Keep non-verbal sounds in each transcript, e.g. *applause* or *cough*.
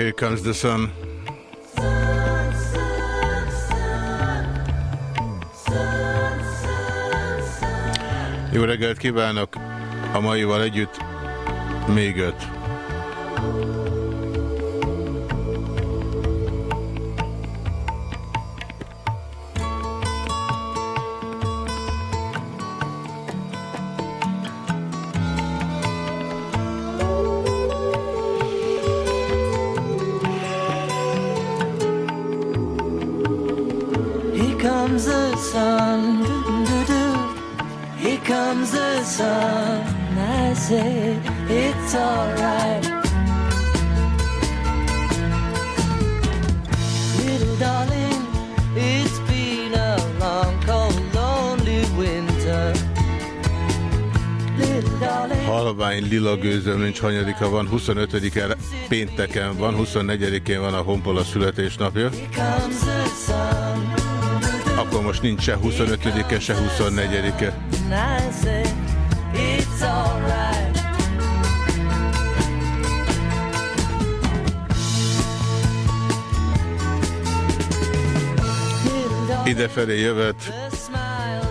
Here comes the sun. Jó reggelt kívánok! A maival együtt még öt. Hanyadika van, 25-e pénteken van, 24-én van a Honpola születésnapja. Akkor most nincs se 25-e, se 24-e. And I say it's alright. Little darling, Idefelé jövet,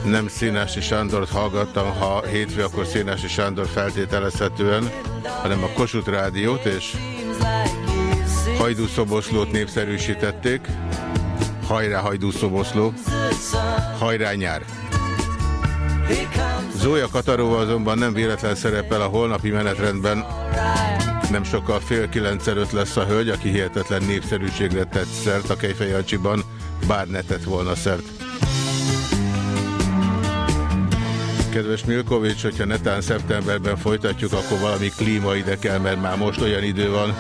nem Szénási Sándort hallgattam, ha hétfő, akkor Szénási Sándor feltételezhetően, hanem a Kossuth Rádiót, és Hajdú Szoboszlót népszerűsítették. Hajrá Hajdú Szoboszló, hajrá nyár. Zója Kataróva azonban nem véletlen szerepel a holnapi menetrendben, nem sokkal fél kilenc előtt lesz a hölgy, aki hihetetlen népszerűségre tett szert a Kejfej Jancsiban, bár ne tett volna szert. Kedves Milkovics, hogyha netán szeptemberben folytatjuk, akkor valami klíma ide kell, mert már most olyan idő van.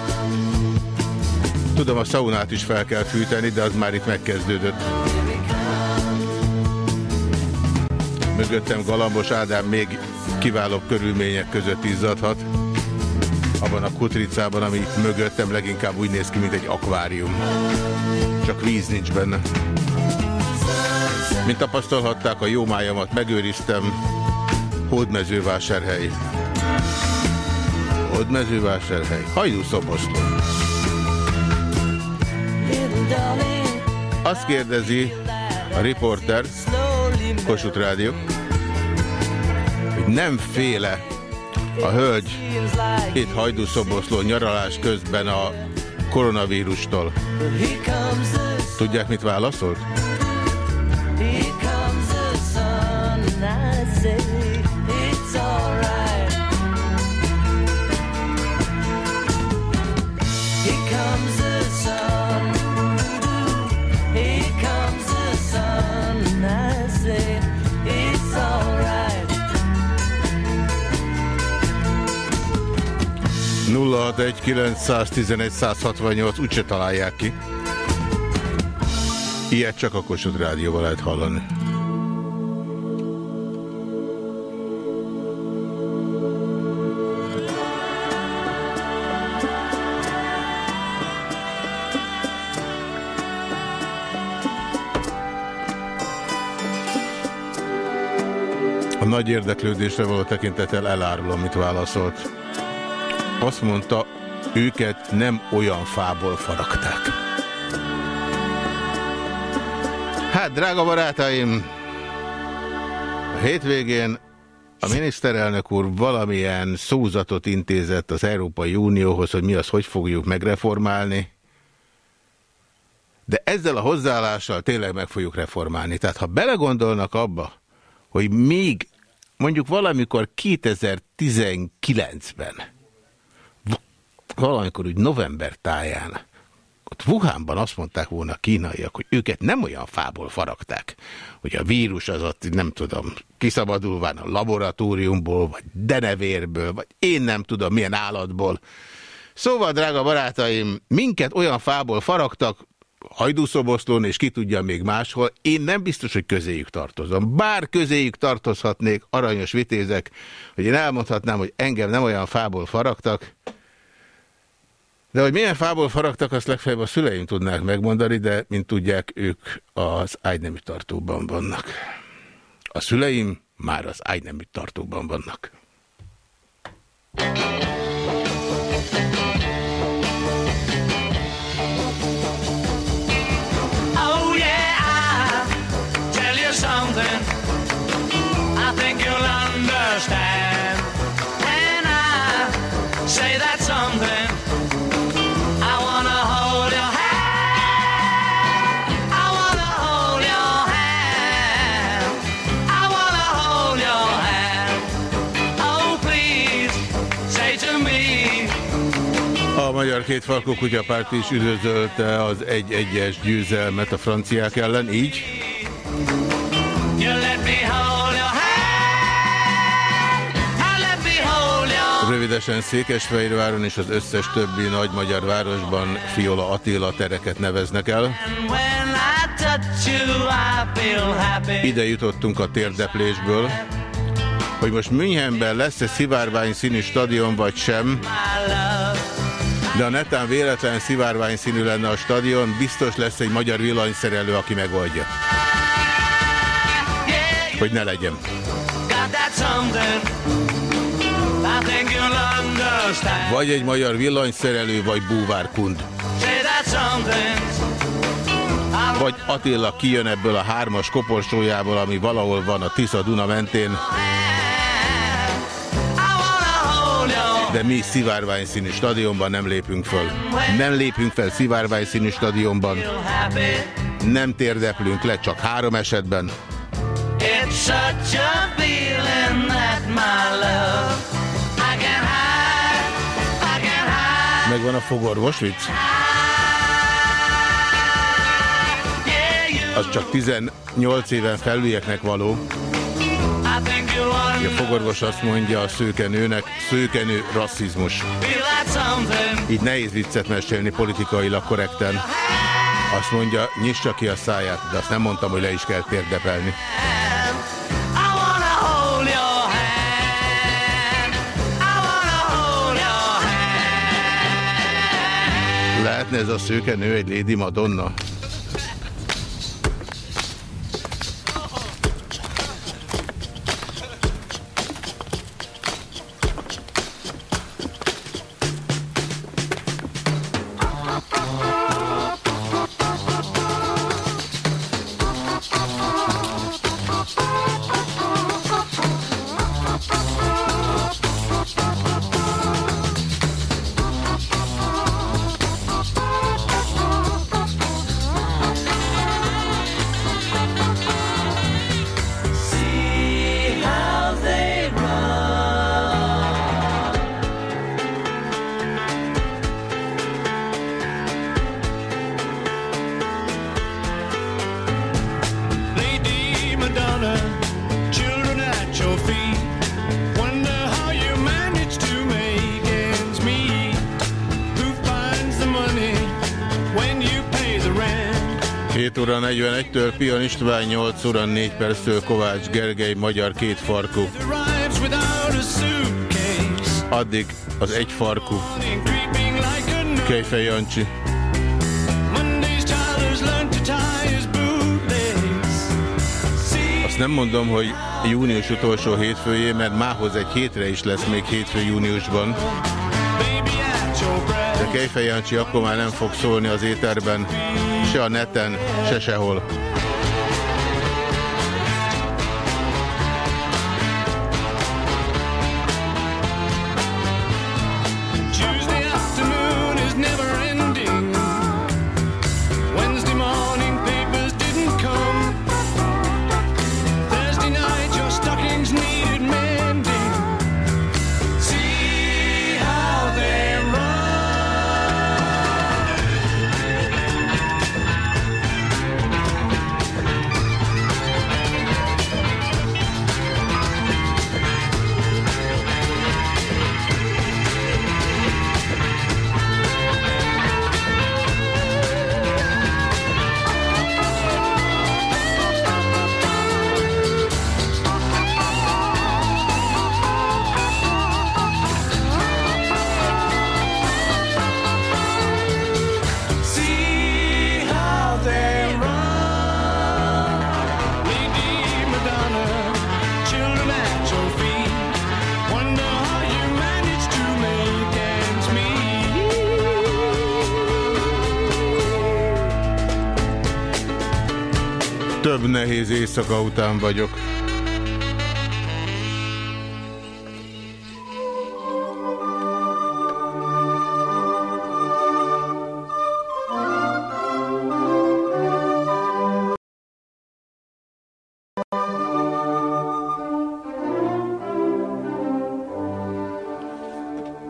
Tudom, a szaunát is fel kell fűteni, de az már itt megkezdődött. Mögöttem Galambos Ádám még kiválóbb körülmények között izzadhat. Abban a kutricában, ami itt mögöttem leginkább úgy néz ki, mint egy akvárium. Csak víz nincs benne. Mint tapasztalhatták, a jó májamat megőriztem. Hódmezővásárhely. Hódmezővásárhely. Hajdú szoboszló. Azt kérdezi a riporter, Kossuth Rádió, hogy nem féle a hölgy itt Hajdú szoboszló nyaralás közben a koronavírustól. Tudják, mit válaszolt? 061-911-168 úgyse találják ki. Ilyet csak a Kossuth Rádióval lehet hallani. A nagy érdeklődésre való tekintettel elárulom, mit válaszolt. Azt mondta, őket nem olyan fából faragták. Hát, drága barátaim, a hétvégén a miniszterelnök úr valamilyen szózatot intézett az Európai Unióhoz, hogy mi az, hogy fogjuk megreformálni. De ezzel a hozzáállással tényleg meg fogjuk reformálni. Tehát ha belegondolnak abba, hogy még mondjuk valamikor 2019-ben valamikor úgy november táján, ott Wuhanban azt mondták volna a kínaiak, hogy őket nem olyan fából faragták, hogy a vírus az ott, nem tudom, kiszabadulván a laboratóriumból, vagy denevérből, vagy én nem tudom milyen állatból. Szóval, drága barátaim, minket olyan fából faragtak, hajdúszoboszlón, és ki tudja még máshol, én nem biztos, hogy közéjük tartozom. Bár közéjük tartozhatnék aranyos vitézek, hogy én elmondhatnám, hogy engem nem olyan fából faragtak, de hogy milyen fából faragtak, azt legfeljebb a szüleim tudnák megmondani, de mint tudják, ők az ágynemű tartóban vannak. A szüleim már az ágynemű tartóban vannak. Magyar Kétfarkú Kutyapárt is üdvözölte az 1-1-es győzelmet a franciák ellen, így? Rövidesen Székesfehérváron és az összes többi nagy magyar városban Fiola Attila tereket neveznek el. Ide jutottunk a térdeplésből, hogy most Münchenben lesz-e szivárvány színű stadion vagy sem, de a netán véletlen szivárvány színű lenne a stadion, biztos lesz egy magyar villanyszerelő, aki megoldja. Hogy ne legyen. Vagy egy magyar villanyszerelő, vagy búvárkund. Vagy Attila kijön ebből a hármas koporsójából, ami valahol van a Tisza Duna mentén. De mi szivárványszínű stadionban nem lépünk föl. Nem lépünk fel szivárványszínű stadionban. Nem térdeplünk le, csak három esetben. Megvan a fogorvos vicc? Az csak 18 éven felülieknek való. A fogorvos azt mondja a szőkenőnek, szőkenő rasszizmus. Így nehéz viccet mesélni politikailag korrekten. Azt mondja, nyissa ki a száját, de azt nem mondtam, hogy le is kell térdepelni. Lehetne ez a szőke nő egy Lady Madonna? Óra 41-től Pion István, 8 óra 4 perctől Kovács Gergely, magyar két farkú. Addig az egy farkú. Kejfej Jancsi. Azt nem mondom, hogy június utolsó hétfőjé, mert mához egy hétre is lesz még hétfő júniusban. De Kejfej Jancsi akkor már nem fog szólni az éterben se a neten, se sehol. Éjszaka után vagyok.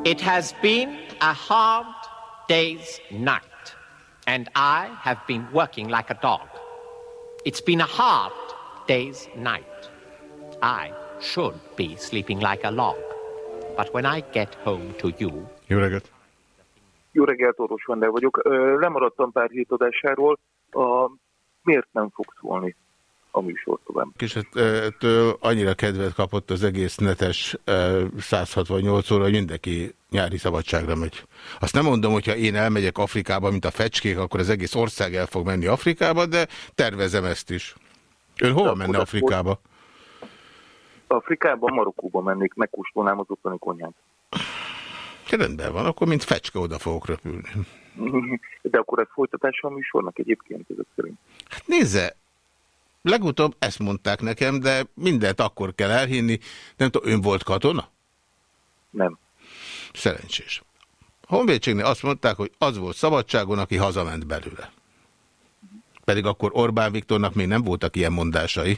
It has been a hard day's night, and I have been working like a dog. It's been a hard day's night. I should be sleeping like a log. But when I get home to you... Jó reggelt! Jó reggelt, Orvos Vander vagyok. Lemaradtam pár hét adásáról. A, miért nem fog szólni a műsor tovább? És ettől annyira kedvet kapott az egész netes 168 óra, hogy mindenki nyári szabadságra megy. Azt nem mondom, hogyha én elmegyek Afrikába, mint a fecskék, akkor az egész ország el fog menni Afrikába, de tervezem ezt is. Ön hova menne Afrikába? Afrikába, Marokkóba mennék, megkóstolnám az ottani konyhát. Rendben van, akkor mint fecske oda fogok repülni. De akkor ez folytatása a műsornak egyébként ezek szerint? Hát nézze, legutóbb ezt mondták nekem, de mindent akkor kell elhinni. Nem tudom, ön volt katona? Nem. Szerencsés. Honvédségnél azt mondták, hogy az volt szabadságon, aki hazament belőle. Pedig akkor Orbán Viktornak még nem voltak ilyen mondásai.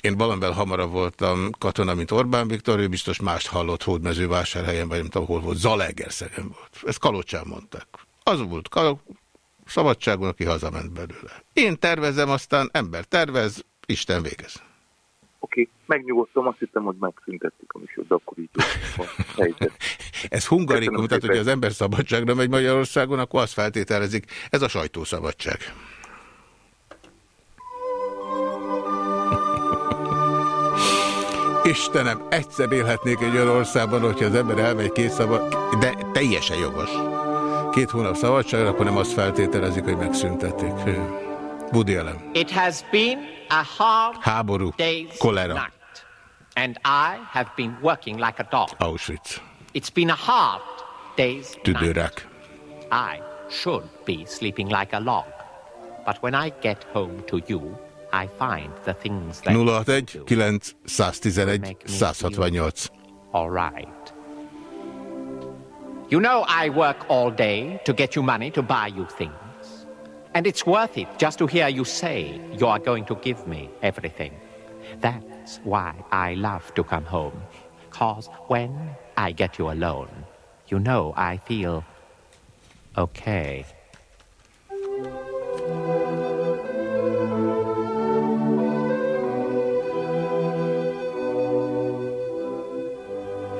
Én valamivel hamarabb voltam katona, mint Orbán Viktor, ő biztos mást hallott Hódmezővásárhelyen, vagy nem tudom, hol volt, Zalegerszegen volt. Ezt Kalocsán mondták. Az volt Kal szabadságon, aki hazament belőle. Én tervezem, aztán ember tervez, Isten végez. Oké, okay. megnyugodtam, azt hittem, hogy megszüntettük a műsor, de akkor így *laughs* Ez hungarikum, tehát hogyha az ember szabadságra megy Magyarországon, akkor azt feltételezik, ez a sajtószabadság. Istenem, egyszer élhetnék egy olyan országban, hogyha az ember elmegy két szabad, de teljesen jogos. Két hónap szabadságra, akkor nem azt feltételezik, hogy megszüntették. Budi elem. It has been a hard Háború, kolera. Night, and I have been working like a dog. Auschwitz. It's been a hard day's Tüdőrák. I should be sleeping like a log. But when I get home to you, I find the things that 061 911 168. All right. You know I work all day to get you money to buy you things. And it's worth it just to hear you say you are going to give me everything. That's why I love to come home. Cause when I get you alone, you know I feel okay.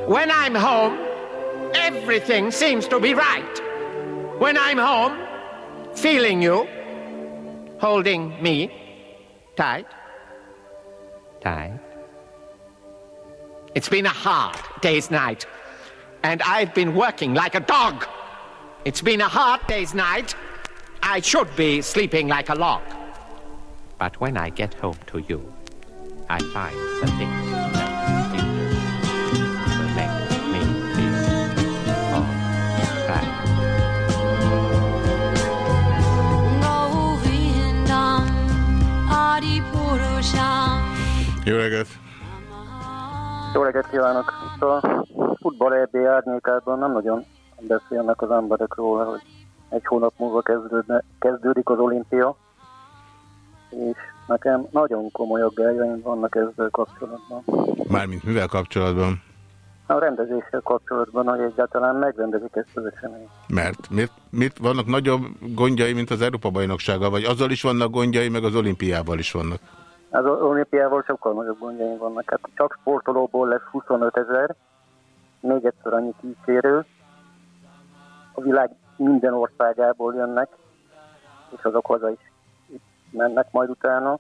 When I'm home, everything seems to be right. When I'm home, feeling you, holding me tight, tight. It's been a hard day's night, and I've been working like a dog. It's been a hard day's night. I should be sleeping like a log. But when I get home to you, I find the Jó reggelt! Jó reggelt kívánok! Itt a futball EB árnyékában nem nagyon beszélnek az emberek róla, hogy egy hónap múlva kezdődne, kezdődik az olimpia, és nekem nagyon komoly aggájaim vannak ezzel kapcsolatban. Mármint mivel kapcsolatban? A rendezéssel kapcsolatban, hogy egyáltalán megrendezik ezt az eseményt. Mert miért, miért vannak nagyobb gondjai, mint az Európa-bajnoksággal, vagy azzal is vannak gondjai, meg az olimpiával is vannak? Az olimpiával sokkal nagyobb gondjaim vannak. Hát csak sportolóból lesz 25 ezer, még egyszer annyi kísérő. A világ minden országából jönnek, és azok haza is mennek majd utána.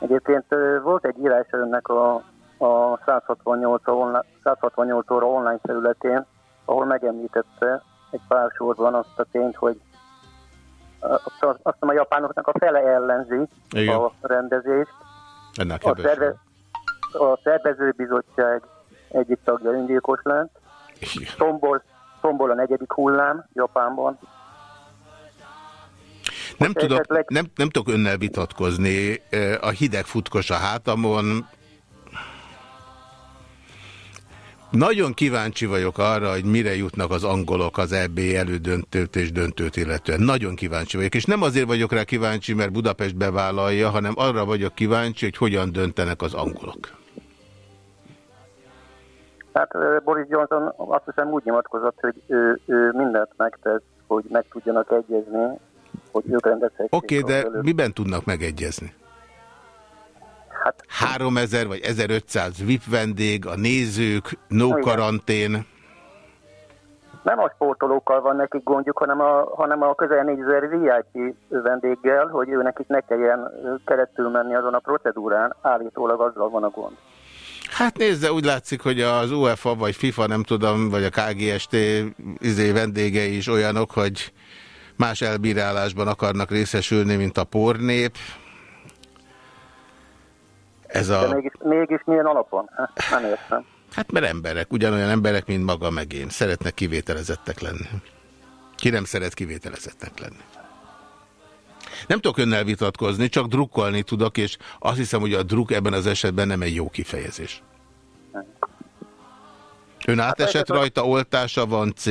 Egyébként volt egy írás önnek a, a 168, online, 168 óra online területén, ahol megemlítette egy pár sorban azt a tényt, hogy azt hiszem a japánoknak a fele ellenzi Igen. a rendezést. Ennek a, szerve, a szervezőbizottság egyik tagja öngyilkos lett. Tombol, tombol a negyedik hullám Japánban. Nem tudok, esetleg... nem, nem tudok önnel vitatkozni. A hideg futkos a hátamon, Nagyon kíváncsi vagyok arra, hogy mire jutnak az angolok az EB elődöntőt és döntőt illetően. Nagyon kíváncsi vagyok. És nem azért vagyok rá kíváncsi, mert Budapest bevállalja, hanem arra vagyok kíváncsi, hogy hogyan döntenek az angolok. Hát Boris Johnson azt hiszem úgy nyilatkozott, hogy ő, ő mindent megtesz, hogy meg tudjanak egyezni, hogy ők rendezhessék. Oké, okay, de előtt. miben tudnak megegyezni? Hát, 3000 vagy 1500 VIP vendég, a nézők, no igen. karantén. Nem a sportolókkal van nekik gondjuk, hanem a, hanem a közel 4000 VIP vendéggel, hogy ő nekik ne kelljen keresztül menni azon a procedúrán, állítólag azzal van a gond. Hát nézze, úgy látszik, hogy az UEFA vagy FIFA, nem tudom, vagy a KGST izé vendégei is olyanok, hogy más elbírálásban akarnak részesülni, mint a pornép. Ez a... De mégis, mégis milyen alapon? Nem értem. Hát mert emberek, ugyanolyan emberek, mint maga meg én. Szeretnek kivételezettek lenni. Ki nem szeret kivételezettek lenni. Nem tudok önnel vitatkozni, csak drukkolni tudok, és azt hiszem, hogy a druk ebben az esetben nem egy jó kifejezés. Ön hát átesett rajta, oltása van C.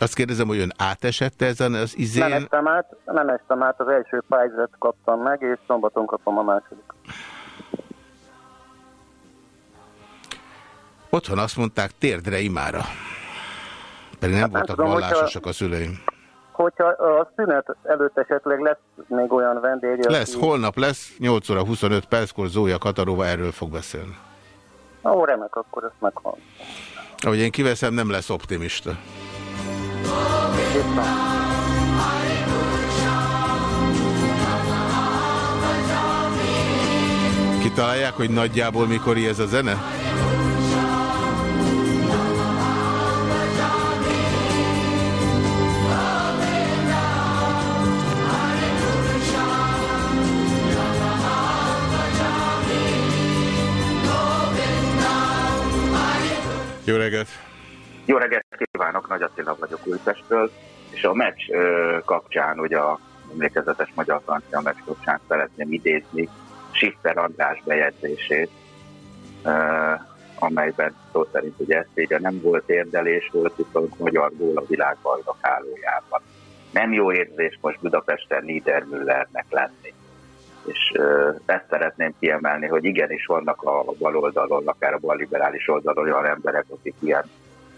Azt kérdezem, hogy ön átesett ezen az izén? Nem estem át, nem estem át, az első pfizer kaptam meg, és szombaton kapom a második. Otthon azt mondták térdre imára. Pedig nem hát voltak nem tudom, vallásosak hogyha, a szüleim. Hogyha a szünet előtt esetleg lesz még olyan vendég... Lesz, aki... holnap lesz, 8 óra 25 perckor Zója Katarova erről fog beszélni. Ó, remek, akkor ezt meghallom. Ahogy én kiveszem, nem lesz optimista. Kitalálják, hogy nagyjából mikor ez a zene? Jó reggelt! Jó reggelt kívánok, Nagy Attila vagyok Újpestről, és a meccs kapcsán, ugye a emlékezetes magyar-francia meccs kapcsán szeretném idézni Schiffer András bejegyzését, amelyben szó szerint ugye ezt így nem volt érdelés, volt viszont magyar gól a világbajnok hálójában. Nem jó érzés most Budapesten Niedermüllernek lenni és ezt szeretném kiemelni, hogy igenis vannak a bal oldalon, akár a bal liberális oldalon olyan emberek, akik ilyen,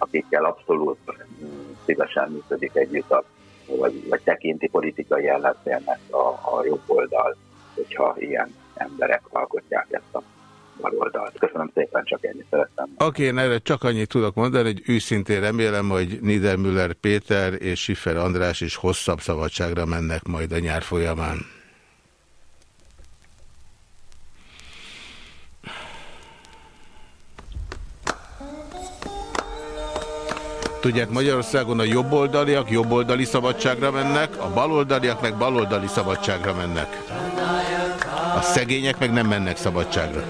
akikkel abszolút mm, szívesen működik együtt, a, vagy, vagy tekinti politikai ellenzérnek a, a jobb oldal, hogyha ilyen emberek alkotják ezt a baloldalt. Köszönöm szépen, csak ennyit szerettem. Oké, okay, erre csak annyit tudok mondani, hogy őszintén remélem, hogy Niedermüller Péter és Schiffer András is hosszabb szabadságra mennek majd a nyár folyamán. Tudják, Magyarországon a jobboldaliak jobboldali szabadságra mennek, a baloldaliak meg baloldali szabadságra mennek. A szegények meg nem mennek szabadságra.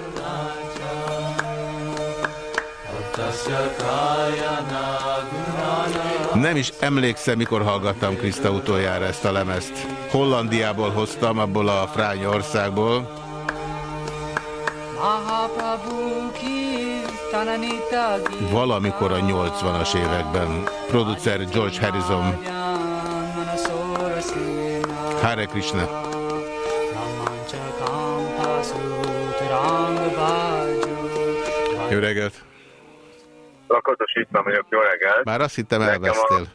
Nem is emlékszem, mikor hallgattam Kriszta utoljára ezt a lemezt. Hollandiából hoztam, abból a frány országból. Valamikor a 80-as években. Producer George Harrison. Hare Krishna. Jó reggelt! Lakatos István vagyok, jó reggelt! Már azt hittem elvesztél.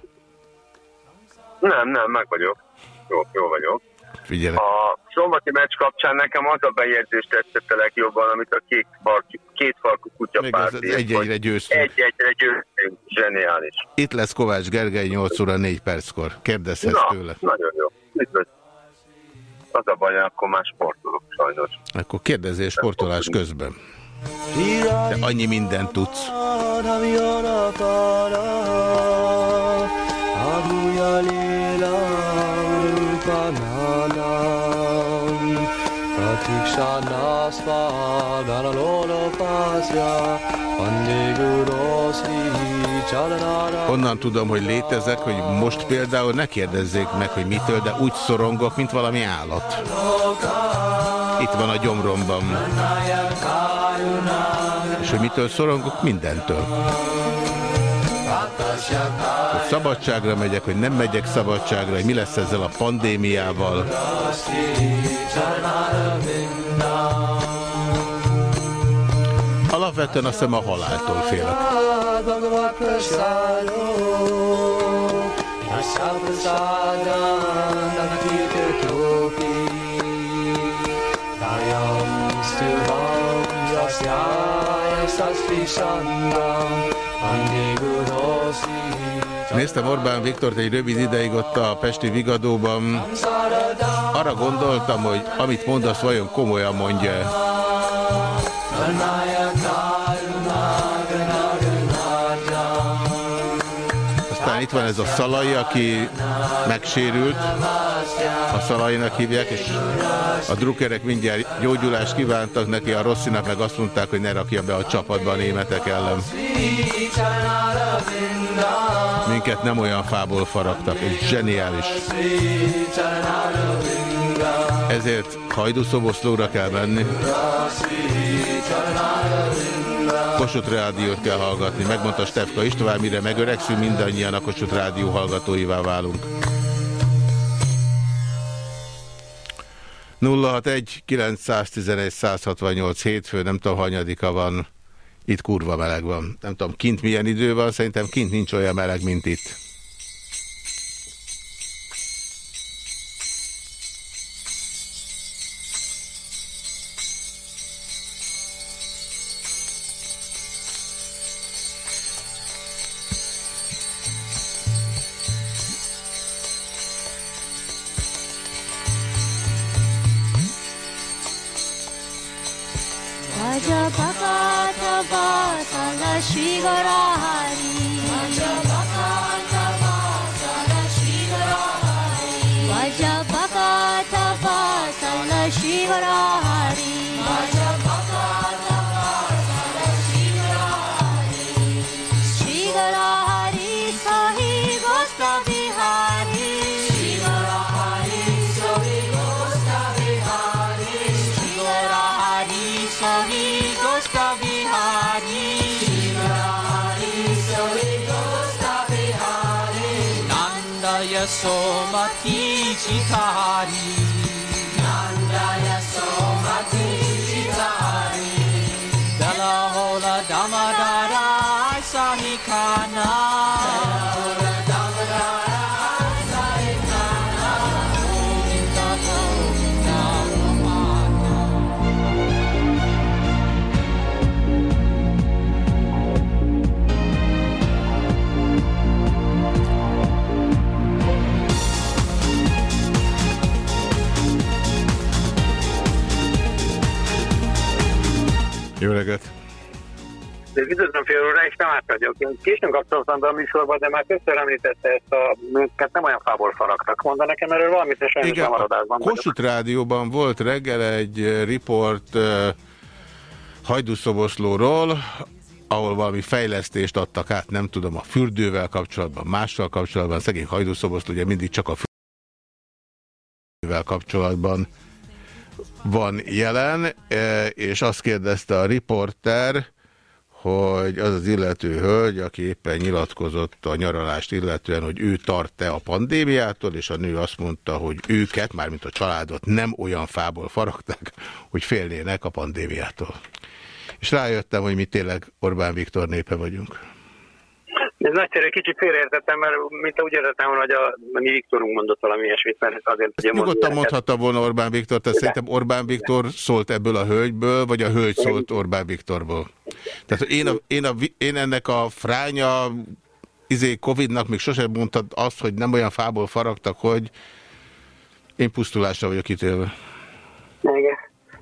A... Nem, nem, meg vagyok. Jó, jó vagyok. Figyelek. A szombati meccs kapcsán nekem az a bejegyzést tetszett a legjobban, amit a két, farkú, két farkú kutya Egy-egyre győztünk. Egy-egyre győztünk. Zseniális. Itt lesz Kovács Gergely 8 óra 4 perckor. Kérdezhetsz Na, tőle. nagyon jó. Üdvös. Az a baj, akkor már sportolok sajnos. Akkor kérdezzél sportolás közben. De annyi mindent tudsz. Onnan tudom, hogy létezek, hogy most például ne kérdezzék meg, hogy mitől, de úgy szorongok, mint valami állat. Itt van a gyomromban. És hogy mitől szorongok? Mindentől. Hogy szabadságra megyek, hogy nem megyek szabadságra, hogy mi lesz ezzel a pandémiával. Alapvetően azt hiszem a haláltól félek. Néztem Orbán Viktort egy rövid ideig ott a Pesti Vigadóban. Arra gondoltam, hogy amit mondasz, vajon komolyan mondja. Aztán itt van ez a Szalai, aki megsérült. A Szalainak hívják, és a drukkerek mindjárt gyógyulást kívántak neki, a Rosszinak meg azt mondták, hogy ne rakja be a csapatba a németek ellen. Minket nem olyan fából faragtak, ez zseniális. Ezért hajdúszoboszlóra kell menni. Kossuth Rádiót kell hallgatni. Megmondta Stefka István, mire megöregszünk, mindannyian a Kossuth Rádió hallgatóivá válunk. 061 911 168 hétfő, nem tudom, hanyadika van. Itt kurva meleg van. Nem tudom, kint milyen idő van, szerintem kint nincs olyan meleg, mint itt. Kapcsoltam be a műsorba, de már többször említette ezt a műket, nem olyan fából faragtak. Mondd nekem erről valamit, és sajnos Igen, maradásban a Kossuth Rádióban volt reggel egy eh, riport uh, Hajdúszoboszlóról, ahol valami fejlesztést adtak át, nem tudom, a fürdővel kapcsolatban, mással kapcsolatban, szegény Hajdúszoboszló ugye mindig csak a fürdővel kapcsolatban van jelen, e, és azt kérdezte a riporter, hogy az az illető hölgy, aki éppen nyilatkozott a nyaralást illetően, hogy ő tart-e a pandémiától, és a nő azt mondta, hogy őket, mármint a családot nem olyan fából faragták, hogy félnének a pandémiától. És rájöttem, hogy mi tényleg Orbán Viktor népe vagyunk. Ez nagyszerű, kicsit félreértettem, mert mint úgy értettem volna, hogy a, mi Viktorunk mondott valami ilyesmit, mert azért ugye Nyugodtan mondhatta volna Orbán Viktor, tehát szerintem Orbán Viktor szólt ebből a hölgyből, vagy a hölgy szólt Orbán Viktorból. Tehát én, a, én, a, én ennek a fránya izé Covid-nak még sosem mondtad azt, hogy nem olyan fából faragtak, hogy én pusztulásra vagyok ítélve. Igen,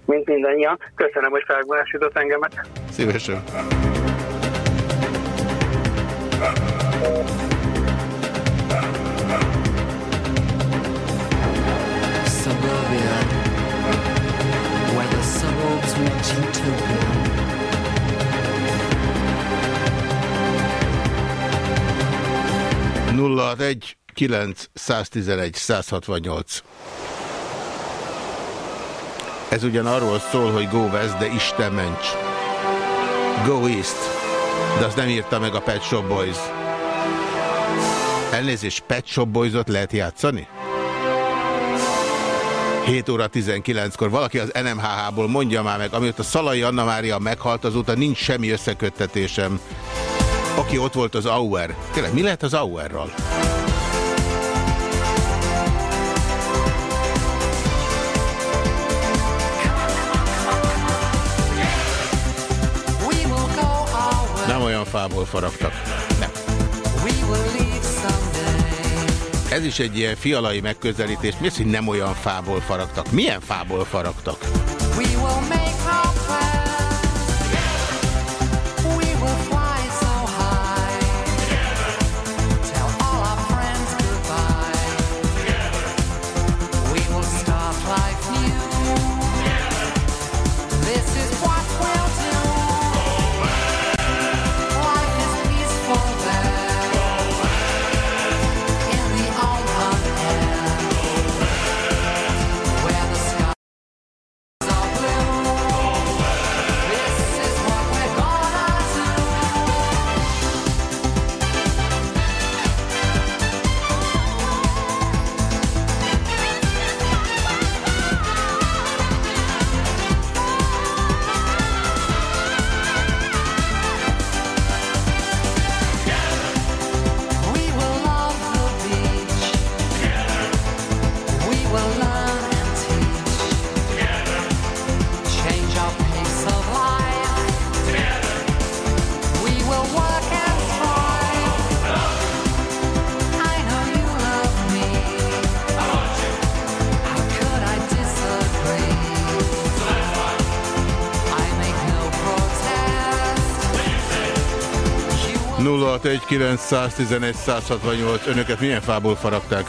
mint mindannyian. Köszönöm, hogy felgondolásított engemet. Szívesen. 061 9 111 168 Ez ugyan arról szól, hogy go west, de Isten ments. Go east. De azt nem írta meg a Pet Shop Boys. Elnézést, Pet Shop Boysot lehet játszani? 061 7 óra 19-kor. Valaki az NMHH-ból mondja már meg, amióta Szalai Anna Mária meghalt, azóta nincs semmi összeköttetésem. Aki ott volt az Auer. Tényleg, mi lehet az Auerral? Nem olyan fából faragtak. Ez is egy ilyen fialai megközelítés. Mi az, hogy nem olyan fából faragtak? Milyen fából faragtak? Egy 911 168. Önöket milyen fából faragták?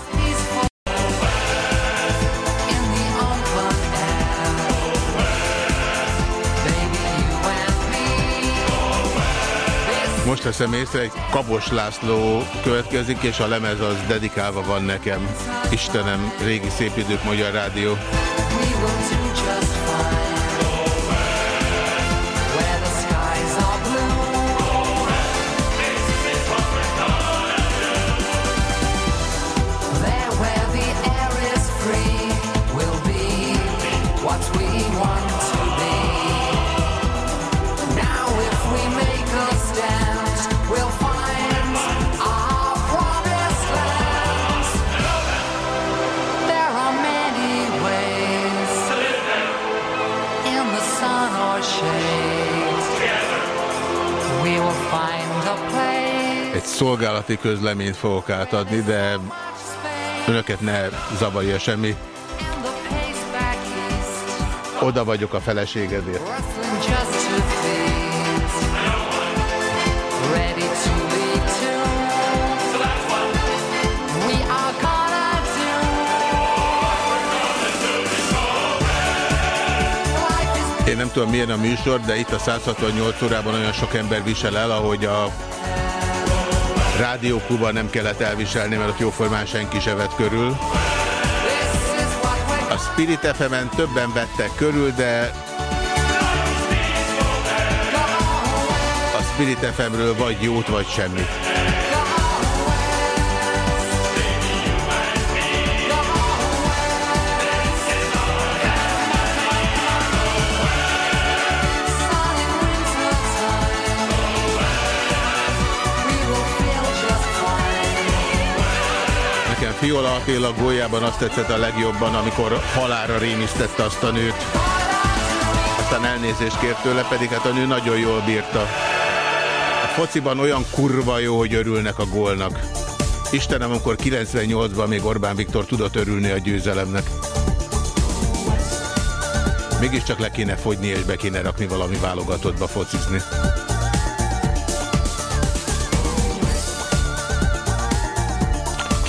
Most veszem észre, egy Kabos László következik, és a lemez az dedikálva van nekem. Istenem, régi szép idők Magyar Rádió. Szolgálati közleményt fogok átadni, de önöket ne zavarja semmi. Oda vagyok a feleségedért. Én nem tudom milyen a műsor, de itt a 168 órában olyan sok ember visel el, ahogy a Rádióklubban nem kellett elviselni, mert ott jóformán senki se vett körül. A Spirit FM-en többen vettek körül, de a Spirit FM-ről vagy jót, vagy semmit. Fiola Attila góljában azt tetszett a legjobban, amikor halára rémisztette azt a nőt. Aztán elnézést kért tőle, pedig hát a nő nagyon jól bírta. A fociban olyan kurva jó, hogy örülnek a gólnak. Istenem, amikor 98-ban még Orbán Viktor tudott örülni a győzelemnek. Mégiscsak le kéne fogyni és be kéne rakni valami válogatottba focizni.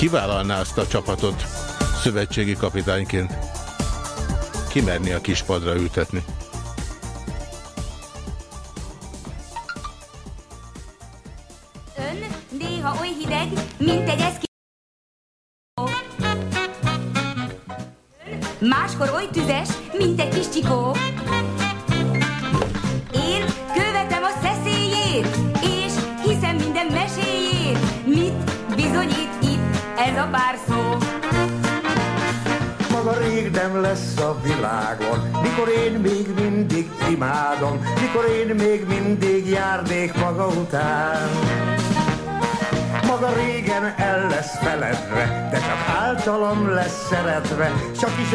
Kivállalná azt a csapatot szövetségi kapitányként? Kimerni a kispadra ültetni?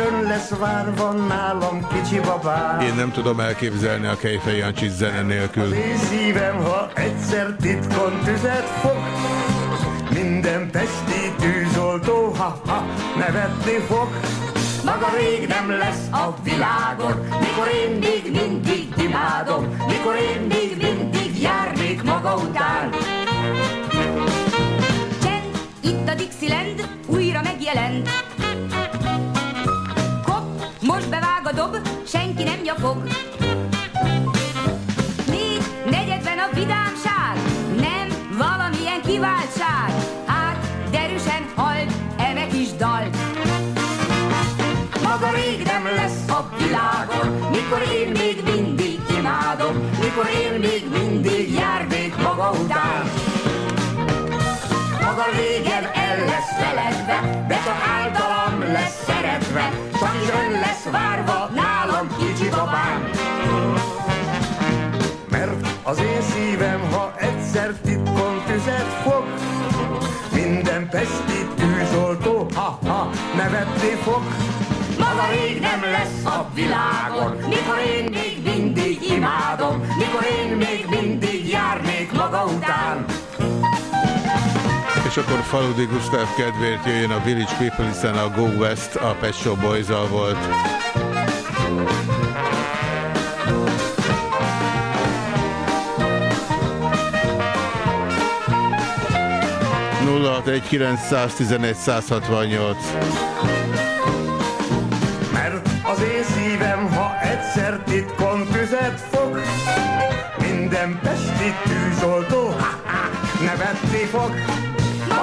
Csak is ön lesz várva nálam, kicsi babám. Én nem tudom elképzelni a Kejfej Jancsi zene nélkül. Én szívem, ha egyszer titkon tüzet fog, minden pesti tűzoltó, ha-ha, nevetni fog. Maga rég nem lesz a világon, mikor én még mindig imádom, mikor én még mindig járnék maga után. Csend, itt a Dixieland, újra megjelent. Dob, senki nem nyafog. Négy negyedben a vidámság, nem valamilyen kiváltság. Hát, derűsen halt, eme kis dal. Maga rég nem lesz a világon, mikor én még mindig imádom, mikor én még mindig járnék maga után. Maga régen el lesz feledve, de csak általam lesz szeretve, csak is ön lesz várva nálam, kicsi babám. Mert az én szívem, ha egyszer titkon tüzet fog, minden pesti tűzoltó, ha-ha, nevetni fog. Maga rég nem lesz a világon, mikor én még mindig imádom, mikor én még mindig járnék maga után. És akkor Faludi Gustav kedvéért jöjjön a Village People, hiszen a Go West a Pet Shop boys volt. nulla egy 911 168. Mert az én szívem, ha egyszer titkon tüzet fog, minden pesti tűzoltó, nevetni fog.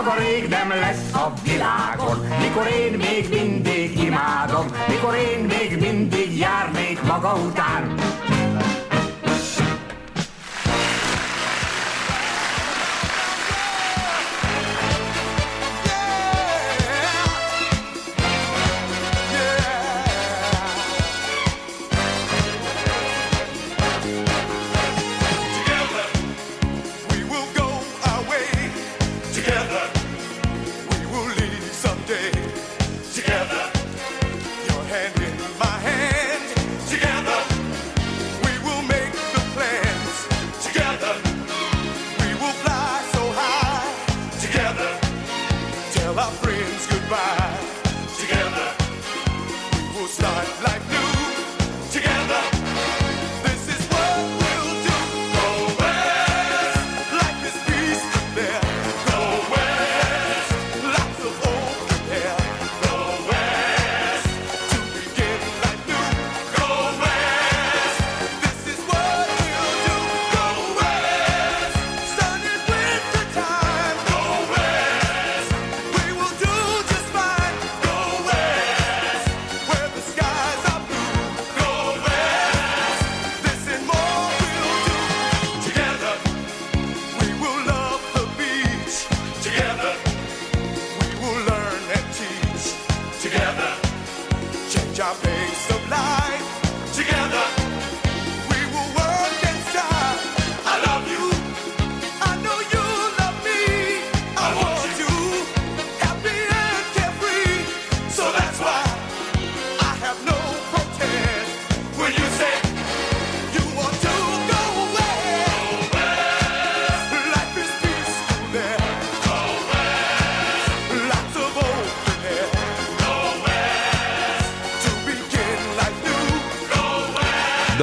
Maga rég nem lesz a világon, mikor én még mindig imádom, mikor én még mindig járnék maga után.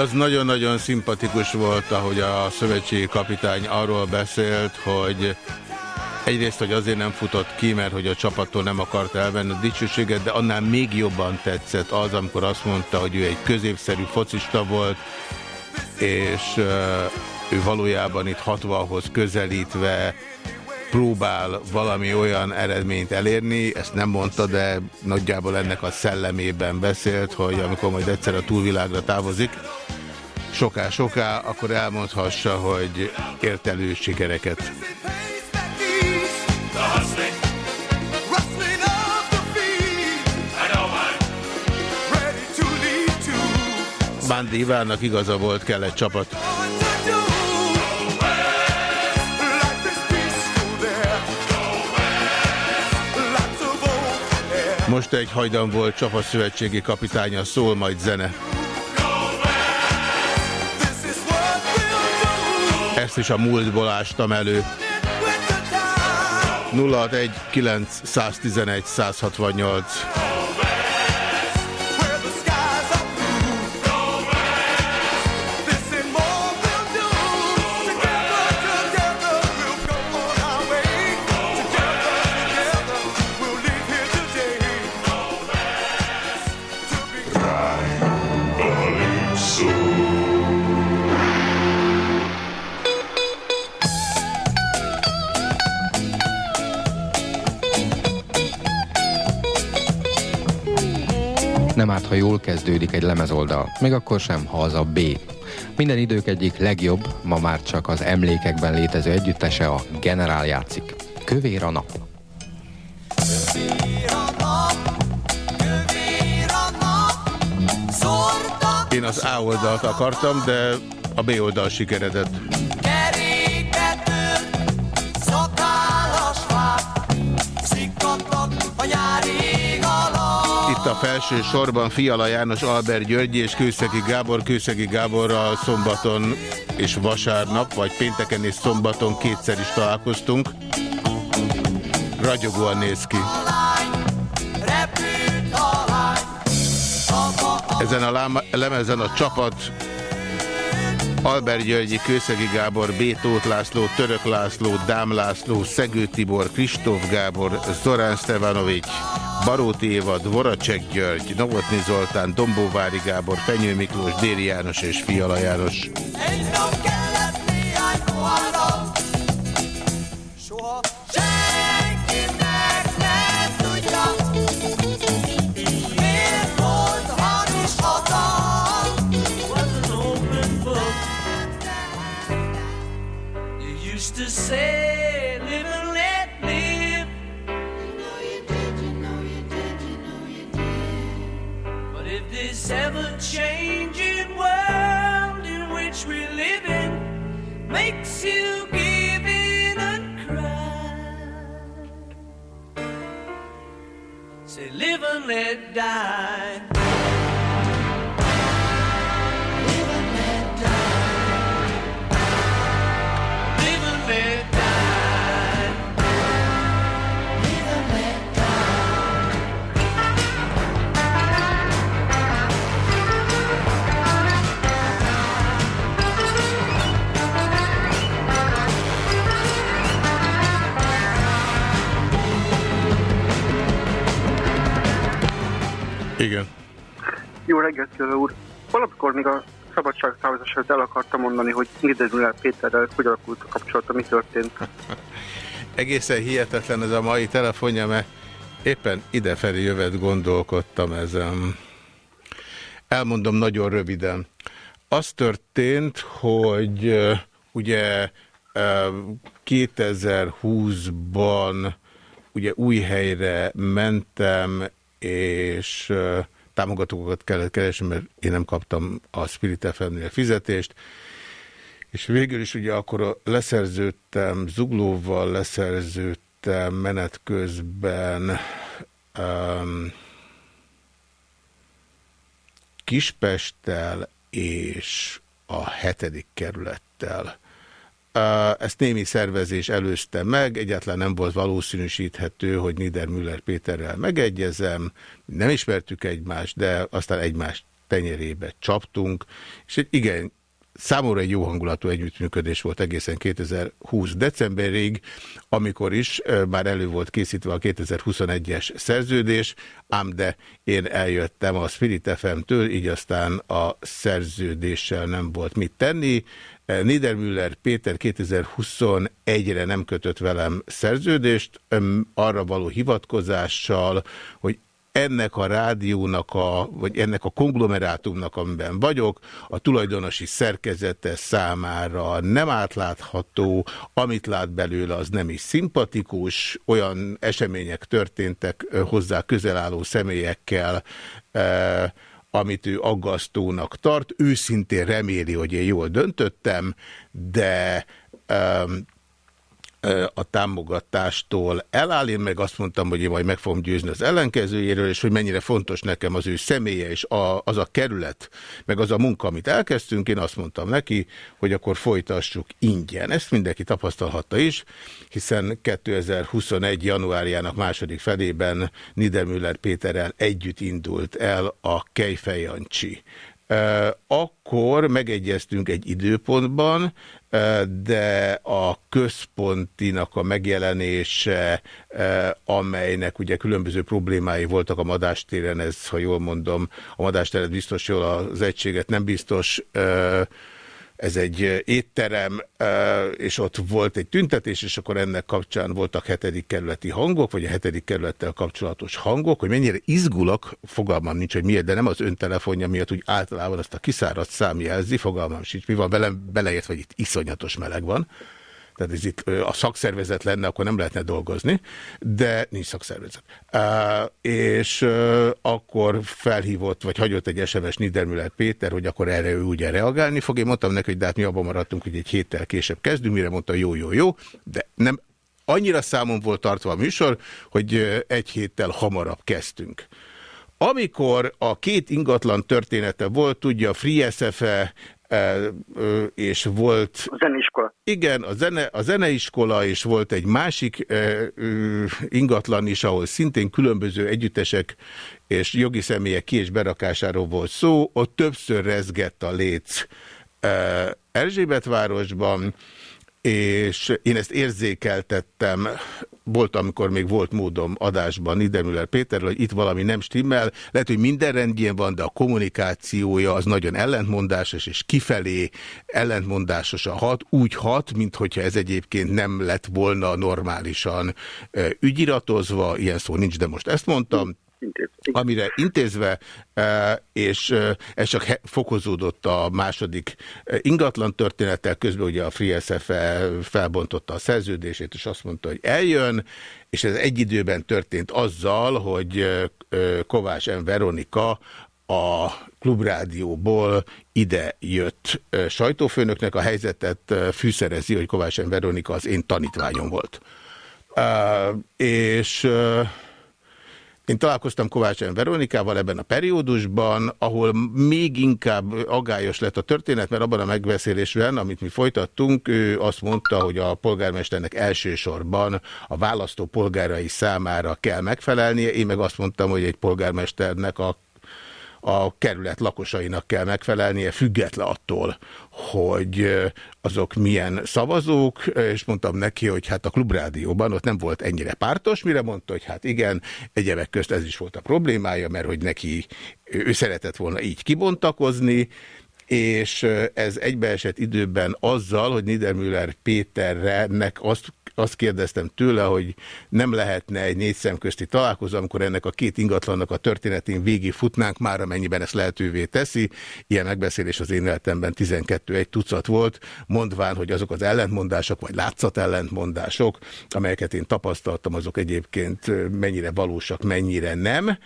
Az nagyon-nagyon szimpatikus volt, ahogy a szövetségi kapitány arról beszélt, hogy egyrészt, hogy azért nem futott ki, mert hogy a csapattól nem akart elvenni a dicsőséget, de annál még jobban tetszett az, amikor azt mondta, hogy ő egy középszerű focista volt, és ő valójában itt 60-hoz közelítve próbál valami olyan eredményt elérni, ezt nem mondta, de nagyjából ennek a szellemében beszélt, hogy amikor majd egyszer a túlvilágra távozik, soká-soká, akkor elmondhassa, hogy ért elő sikereket. Bándi Ivánnak igaza volt, kell egy csapat. Most egy hajdan volt csapatszövetségi kapitánya, szól majd zene. Ezt is a múltból ástam elő. 061 911 168 Árt, ha jól kezdődik egy lemezoldal, még akkor sem, ha az a B. Minden idők egyik legjobb, ma már csak az emlékekben létező együttese a Generál játszik. Kövér a nap. Én az A oldalt akartam, de a B oldal sikeredett. Felső sorban Fiala János, Albert György és Kőszegi Gábor. Kőszegi Gáborral szombaton és vasárnap, vagy pénteken és szombaton kétszer is találkoztunk. Ragyogóan néz ki. Ezen a láma, lemezen a csapat Albert Györgyi, Kőszegi Gábor, B. Tóth László, Török László, Dám László, Szegő Tibor, Kristóf Gábor, Zorán Stevanovics, Baróti Éva, Dvoracek György, Novotni Zoltán, Dombóvári Gábor, Fenyő Miklós, Déri János és Fiala János. egy live and let Igen. Jó reggelt, Jövő úr! Valamikor még a szabadság távozás előtt el akartam mondani, hogy Niedermüller Péterrel hogy alakult a kapcsolata, mi történt. *laughs* Egészen hihetetlen ez a mai telefonja, mert éppen idefelé jövet gondolkodtam ezen. Elmondom nagyon röviden. Az történt, hogy ugye ö, 2020-ban ugye új helyre mentem, és támogatókat kellett keresni, mert én nem kaptam a Spirit FM-nél fizetést, és végül is ugye akkor leszerződtem, zuglóval leszerződtem menet közben um, Kispesttel és a hetedik kerülettel. Ezt némi szervezés előzte meg, egyáltalán nem volt valószínűsíthető, hogy Niedermüller Péterrel megegyezem, nem ismertük egymást, de aztán egymást tenyerébe csaptunk, és igen, számomra egy jó hangulatú együttműködés volt egészen 2020 decemberig, amikor is már elő volt készítve a 2021-es szerződés, ám de én eljöttem a Spirit FM-től, így aztán a szerződéssel nem volt mit tenni. Niedermüller Péter 2021-re nem kötött velem szerződést, arra való hivatkozással, hogy ennek a rádiónak, a, vagy ennek a konglomerátumnak, amiben vagyok, a tulajdonosi szerkezete számára nem átlátható, amit lát belőle, az nem is szimpatikus, olyan események történtek hozzá közel álló személyekkel, ö, amit ő aggasztónak tart. Őszintén reméli, hogy én jól döntöttem, de a támogatástól eláll. Én meg azt mondtam, hogy én majd meg fogom győzni az ellenkezőjéről, és hogy mennyire fontos nekem az ő személye, és a, az a kerület, meg az a munka, amit elkezdtünk. Én azt mondtam neki, hogy akkor folytassuk ingyen. Ezt mindenki tapasztalhatta is, hiszen 2021. januárjának második felében Niedermüller Péterrel együtt indult el a Kejfejancsi akkor megegyeztünk egy időpontban, de a központinak a megjelenése, amelynek ugye különböző problémái voltak a madástéren, ez, ha jól mondom, a madástéren biztos jól az egységet nem biztos, ez egy étterem, és ott volt egy tüntetés, és akkor ennek kapcsán voltak hetedik kerületi hangok, vagy a hetedik kerülettel kapcsolatos hangok, hogy mennyire izgulok, fogalmam nincs, hogy miért, de nem az ön telefonja miatt, úgy általában azt a kiszáradt szám jelzi, fogalmam sincs, mi van velem, beleért, vagy itt iszonyatos meleg van tehát ez itt a szakszervezet lenne, akkor nem lehetne dolgozni, de nincs szakszervezet. És akkor felhívott, vagy hagyott egy SMS Niedermüller Péter, hogy akkor erre ő ugye reagálni fog. Én mondtam neki, hogy de hát mi abban maradtunk, hogy egy héttel később kezdünk, mire mondta jó, jó, jó, de nem annyira számon volt tartva a műsor, hogy egy héttel hamarabb kezdtünk. Amikor a két ingatlan története volt, tudja, Free SFE és volt... A zeneiskola. Igen, a, zene, a zeneiskola, és volt egy másik ingatlan is, ahol szintén különböző együttesek és jogi személyek ki- és berakásáról volt szó. Ott többször rezgett a léc Erzsébetvárosban, és én ezt érzékeltettem, volt, amikor még volt módom adásban Niedermüller Péterről, hogy itt valami nem stimmel, lehet, hogy minden rendjén van, de a kommunikációja az nagyon ellentmondásos, és kifelé ellentmondásosan hat, úgy hat, mint hogyha ez egyébként nem lett volna normálisan ügyiratozva, ilyen szó nincs, de most ezt mondtam, amire intézve, és ez csak fokozódott a második ingatlan történettel, közben ugye a FreeSF felbontotta a szerződését, és azt mondta, hogy eljön, és ez egy időben történt azzal, hogy Kovács M. Veronika a klubrádióból ide jött sajtófőnöknek a helyzetet fűszerezi, hogy Kovács M. Veronika az én tanítványom volt. És én találkoztam Kovács M. Veronikával ebben a periódusban, ahol még inkább agályos lett a történet, mert abban a megbeszélésben, amit mi folytattunk, ő azt mondta, hogy a polgármesternek elsősorban a választó polgárai számára kell megfelelnie, én meg azt mondtam, hogy egy polgármesternek a a kerület lakosainak kell megfelelnie, független attól, hogy azok milyen szavazók, és mondtam neki, hogy hát a klubrádióban ott nem volt ennyire pártos, mire mondta, hogy hát igen, egyebek közt ez is volt a problémája, mert hogy neki ő szeretett volna így kibontakozni, és ez egybeesett időben azzal, hogy Niedermüller Péternek azt azt kérdeztem tőle, hogy nem lehetne egy négy szemközti találkozó, amikor ennek a két ingatlannak a történetén végig futnánk, már amennyiben ezt lehetővé teszi. Ilyen megbeszélés az én életemben 12 egy tucat volt, mondván, hogy azok az ellentmondások, vagy látszat ellentmondások, amelyeket én tapasztaltam, azok egyébként mennyire valósak, mennyire nem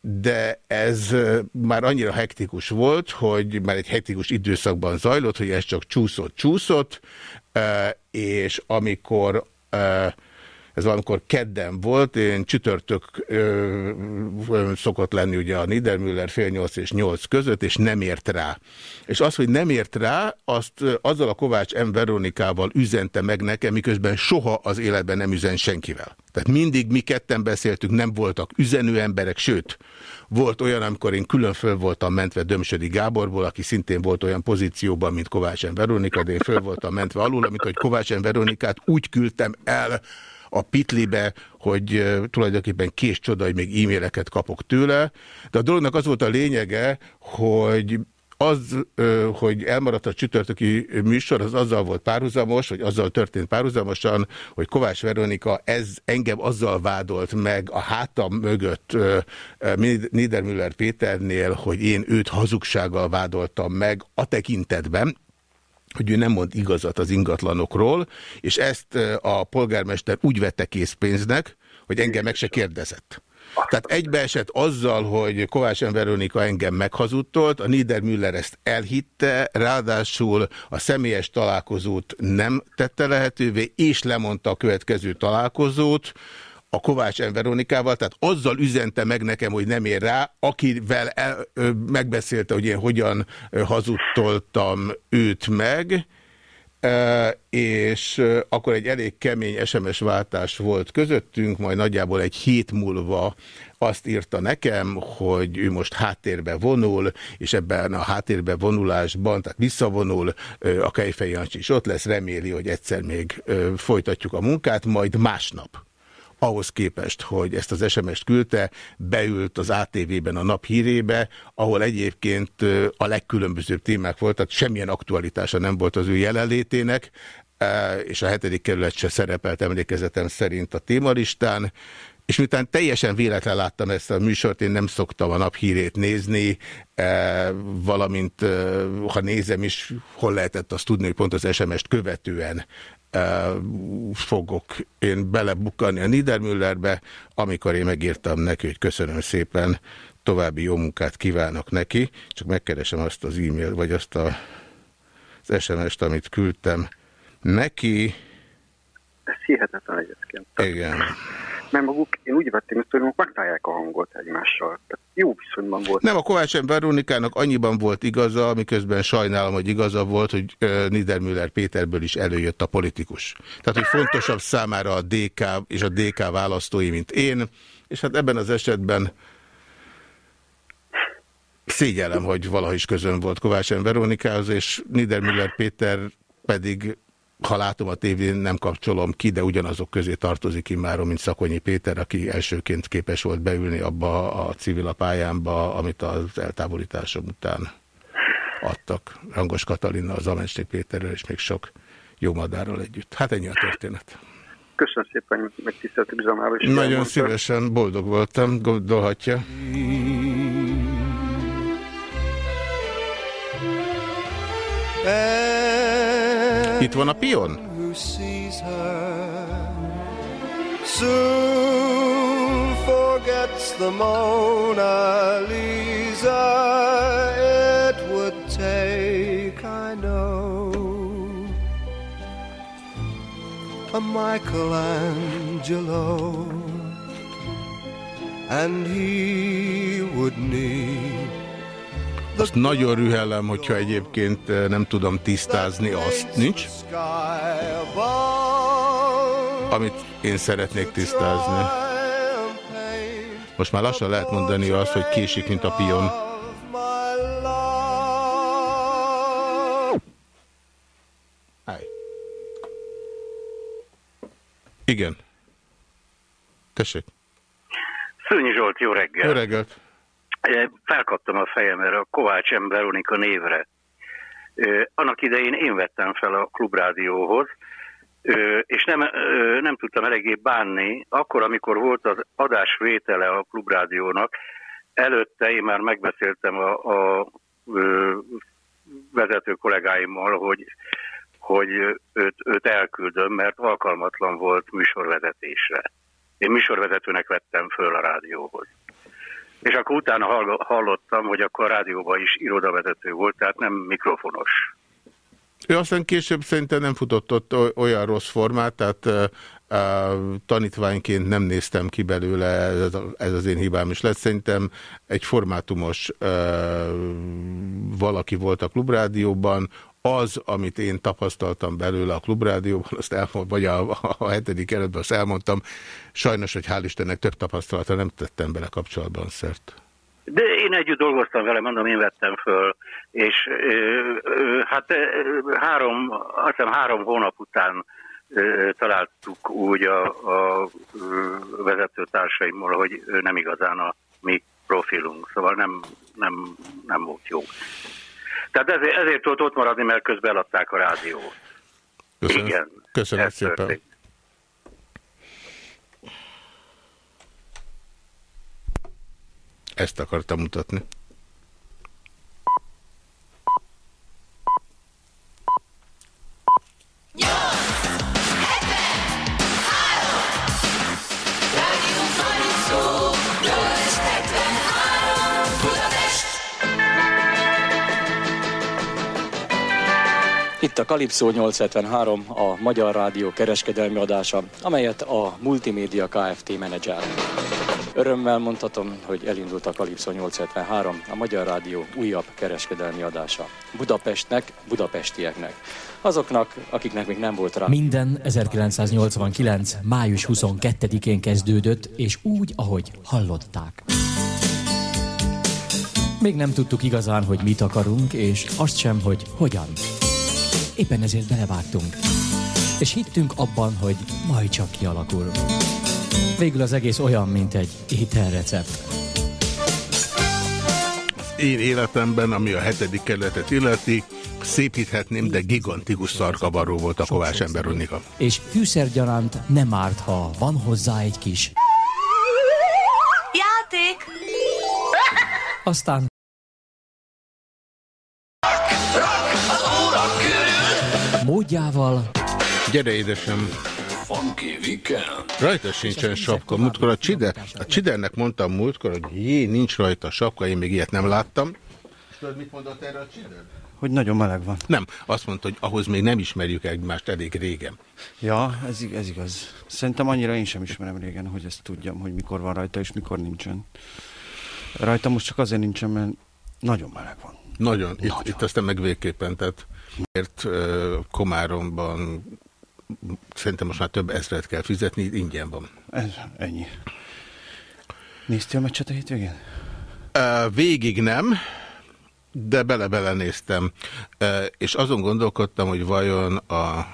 de ez már annyira hektikus volt, hogy már egy hektikus időszakban zajlott, hogy ez csak csúszott-csúszott, és amikor ez valamikor kedden volt, én csütörtök ö, szokott lenni ugye a Niedermüller fél nyolc és nyolc között, és nem ért rá. És az, hogy nem ért rá, azt azzal a Kovács M. Veronikával üzente meg nekem, miközben soha az életben nem üzen senkivel. Tehát mindig mi ketten beszéltünk, nem voltak üzenő emberek, sőt, volt olyan, amikor én külön föl voltam mentve Dömsödi Gáborból, aki szintén volt olyan pozícióban, mint Kovács M. Veronika, de én föl voltam mentve alul, amit hogy Kovács M. Veronikát úgy küldtem el a pitlibe, hogy tulajdonképpen kés csoda, hogy még e-maileket kapok tőle, de a dolognak az volt a lényege, hogy az, hogy elmaradt a csütörtöki műsor, az azzal volt párhuzamos, vagy azzal történt párhuzamosan, hogy Kovács Veronika ez engem azzal vádolt meg a hátam mögött Niedermüller Péternél, hogy én őt hazugsággal vádoltam meg a tekintetben, hogy ő nem mond igazat az ingatlanokról, és ezt a polgármester úgy vette készpénznek, hogy engem meg se kérdezett. Tehát egybeesett azzal, hogy Kovács. Veronika engem meghazudtolt, a Niedermüller ezt elhitte, ráadásul a személyes találkozót nem tette lehetővé, és lemondta a következő találkozót, a Kovács. Veronikával, tehát azzal üzente meg nekem, hogy nem ér rá, akivel el, ö, megbeszélte, hogy én hogyan ö, hazudtoltam őt meg, e, és ö, akkor egy elég kemény SMS váltás volt közöttünk, majd nagyjából egy hét múlva azt írta nekem, hogy ő most háttérbe vonul, és ebben a háttérbe vonulásban, tehát visszavonul, ö, a Kejfej Jancsi is ott lesz, reméli, hogy egyszer még ö, folytatjuk a munkát, majd másnap ahhoz képest, hogy ezt az SMS-t küldte, beült az ATV-ben a nap hírébe, ahol egyébként a legkülönbözőbb témák voltak, semmilyen aktualitása nem volt az ő jelenlétének, és a hetedik kerület se szerepelt emlékezetem szerint a témalistán, és miután teljesen véletlen láttam ezt a műsort, én nem szoktam a naphírét nézni, eh, valamint ha nézem is, hol lehetett azt tudni, hogy pont az SMS-t követően fogok én belebukani a Niedermüllerbe, amikor én megírtam neki, hogy köszönöm szépen, további jó munkát kívánok neki, csak megkeresem azt az e-mail, vagy azt a, az SMS-t, amit küldtem neki. Ez hihetetlen egyébként. Igen. Mert maguk, én úgy vettem, hogy maguk megtalálják a hangot egymással. Tehát jó viszonyban volt. Nem, a Kovács. Veronikának annyiban volt igaza, miközben sajnálom, hogy igaza volt, hogy Niedermüller Péterből is előjött a politikus. Tehát, hogy fontosabb számára a DK és a DK választói, mint én, és hát ebben az esetben szégyellem, hogy valaha is közön volt Kovács. Veronikához, és Niedermüller Péter pedig ha látom a tévén, nem kapcsolom ki, de ugyanazok közé tartozik immáron, mint Szakonyi Péter, aki elsőként képes volt beülni abba a civil pályámba, amit az eltávolításom után adtak. Rangos Katalina, az Amencsnék Péterrel és még sok jó madárral együtt. Hát ennyi a történet. Köszönöm szépen, hogy megtisztelt bizalmába. Nagyon elmondta. szívesen, boldog voltam, gondolhatja. Itt van a pion? forgets the Mona Lisa. It would take, I know, a Michelangelo, and he would need Azt nagyon rühellem, hogyha egyébként eh, nem tudom tisztázni, azt nincs, amit én szeretnék tisztázni. Most már lassan lehet mondani azt, hogy késik, mint a pion. Állj. Igen. Tessék. Szőnyi Zsolt, jó reggel. Jó reggelt. Felkaptam a fejem erre a Kovács M. Veronika névre. Annak idején én vettem fel a klubrádióhoz, és nem, nem tudtam eléggé bánni. Akkor, amikor volt az adásvétele a klubrádiónak, előtte én már megbeszéltem a, a ö, vezető kollégáimmal, hogy, hogy őt, őt elküldöm, mert alkalmatlan volt műsorvezetésre. Én műsorvezetőnek vettem föl a rádióhoz. És akkor utána hall- hallottam, hogy akkor a rádióban is irodavezető volt, tehát nem mikrofonos. Ő aztán később szerintem nem futott ott oly- olyan rossz formát, tehát uh, tanítványként nem néztem ki belőle, ez, ez az én hibám is lett. Szerintem egy formátumos uh, valaki volt a klubrádióban, az, amit én tapasztaltam belőle a klubrádióban, azt elmond, vagy a, a hetedik előttben azt elmondtam, sajnos, hogy hál' Istennek több tapasztalata nem tettem bele kapcsolatban szert. De én együtt dolgoztam vele, mondom, én vettem föl, és ö, ö, hát ö, három, azt hiszem három hónap után ö, találtuk úgy a, a vezetőtársaimmal, hogy nem igazán a mi profilunk, szóval nem, nem, nem volt jó. Tehát ezért, ezért tudott ott maradni, mert közben eladták a rádiót. Köszönöm, Igen, köszönöm ez szépen. történt. Ezt akartam mutatni. Rádió Itt a Kalipszó 873, a Magyar Rádió kereskedelmi adása, amelyet a Multimédia Kft. menedzser. Örömmel mondhatom, hogy elindult a Kalipszó 873, a Magyar Rádió újabb kereskedelmi adása. Budapestnek, budapestieknek. Azoknak, akiknek még nem volt rá. Minden 1989. május 22-én kezdődött, és úgy, ahogy hallották. Még nem tudtuk igazán, hogy mit akarunk, és azt sem, hogy hogyan. Éppen ezért belevágtunk. És hittünk abban, hogy majd csak kialakul. Végül az egész olyan, mint egy ételrecept. Én életemben, ami a hetedik kerületet illeti, szépíthetném, de gigantikus szarkabaró volt a Kovács ember Ronika. És fűszergyaránt nem árt, ha van hozzá egy kis. Játék! Aztán módjával Gyere, édesem! Funky Weekend. Rajta sincsen sapka. Múltkor a Csider, a Csidernek mondtam múltkor, hogy jé, nincs rajta sapka, én még ilyet nem láttam. És tudod, mit mondott erre a Csider? Hogy nagyon meleg van. Nem, azt mondta, hogy ahhoz még nem ismerjük egymást elég régen. Ja, ez, ez igaz. Szerintem annyira én sem ismerem régen, hogy ezt tudjam, hogy mikor van rajta és mikor nincsen. Rajta most csak azért nincsen, mert nagyon meleg van. Nagyon. Itt, Nagyon. itt aztán meg végképpen, tehát uh, Komáromban szerintem most már több ezret kell fizetni, ingyen van. Ez, ennyi. Néztél a meccset a hétvégén? Végig nem, de bele-bele néztem. És azon gondolkodtam, hogy vajon a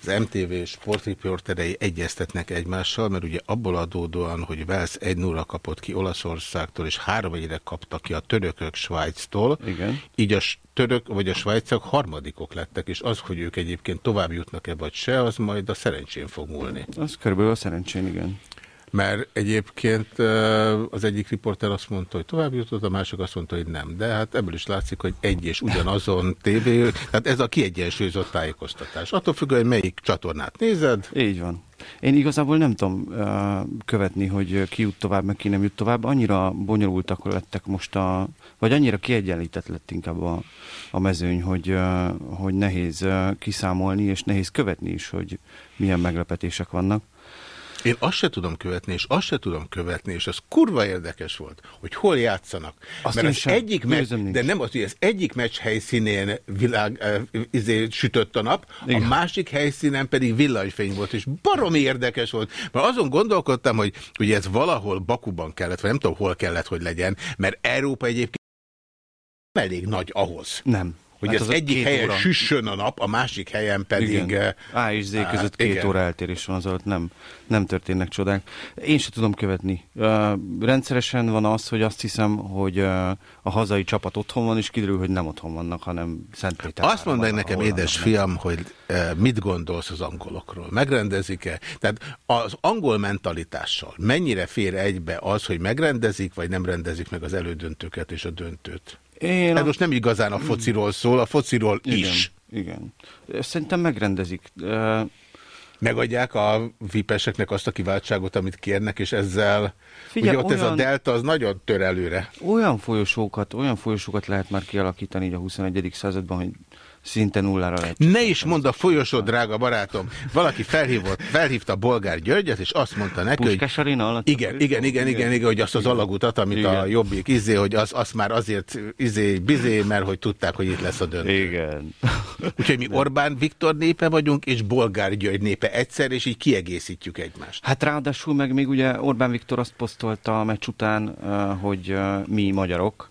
az MTV sportriporterei egyeztetnek egymással, mert ugye abból adódóan, hogy Wales 1-0 kapott ki Olaszországtól, és 3 1 kaptak ki a törökök Svájctól, Igen. így a török vagy a svájciak harmadikok lettek, és az, hogy ők egyébként tovább jutnak-e vagy se, az majd a szerencsén fog múlni. Az körülbelül a szerencsén, igen. Mert egyébként az egyik riporter azt mondta, hogy tovább jutott, a másik azt mondta, hogy nem. De hát ebből is látszik, hogy egy és ugyanazon tévé, tehát ez a kiegyensúlyozott tájékoztatás. Attól függ, hogy melyik csatornát nézed. Így van. Én igazából nem tudom uh, követni, hogy ki jut tovább, meg ki nem jut tovább. Annyira bonyolultak lettek most a... Vagy annyira kiegyenlített lett inkább a, a mezőny, hogy, uh, hogy nehéz uh, kiszámolni, és nehéz követni is, hogy milyen meglepetések vannak. Én azt se tudom követni, és azt se tudom követni, és az kurva érdekes volt, hogy hol játszanak. Azt Mert az sem. egyik meccs, nincs. de nem az, hogy az egyik meccs helyszínén világ, eh, izé, sütött a nap, Igen. a másik helyszínen pedig villanyfény volt, és baromi érdekes volt. Mert azon gondolkodtam, hogy ugye ez valahol Bakuban kellett, vagy nem tudom, hol kellett, hogy legyen, mert Európa egyébként elég nagy ahhoz. Nem. Hogy Hát az, az egyik helyen óra. süssön a nap, a másik helyen pedig... Igen. eh, A és Z hát, között két igen. óra eltérés van, az alatt nem, nem történnek csodák. Én se tudom követni. Uh, rendszeresen van az, hogy azt hiszem, hogy uh, a hazai csapat otthon van, és kiderül, hogy nem otthon vannak, hanem Szentpéterváron Azt mondd meg nekem, édes fiam, hogy eh, mit gondolsz az angolokról? Megrendezik-e? Tehát az angol mentalitással mennyire fér egybe az, hogy megrendezik, vagy nem rendezik meg az elődöntőket és a döntőt? Én Ez a- most nem igazán a fociról szól, a fociról Igen, is. Igen. Szerintem megrendezik. Megadják a vipeseknek azt a kiváltságot, amit kérnek, és ezzel, Figyelj, ugye ott ez a olyan- delta, az nagyon tör előre. olyan folyosókat, olyan folyosókat lehet már kialakítani így a 21. században, hogy szinte nullára lehet. Ne is mondd a folyosó, drága barátom. Valaki felhívott, felhívta Bolgár Györgyet, és azt mondta neki, hogy... Puskás alatt? Igen, igen, igen, igen, igen, hogy azt az alagutat, amit a Igen. jobbik izé, hogy az, az már azért izé, bizé, mert hogy tudták, hogy itt lesz a döntő. Igen. Úgyhogy mi Orbán Viktor népe vagyunk, és Bolgár György népe egyszer, és így kiegészítjük egymást. Hát ráadásul meg még ugye Orbán Viktor azt posztolta a meccs után, uh, hogy uh, mi magyarok,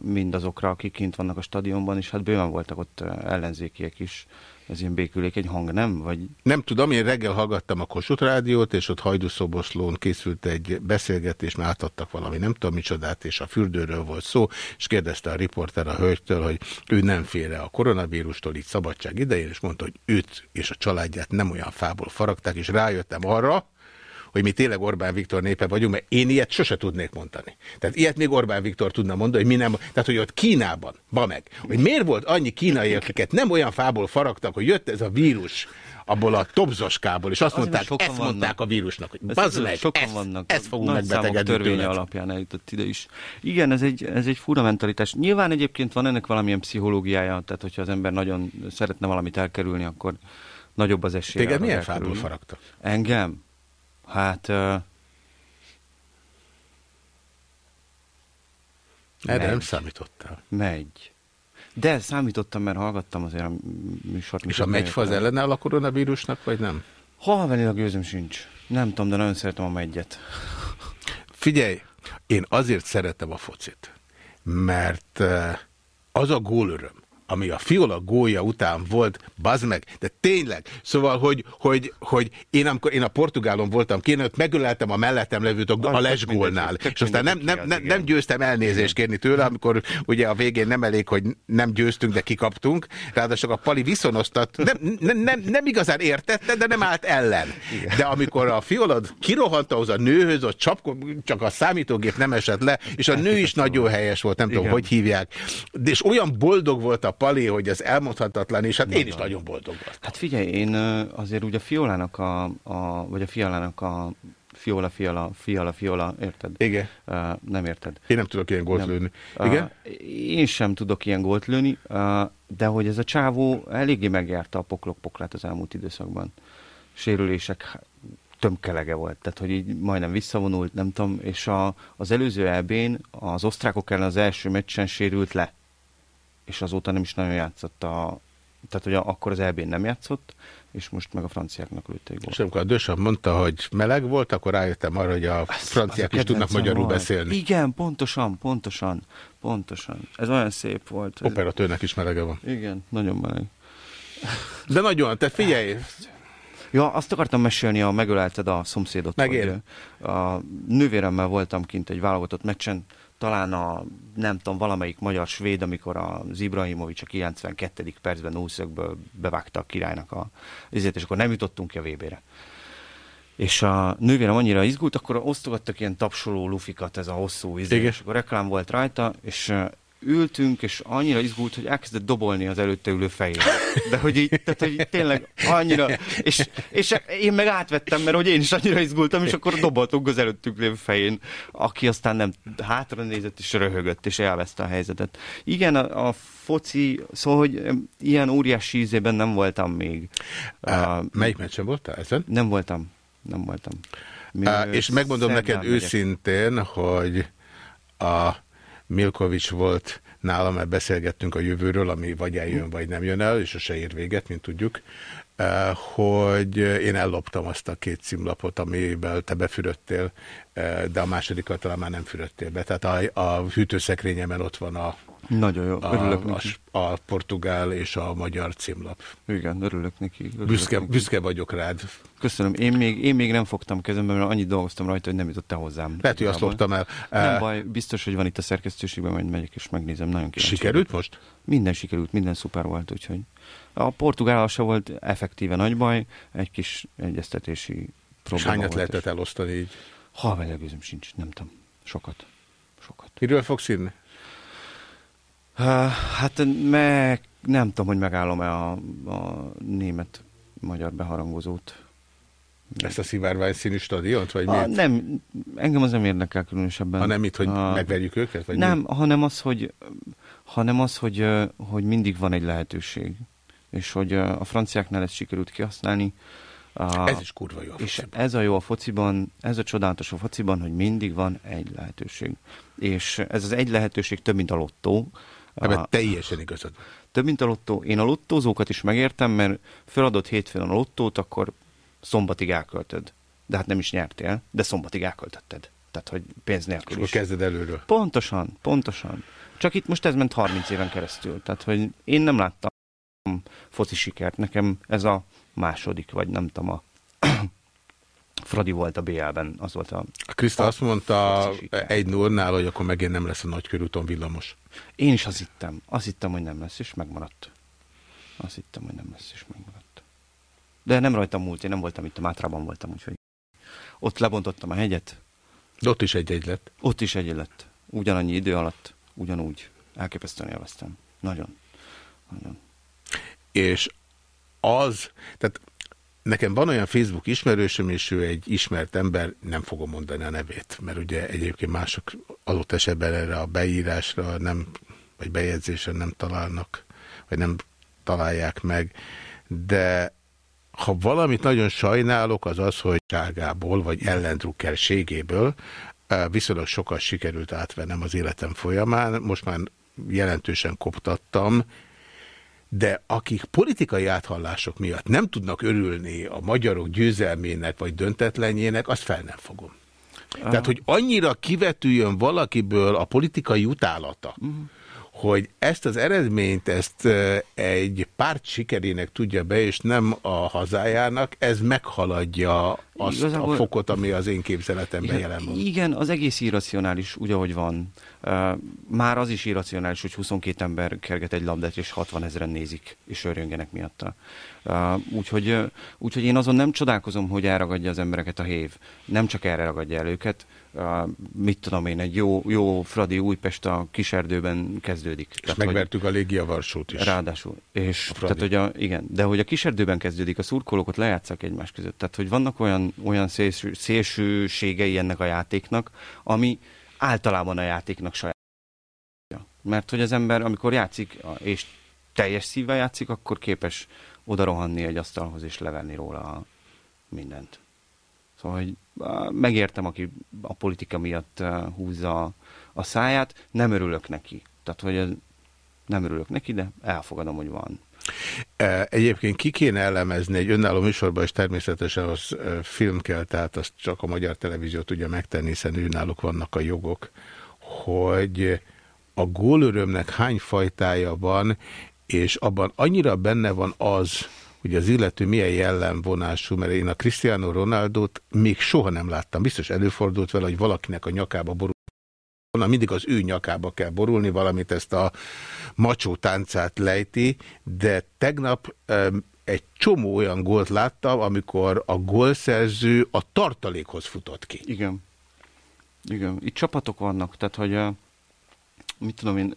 mindazokra, akik kint vannak a stadionban, és hát bőven voltak ott ellenzékiek is. Ez ilyen békülékeny hang, nem? Vagy Nem tudom, én reggel hallgattam a Kossuth rádiót, és ott Hajdúszoboszlón készült egy beszélgetés, mert átadtak valami nem tudom micsodát, és a fürdőről volt szó, és kérdezte a riporter a hölgytől, hogy ő nem fél a koronavírustól így szabadság idején, és mondta, hogy őt és a családját nem olyan fából faragták, és rájöttem arra, hogy mi tényleg Orbán Viktor népe vagyunk, mert én ilyet sose tudnék mondani. Tehát ilyet még Orbán Viktor tudna mondani, hogy mi nem, tehát hogy ott Kínában, ba meg, hogy miért volt annyi kínai, akiket nem olyan fából faragtak, hogy jött ez a vírus abból a tobzoskából, és azt Azért, mondták, mert ezt sokan mondták vannak. a vírusnak, hogy bazd meg, sokan ezt, vannak. ezt fogunk Nagy megbetegedni törvénye tőled. alapján eljutott ide is. Igen, ez egy, ez egy fura mentalitás. Nyilván egyébként van ennek valamilyen pszichológiája, tehát hogyha az ember nagyon szeretne valamit elkerülni, akkor nagyobb az esélye. Téged milyen elkerülni. fából faragtak? Engem? Hát... Uh, Erre nem számítottál. Megy. De számítottam, mert hallgattam azért a műsort. És a megyfa az ellene a koronavírusnak, vagy nem? Halvenilag gőzöm sincs. Nem tudom, de nagyon szeretem a megyet. Figyelj, én azért szeretem a focit, mert az a gólöröm, ami a Fiola gólja után volt, bazd meg, de tényleg, szóval, hogy, hogy, hogy én amikor én a Portugálon voltam kéne, ott megöleltem a mellettem levőt a, a tök lesgólnál, és aztán nem, nem, nem, az, nem győztem elnézést kérni tőle, amikor ugye a végén nem elég, hogy nem győztünk, de kikaptunk, ráadásul a Pali viszonoztat, nem, nem, nem, nem igazán értette, de nem állt ellen. De amikor a fiolad kirohant ahhoz a nőhöz, ott csapko, csak a számítógép nem esett le, és a nő is *laughs* nagyon helyes volt, nem tudom, Igen. hogy hívják. De és olyan boldog volt a Pali, hogy ez elmondhatatlan, és hát én is nagyon boldog voltam. Hát figyelj, én azért ugye a Fiolának a, a vagy a Fiolának a Fiola, Fiola, Fiola, Fiola, érted? Igen. Uh, nem érted. Én nem tudok ilyen gólt Nem. lőni. Uh, Igen? én sem tudok ilyen gólt lőni, uh, de hogy ez a csávó eléggé megjárta a poklok poklát az elmúlt időszakban. Sérülések tömkelege volt, tehát hogy így majdnem visszavonult, nem tudom, és a, az előző EB-n az osztrákok ellen az első meccsen sérült le, és azóta nem is nagyon játszott a, tehát hogy akkor az EB-n nem játszott, és most meg a franciáknak lőtt egy gólt. És amikor a Dösab mondta, hogy meleg volt, akkor rájöttem arra, hogy a franciák Az is tudnak magyarul volt. beszélni. Igen, pontosan, pontosan, pontosan. Ez olyan szép volt. Operatőrnek is melege van. Igen, nagyon meleg. De nagyon, tehát figyelj, Ja, azt akartam mesélni, a megölelted a szomszédot. Hogy, A nővéremmel voltam kint egy válogatott meccsen, talán a, nem tudom, valamelyik magyar-svéd, amikor az Ibrahimovics a 92. percben úszökből bevágta a királynak a ezért, és akkor nem jutottunk ki a VB-re. És a nővérem annyira izgult, akkor osztogattak ilyen tapsoló lufikat, ez a hosszú izé, és akkor reklám volt rajta, és ültünk, és annyira izgult, hogy elkezdett dobolni az előtte ülő fején. De hogy így, tehát hogy tényleg annyira, és, és én meg átvettem, mert hogy én is annyira izgultam, és akkor doboltunk az előttük lévő fején, aki aztán nem hátra nézett, és röhögött, és elveszte a helyzetet. Igen, a, a foci, szóval, hogy ilyen óriási ízében nem voltam még. Uh, melyik meccsen voltál ezen? Nem voltam, nem voltam. Uh, és megmondom neked megyek. őszintén, hogy a Milkovics volt nálam, mert beszélgettünk a jövőről, ami vagy eljön, vagy nem jön el, és sose ér véget, mint tudjuk, uh, hogy én elloptam azt a két címlapot, amivel te befürödtél, uh, de a másodikat talán már nem fürödtél be. Tehát a, a hűtőszekrényemen ott van a, Nagyon jó, a, örülök a, neki. a portugál és a magyar címlap. Igen, örülök neki. Örülök Büszke, neki. büszke vagyok rád. Köszönöm. Én még, én még nem fogtam kezembe, mert annyit dolgoztam rajta, hogy nem jutott el hozzám. Lehet, hogy azt loptam el. Nem Eh, baj, biztos, hogy van itt a szerkesztőségben, majd megyek és megnézem. Nagyon kíváncsi Sikerült vagyok. most? Minden sikerült, minden szuper volt, úgyhogy a portugál se volt effektíve nagy baj, egy kis egyeztetési És probléma hányat volt. lehetett elosztani így? Ha velegőzöm sincs, nem tudom. Sokat. Miről fogsz írni? Hát meg nem tudom, hogy megállom-e a, a német-magyar beharangozót. Ezt a szivárvány színű stadiont? Vagy A, miért? nem, engem az nem érdekel különösebben. Hanem itt, hogy A- megverjük őket? Vagy nem, mi? hanem az, hogy, hanem az hogy, hogy mindig van egy lehetőség. És hogy a franciáknál ezt sikerült kihasználni. A, Ez is kurva jó a És ez a jó a fociban, ez a csodálatos a fociban, hogy mindig van egy lehetőség. És ez az egy lehetőség több, mint a lottó. Ebben A- teljesen igazad. több, mint a lottó. Én a lottózókat is megértem, mert feladott hétfőn a lottót, akkor szombatig elköltöd. De hát nem is nyertél, de szombatig elköltötted. Tehát, hogy pénz És nélkül akkor is. kezded előről. Pontosan, pontosan. Csak itt most ez ment 30 éven keresztül. Tehát, hogy én nem láttam foci sikert. Nekem ez a második, vagy nem tudom, a Fradi volt a BL-ben, az volt a... A Kriszta azt mondta egy nórnál, hogy akkor megint nem lesz a nagykörúton villamos. Én is azt hittem. Azt hittem, hogy nem lesz, és megmaradt. Azt hittem, hogy nem lesz, és megmaradt. De nem rajtam múlt, én nem voltam itt, a Mátrában voltam, úgyhogy ott lebontottam a hegyet. De ott is egy-egy lett. Ott is egy lett. Ugyanannyi idő alatt, ugyanúgy. Elképesztően élveztem. Nagyon. Nagyon. És az, tehát Nekem van olyan Facebook ismerősöm, és ő egy ismert ember, nem fogom mondani a nevét, mert ugye egyébként mások adott esetben erre a beírásra nem, vagy bejegyzésre nem találnak, vagy nem találják meg, de ha valamit nagyon sajnálok, az az, hogy ságából, vagy ellendrukkerségéből viszonylag sokat sikerült átvennem az életem folyamán, most már jelentősen koptattam, de akik politikai áthallások miatt nem tudnak örülni a magyarok győzelmének vagy döntetlenjének, azt fel nem fogom. Tehát, hogy annyira kivetüljön valakiből a politikai utálata, hogy ezt az eredményt, ezt egy párt sikerének tudja be, és nem a hazájának, ez meghaladja azt Igazából- a fokot, ami az én képzeletemben Igen, jelen van. Igen, az egész irracionális, úgy ahogy van. Már az is irracionális, hogy 22 ember kerget egy labdát, és 60 ezeren nézik, és örjöngenek miatta. Úgyhogy, úgyhogy én azon nem csodálkozom, hogy elragadja az embereket a hév. Nem csak erre ragadja el őket. Mit tudom én, egy jó, jó Fradi Újpest a kiserdőben kezdődik. És megvertük a Légia Varsót is. Ráadásul. És tehát, hogy a, igen, de hogy a kiserdőben kezdődik, a szurkolók ott lejátszák egymás között. Tehát, hogy vannak olyan, olyan szélső, szélsőségei ennek a játéknak, ami általában a játéknak saját. Mert hogy az ember, amikor játszik, és teljes szívvel játszik, akkor képes oda rohanni egy asztalhoz, és levenni róla mindent. Szóval, hogy megértem, aki a politika miatt húzza a, száját, nem örülök neki. Tehát, hogy nem örülök neki, de elfogadom, hogy van. E, Egyébként ki kéne elemezni egy önálló műsorban, és természetesen az e, film kell, tehát azt csak a magyar televízió tudja megtenni, hiszen náluk vannak a jogok, hogy a gólörömnek hány fajtája van, és abban annyira benne van az, hogy az illető milyen jellemvonású, mert én a Cristiano Ronaldot még soha nem láttam. Biztos előfordult vele, hogy valakinek a nyakába borul onnan mindig az ő nyakába kell borulni, valamit ezt a macsó táncát lejti, de tegnap egy csomó olyan gólt láttam, amikor a gólszerző a tartalékhoz futott ki. Igen. Igen. Itt csapatok vannak, tehát, hogy mit tudom én,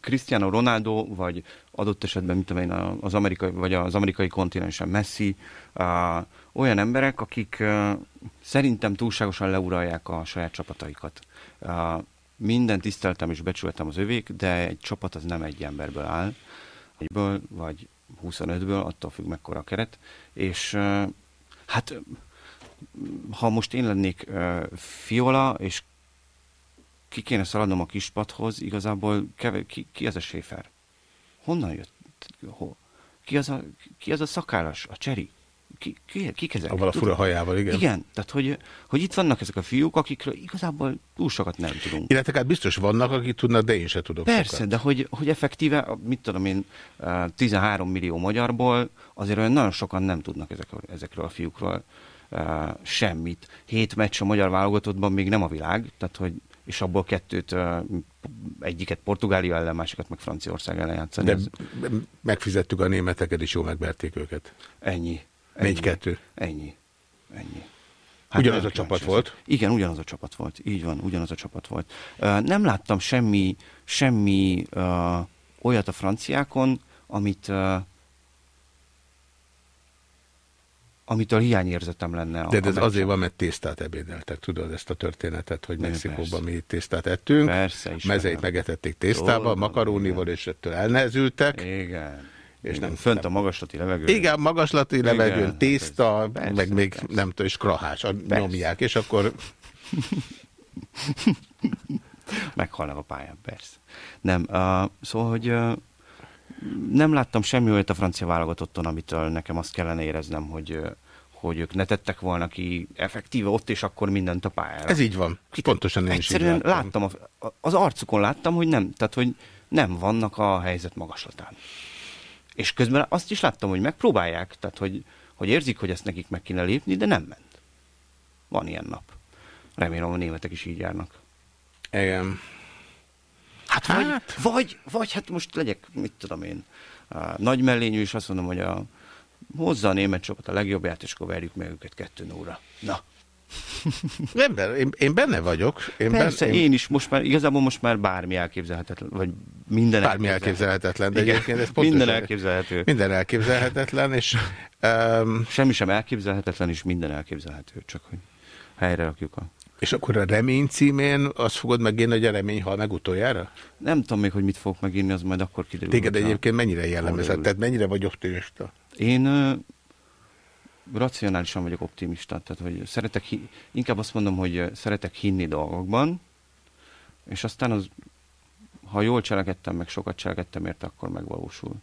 Cristiano Ronaldo, vagy adott esetben, mit tudom én, az amerikai, vagy az amerikai kontinensen Messi, uh, olyan emberek, akik uh, szerintem túlságosan leuralják a saját csapataikat. Uh, minden tiszteltem és becsültem az övék, de egy csapat az nem egy emberből áll, egyből vagy 25-ből, attól függ mekkora a keret, és hát ha most én lennék Fiola, és ki kéne szaladnom a kispadhoz, igazából keve, ki, ki az a Schäfer? Honnan jött? Ho, ki, az a, ki az a szakállas? A Cseri? Ki, ki, kik ezek? Avval a fura hajával, igen. Igen, tehát hogy, hogy itt vannak ezek a fiúk, akikről igazából túl sokat nem tudunk. Illetve hát biztos vannak, akik tudnak, de én se tudok Persze, sokat. de hogy, hogy effektíve, mit tudom én, eh, 13 millió magyarból azért olyan nagyon sokan nem tudnak ezekről, ezekről a fiúkról eh, semmit. Hét meccs a magyar válogatottban még nem a világ, tehát hogy és abból kettőt, eh, egyiket Portugália ellen, másikat meg Franciaország ellen játszani. De megfizettük a németeket, és jól megverték őket. ennyi. Ennyi. Négy-kettő. Ennyi. Ennyi. Ugyanaz nagyon a csapat kíváncsi volt? Igen, ugyanaz a csapat volt. Így van, ugyanaz a csapat volt. Ö, Nem láttam semmi, semmi uh, olyat a franciákon, amit uh, amitől hiányérzetem lenne. a- De a ez meccsen. azért van, mert tésztát ebédeltek. Tudod ezt a történetet, hogy Mexikóban persze. mi tésztát ettünk. Persze, ismerem. Mezeit megetették van, makarónival, és ettől elnehezültek. Igen. És nem, fönt a magaslati levegőn. Igen, magaslati Igen, levegőn, hát tészta, persze, meg még persze. nem tudom, és krahás, Persze. nyomják, és akkor *laughs* Meghalnak a pályán, persze. Nem, uh, szóval, hogy uh, nem láttam semmi olyat a francia válogatotton, amitől nekem azt kellene éreznem, hogy, uh, hogy ők ne tettek volna ki effektíve ott és akkor mindent a pályára. ez így van. Pontosan én is Egyszerűen láttam. láttam, a, az arcukon láttam, hogy nem, tehát hogy nem vannak a helyzet magaslatán. És közben azt is láttam, hogy megpróbálják, tehát hogy, hogy érzik, hogy ezt nekik meg kéne lépni, de nem ment. Van ilyen nap. Remélem a németek is így járnak. Igen. Hát, vagy, vagy, vagy hát most legyek, mit tudom én, nagy mellényű, és azt mondom, hogy a, hozza a német csapat a legjobbját, és akkor verjük meg őket kettő óra. Na, Nem, én, én benne vagyok. Én Persze, benne, én is most már, igazából most már bármi elképzelhetetlen, vagy minden Bármi elképzelhetetlen, de Igen, egyébként ez pontosan- minden elképzelhető. Minden elképzelhetetlen, és um, Semmi sem elképzelhetetlen, és minden elképzelhető, csak hogy helyre rakjuk a... És akkor a remény címén azt fogod megírni, hogy a remény hal meg utoljára? Nem tudom még, hogy mit fogok megírni, az majd akkor kiderül. Téged egyébként mennyire jellemezett? Tehát mennyire vagy optimista? Én racionálisan vagyok optimista, tehát hogy szeretek, hi- inkább azt mondom, hogy ö, szeretek hinni dolgokban, és aztán az, ha jól cselekedtem, meg sokat cselekedtem érte, akkor megvalósul.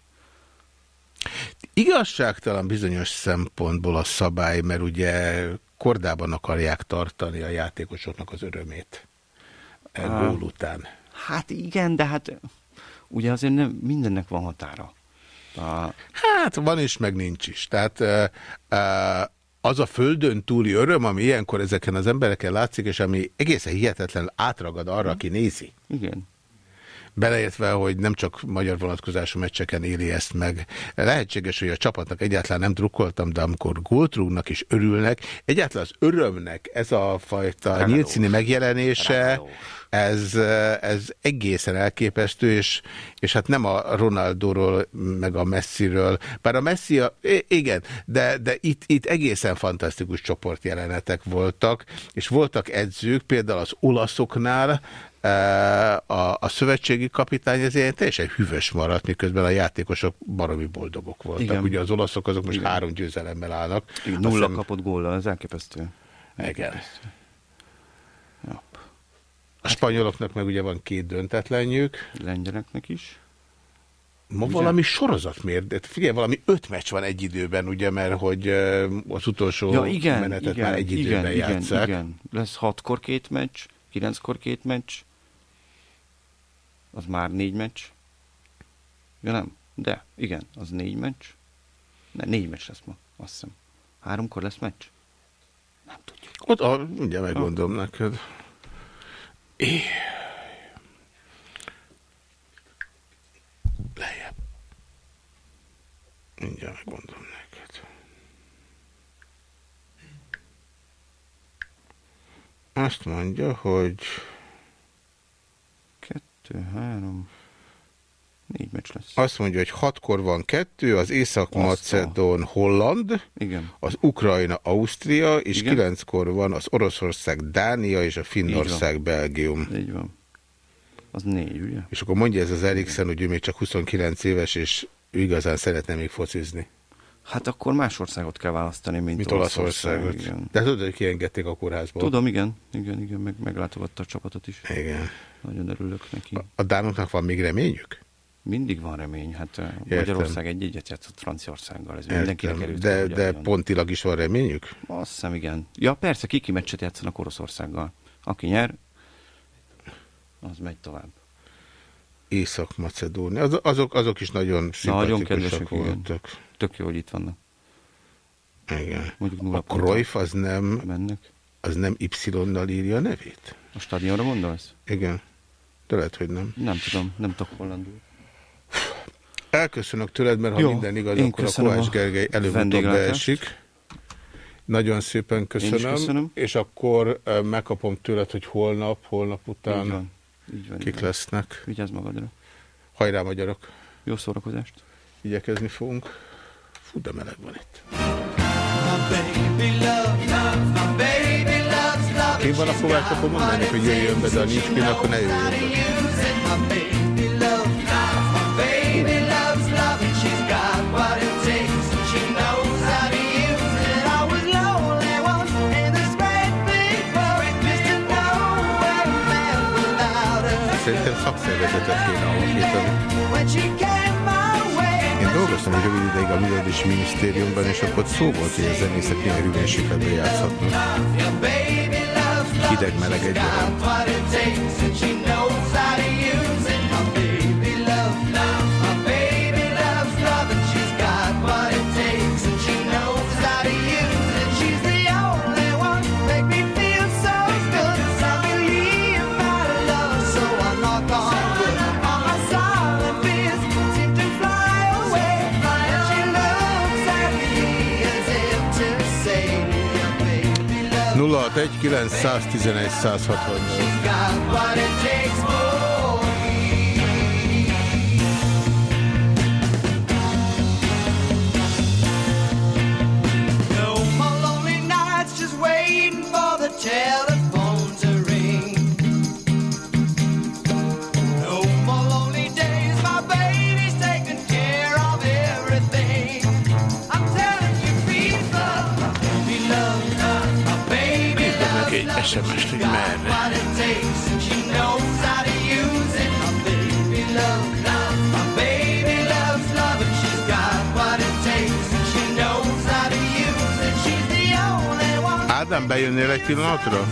Igazságtalan bizonyos szempontból a szabály, mert ugye kordában akarják tartani a játékosoknak az örömét. E Á. gól után. Hát igen, de hát ugye azért nem, mindennek van határa. A, Hát van is, meg nincs is. Tehát az a földön túli öröm, ami ilyenkor ezeken az embereken látszik, és ami egészen hihetetlen átragad arra, aki nézi. igen. Beleértve, hogy nem csak magyar vonatkozású meccseken éli ezt meg. Lehetséges, hogy a csapatnak egyáltalán nem drukkoltam, de amikor gólt rúgnak és örülnek, egyáltalán az örömnek ez a fajta nyílt színi megjelenése, ez, ez egészen elképesztő, és, és hát nem a Ronaldóról, meg a Messiről, bár a Messi, a, igen, de, de itt, itt egészen fantasztikus csoportjelenetek voltak, és voltak edzők, például az olaszoknál, eh, a, a szövetségi kapitány ezért teljesen hűvös maradt, miközben a játékosok baromi boldogok voltak. Igen. Ugye az olaszok azok most Igen. három győzelemmel állnak. Igen, nulla hiszem- kapott góllal, ez elképesztő. Igen. A spanyoloknak meg ugye van két döntetlenjük. Lengyeleknek is. Ma Ugye? valami sorozat? De Figyelj, valami öt meccs van egy időben, ugye, mert hogy az utolsó Ja, igen, menetet igen, már egy igen, időben igen, játsszák. igen. Lesz hatkor két meccs, kilenckor két meccs, az már négy meccs. Ja nem, de igen, az négy meccs. Ne, négy meccs lesz ma, azt hiszem. Háromkor lesz meccs? Ott, ah, mindjárt megmondom neked. É. Lejjebb. Mindjárt megmondom neked. Azt mondja, hogy Kettő, három, négy meccs lesz. azt mondja, hogy hatkor van kettő, az Észak-Macedón Holland, Igen. az Ukrajna Ausztria, és Igen. kilenckor van az Oroszország Dánia és a Finnország Így Belgium. Így van. Az négy, ugye? És akkor mondja ez az Eriksen, hogy ő még csak 29 éves, és ő igazán szeretne még focizni. Hát akkor más országot kell választani, mint, Mint Olaszország, Olaszországot. Igen. De tudod, hogy kiengedték a kórházból. Tudom, igen, igen, igen, meg, meglátogatta a csapatot is. Igen. Nagyon örülök neki. A dánoknak van még reményük? Mindig van remény. Hát eh, Magyarország egy egyet játszott Franciaországgal, ez mindenkinek Értem. erőt De, kell, de ugyanolyan. pontilag is van reményük? Azt hiszem, igen. Ja, persze, kiki meccset játszanak Oroszországgal. Aki nyer, az megy tovább. Észak-Macedónia. Az, azok, azok is nagyon Nagyon szimpatikusak igen. voltak. Tök jó, hogy itt vannak. Igen. Mondjuk A Cruyff az nem, mennek. az nem Y-nal írja a nevét? A stadionra gondolsz? Igen. De lehet, hogy nem. Nem tudom, nem tudok hollandul. Elköszönök tőled, mert ha Jó, minden igaz, akkor a Kovács Gergely előbb-utóbb beesik. Nagyon szépen köszönöm. Köszönöm. És akkor megkapom tőled, hogy holnap, holnap után Így van. Így van, kik így van. lesznek. Vigyázz magadra. Hajrá, magyarok! Jó szórakozást! Igyekezni fogunk. Fú, de meleg van itt. Én van akkor mondd neki, hogy jöjjön be, de ha nincs ki, akkor ne jöjjön be. Szakszervezetet kéne alakítani. Én dolgoztam egy rövid ideig a Művelődési Minisztériumban, és akkor szó volt, hogy a zenészek milyen hűvénységekben játszhatnak. Hideg-meleg egyaránt. 061 111 168. the only one. Ádám, bejönnél egy pillanatra?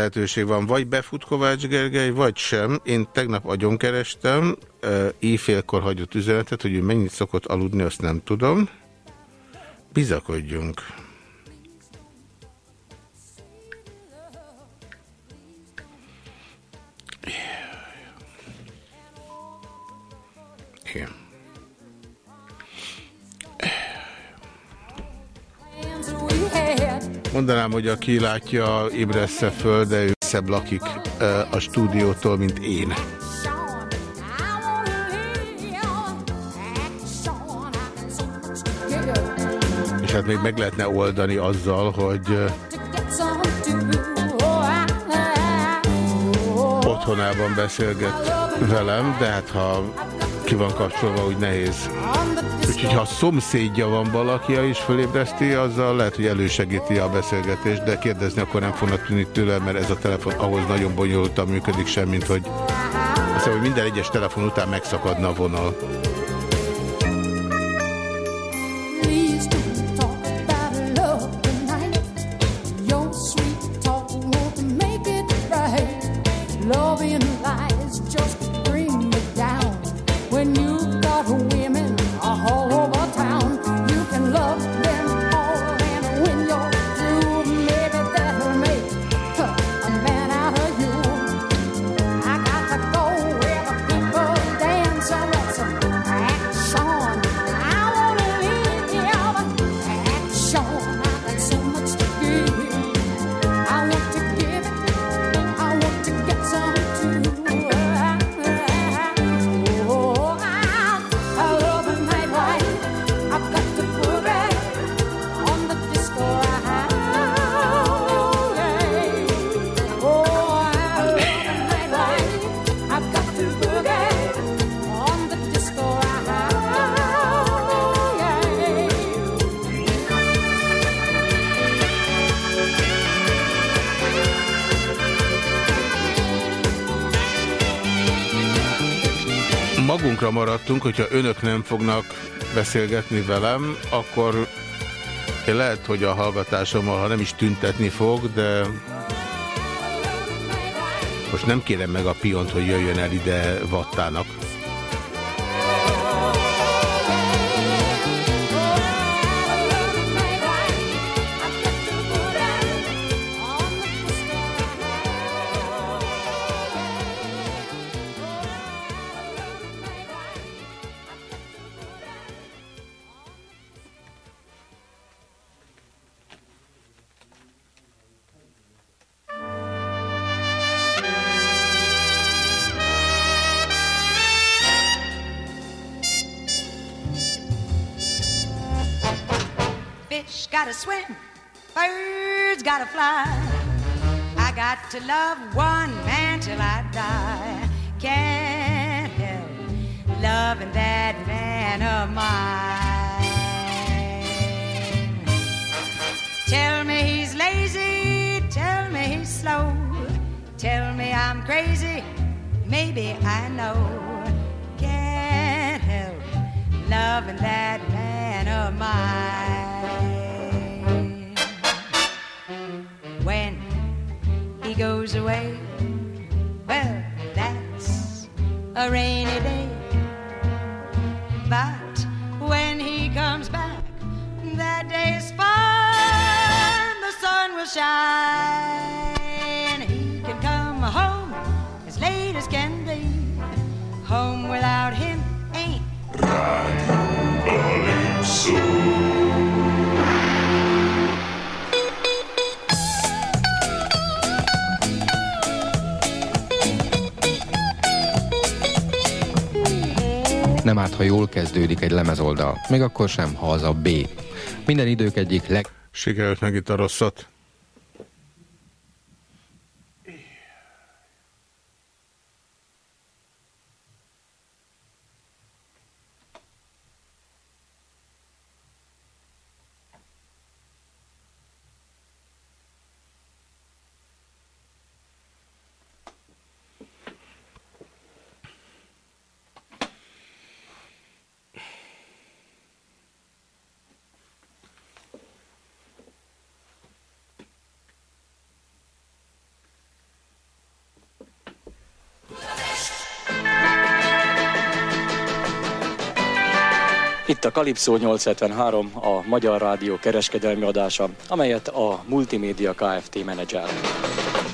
Lehetőség van, vagy befut Kovács Gergely, vagy sem. Én tegnap agyon kerestem, ö, éjfélkor hagyott üzenetet, hogy ő mennyit szokott aludni, azt nem tudom. Bizakodjunk. Igen. Mondanám, hogy aki látja, ébressze föl, de ő szebb lakik a stúdiótól, mint én. És hát még meg lehetne oldani azzal, hogy otthonában beszélget velem, de hát ha ki van kapcsolva, úgy nehéz. Úgyhogy ha szomszédja van valaki, és fölébreszti, azzal lehet, hogy elősegíti a beszélgetést, de kérdezni akkor nem fognak tűnni tőle, mert ez a telefon ahhoz nagyon bonyolultan működik sem, mint hogy, hiszem, hogy minden egyes telefon után megszakadna a vonal. Maradtunk, hogyha önök nem fognak beszélgetni velem, akkor én lehet, hogy a hallgatásommal, ha nem is tüntetni fog, de most nem kérem meg a piont, hogy jöjjön el ide vattának. Late as can be. Home without him ain't Nem árt, ha jól kezdődik egy lemezoldal, még akkor sem, ha az a B. Minden idők egyik leg... Sikerült meg itt a rosszat. A Kalipszó 873, a Magyar Rádió kereskedelmi adása, amelyet a Multimédia Kft. menedzsel.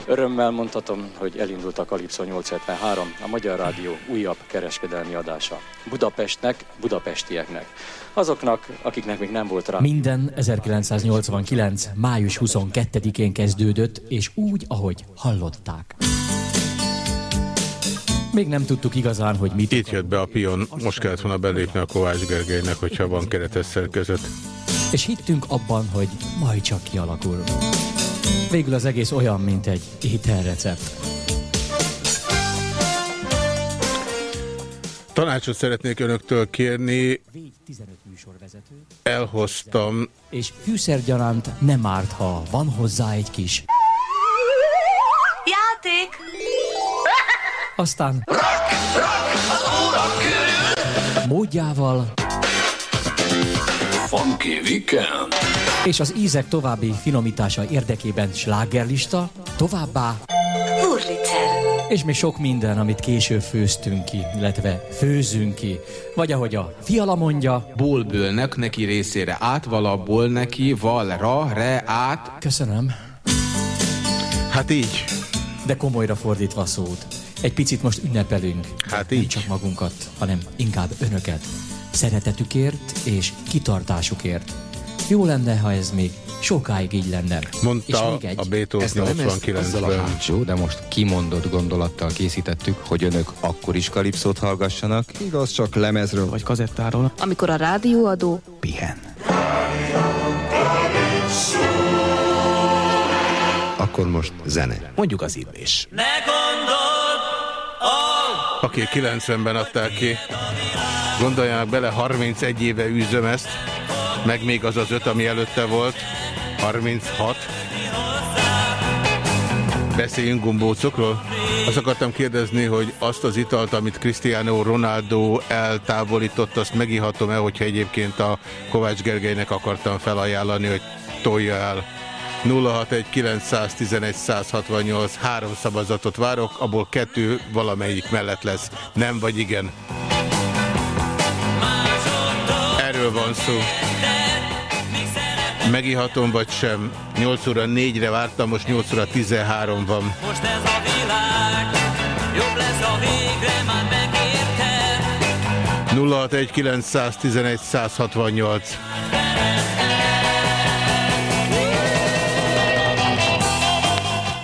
Örömmel mondhatom, hogy elindult a Kalipszó 873, a Magyar Rádió újabb kereskedelmi adása. Budapestnek, budapestieknek. Azoknak, akiknek még nem volt rá. Minden 1989. május 22-én kezdődött, és úgy, ahogy hallották. Még nem tudtuk igazán, hogy mit... Itt jött be a pion, most kellett volna belépni a Kovács Gergelynek, hogyha van keretes szerkezet. És hittünk abban, hogy majd csak kialakul. Végül az egész olyan, mint egy ételrecept. Tanácsot szeretnék önöktől kérni, 15 műsorvezető. elhoztam És fűszergyaránt nem árt, ha van hozzá egy kis. Játék! Aztán módjával Funky Weekend. és az ízek további finomítása érdekében slágerlista, továbbá Wurlitzer. és még sok minden, amit később főztünk ki, illetve főzünk ki. Vagy ahogy a fiala mondja, Bólbőlnek neki részére át, valaból neki, valra, re, át. Köszönöm. Hát így. De komolyra fordítva a szót. Egy picit most ünnepelünk. Hát Nem csak magunkat, hanem inkább önöket. Szeretetükért és kitartásukért. Jó lenne, ha ez még sokáig így lenne. Mondta és még egy. a Beethoven Ezt a lemezt azzal a 89-ben. hátsó, de most kimondott gondolattal készítettük, hogy önök akkor is kalipszót hallgassanak, igaz csak lemezről vagy kazettáról. Amikor a rádióadó Pihen. Akkor most zene. Mondjuk az illés. Gondold, Aki 90-ben adták ki. Gondoljanak bele, 31 éve űzöm ezt, meg még az az öt, ami előtte volt. 36. Beszéljünk gombócokról. Azt akartam kérdezni, hogy azt az italt, amit Cristiano Ronaldo eltávolított, azt megihatom-e, hogyha egyébként a Kovács Gergelynek akartam felajánlani, hogy tolja el. 061911168 három szavazatot várok, abból kettő valamelyik mellett lesz. Nem vagy igen. Erről van szó. Megihatom vagy sem. 8 óra 4-re vártam, most 8 óra 13 van. most ez a világ, jobb lesz, ha végre már megérted. 061911168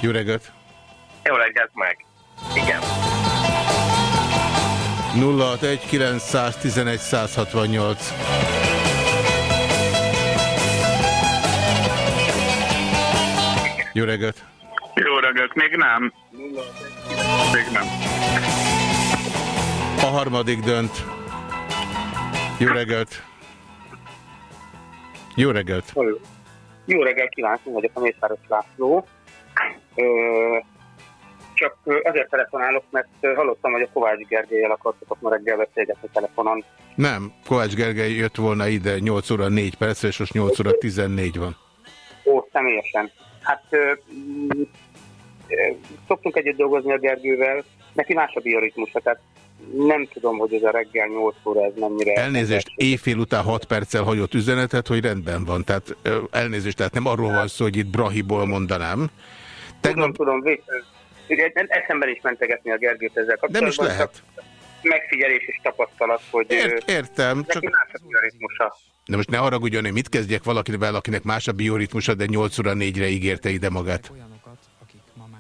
Jó reggelt! Jó reggelt meg. Igen. 061911168 Jó reggelt! Jó reggelt, még nem. Még nem. A harmadik dönt. Jó reggelt! Jó reggelt! Jó reggelt kívánok, vagyok a Mészáros László. Csak azért telefonálok, mert hallottam, hogy a Kovács Gergelyel akartatok ma reggel beszélgetni telefonon. Nem, Kovács Gergely jött volna ide 8 óra 4 percre, és most 8 óra 14 van. Ó, személyesen. Hát ö, ö, szoktunk együtt dolgozni a Gergővel, neki más a bioritmusa, tehát nem tudom, hogy ez a reggel 8 óra ez mennyire... Elnézést, éjfél után 6 perccel hagyott üzenetet, hogy rendben van. Tehát elnézést, tehát nem arról van szó, hogy itt Brahiból mondanám. Tudom, tudom, végül, eszemben is mentegetni a Gergőt ezzel kapcsolatban. Nem is lehet. Megfigyelés és tapasztalat, hogy Ért, értem, csak... más a bioritmusa. De most ne haragudjon, hogy mit kezdjek valakivel, akinek más a bioritmusa, de 8 óra 4-re ígérte ide magát.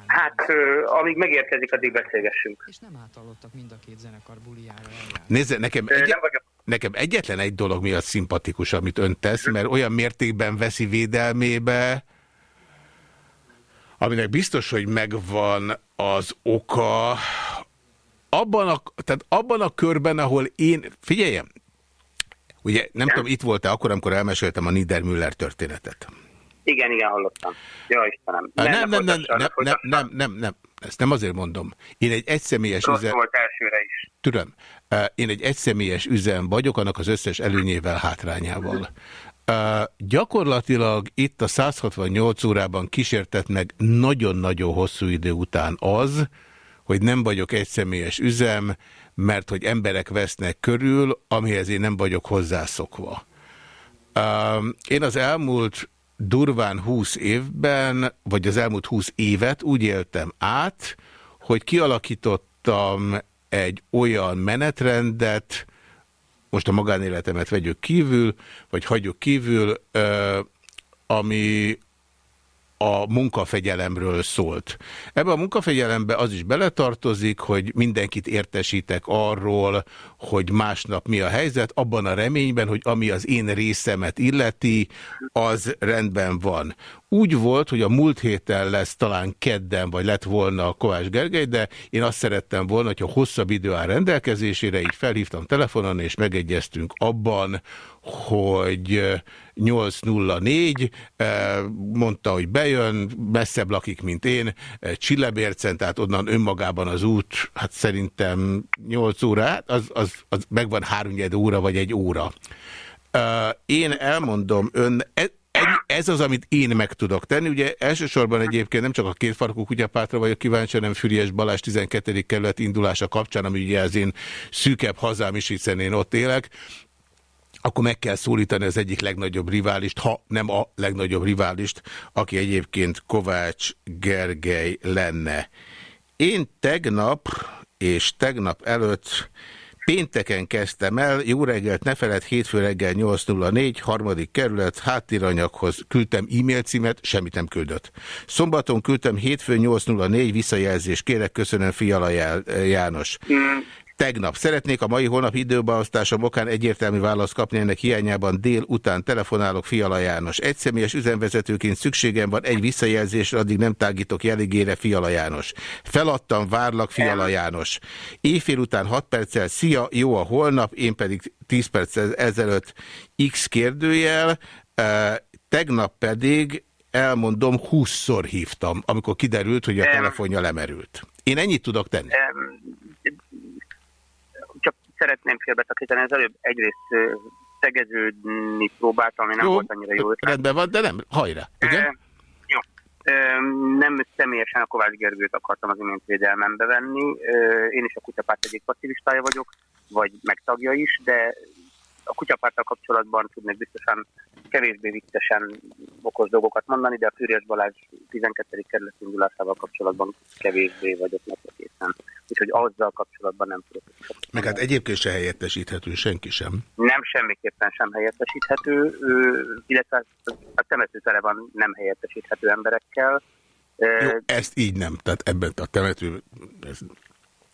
Hát, amíg megérkezik, addig beszélgessünk. És nem átalottak mind a két zenekar eljárni. Nézze, nekem, egy, nekem egyetlen egy dolog miatt szimpatikus, amit ön tesz, mert olyan mértékben veszi védelmébe, aminek biztos, hogy megvan az oka, abban a, tehát abban a körben, ahol én, figyeljem, ugye nem tudom, itt volt-e akkor, amikor elmeséltem a Niedermüller történetet. Igen, igen, hallottam. Ja, Istenem. Nem, nem, nem, nem, nem, nem, nem, nem, nem, ezt nem azért mondom. Én egy egyszemélyes Rossz volt elsőre is. Tudom. Én egy egyszemélyes üzem vagyok, annak az összes előnyével, hátrányával. Gyakorlatilag itt a 168 órában kísértett meg nagyon-nagyon hosszú idő után az, hogy nem vagyok egyszemélyes üzem, mert hogy emberek vesznek körül, amihez én nem vagyok hozzászokva. Uh, Én az elmúlt durván 20 évben, vagy az elmúlt 20 évet úgy éltem át, hogy kialakítottam egy olyan menetrendet, most a magánéletemet vegyük kívül, vagy hagyjuk kívül, ami a munkafegyelemről szólt. Ebbe a munkafegyelembe az is beletartozik, hogy mindenkit értesítek arról, hogy másnap mi a helyzet, abban a reményben, hogy ami az én részemet illeti, az rendben van. Úgy volt, hogy a múlt héten lesz talán kedden, vagy lett volna a Kovács Gergely, de én azt szerettem volna, hogyha hosszabb idő áll rendelkezésére, így felhívtam telefonon, és megegyeztünk abban, hogy eh, 804, eh, mondta, hogy bejön, messzebb lakik, mint én, Csillebércen, tehát onnan önmagában az út, hát szerintem 8 óra, hát az, az, az megvan 3 óra, vagy egy óra. Én elmondom, ön, e- ez az, amit én meg tudok tenni. Ugye elsősorban egyébként nem csak a kétfarkú kutyapátra vagyok kíváncsi, hanem Füriás Balázs 12. kerület indulása kapcsán, ami ugye az én szűkebb hazám is, hiszen én ott élek akkor meg kell szólítani az egyik legnagyobb riválist, ha nem a legnagyobb riválist, aki egyébként Kovács Gergely lenne. Én tegnap és tegnap előtt pénteken kezdtem el, jó reggelt, ne feled, hétfő reggel 804, harmadik kerület, háttéranyaghoz küldtem e-mail címet, semmit nem küldött. Szombaton küldtem hétfő 804, visszajelzés kérek, köszönöm Fiala Já- János. Tegnap szeretnék a mai holnap időbeosztásom okán egyértelmű választ kapni ennek hiányában dél után telefonálok Fiala János. Egyszemélyes üzemvezetőként szükségem van egy visszajelzésre, addig nem tágítok jeligére Fiala János. Feladtam, várlak Fiala János. Éjfél után 6 perccel, szia, jó a holnap, én pedig 10 perccel ezelőtt X kérdőjel, eh, tegnap pedig elmondom, 20-szor hívtam, amikor kiderült, hogy a telefonja lemerült. Én ennyit tudok tenni. Szeretném félbetakítani, az előbb egyrészt tegeződni próbáltam, ami nem Jó, volt annyira jó ötlet. Rendben van, de nem, hajrá. Igen? Ö, Jó. Ö, Nem személyesen a Kovács Gergőt akartam az imént védelmembe venni. Ö, Én is a kutyapárt egyik passzívistája vagyok, vagy megtagja is, de a kutyapárttal kapcsolatban tudnék biztosan kevésbé viccesen okos dolgokat mondani, de a Fűrjes Balázs 12. kerület indulásával kapcsolatban kevésbé vagyok megkészen. Úgyhogy azzal kapcsolatban nem tudok. Meg hát egyébként se helyettesíthető senki sem. Nem semmiképpen sem helyettesíthető, illetve a temető tele van nem helyettesíthető emberekkel. Jó, ezt így nem. Tehát ebben a temető, ez,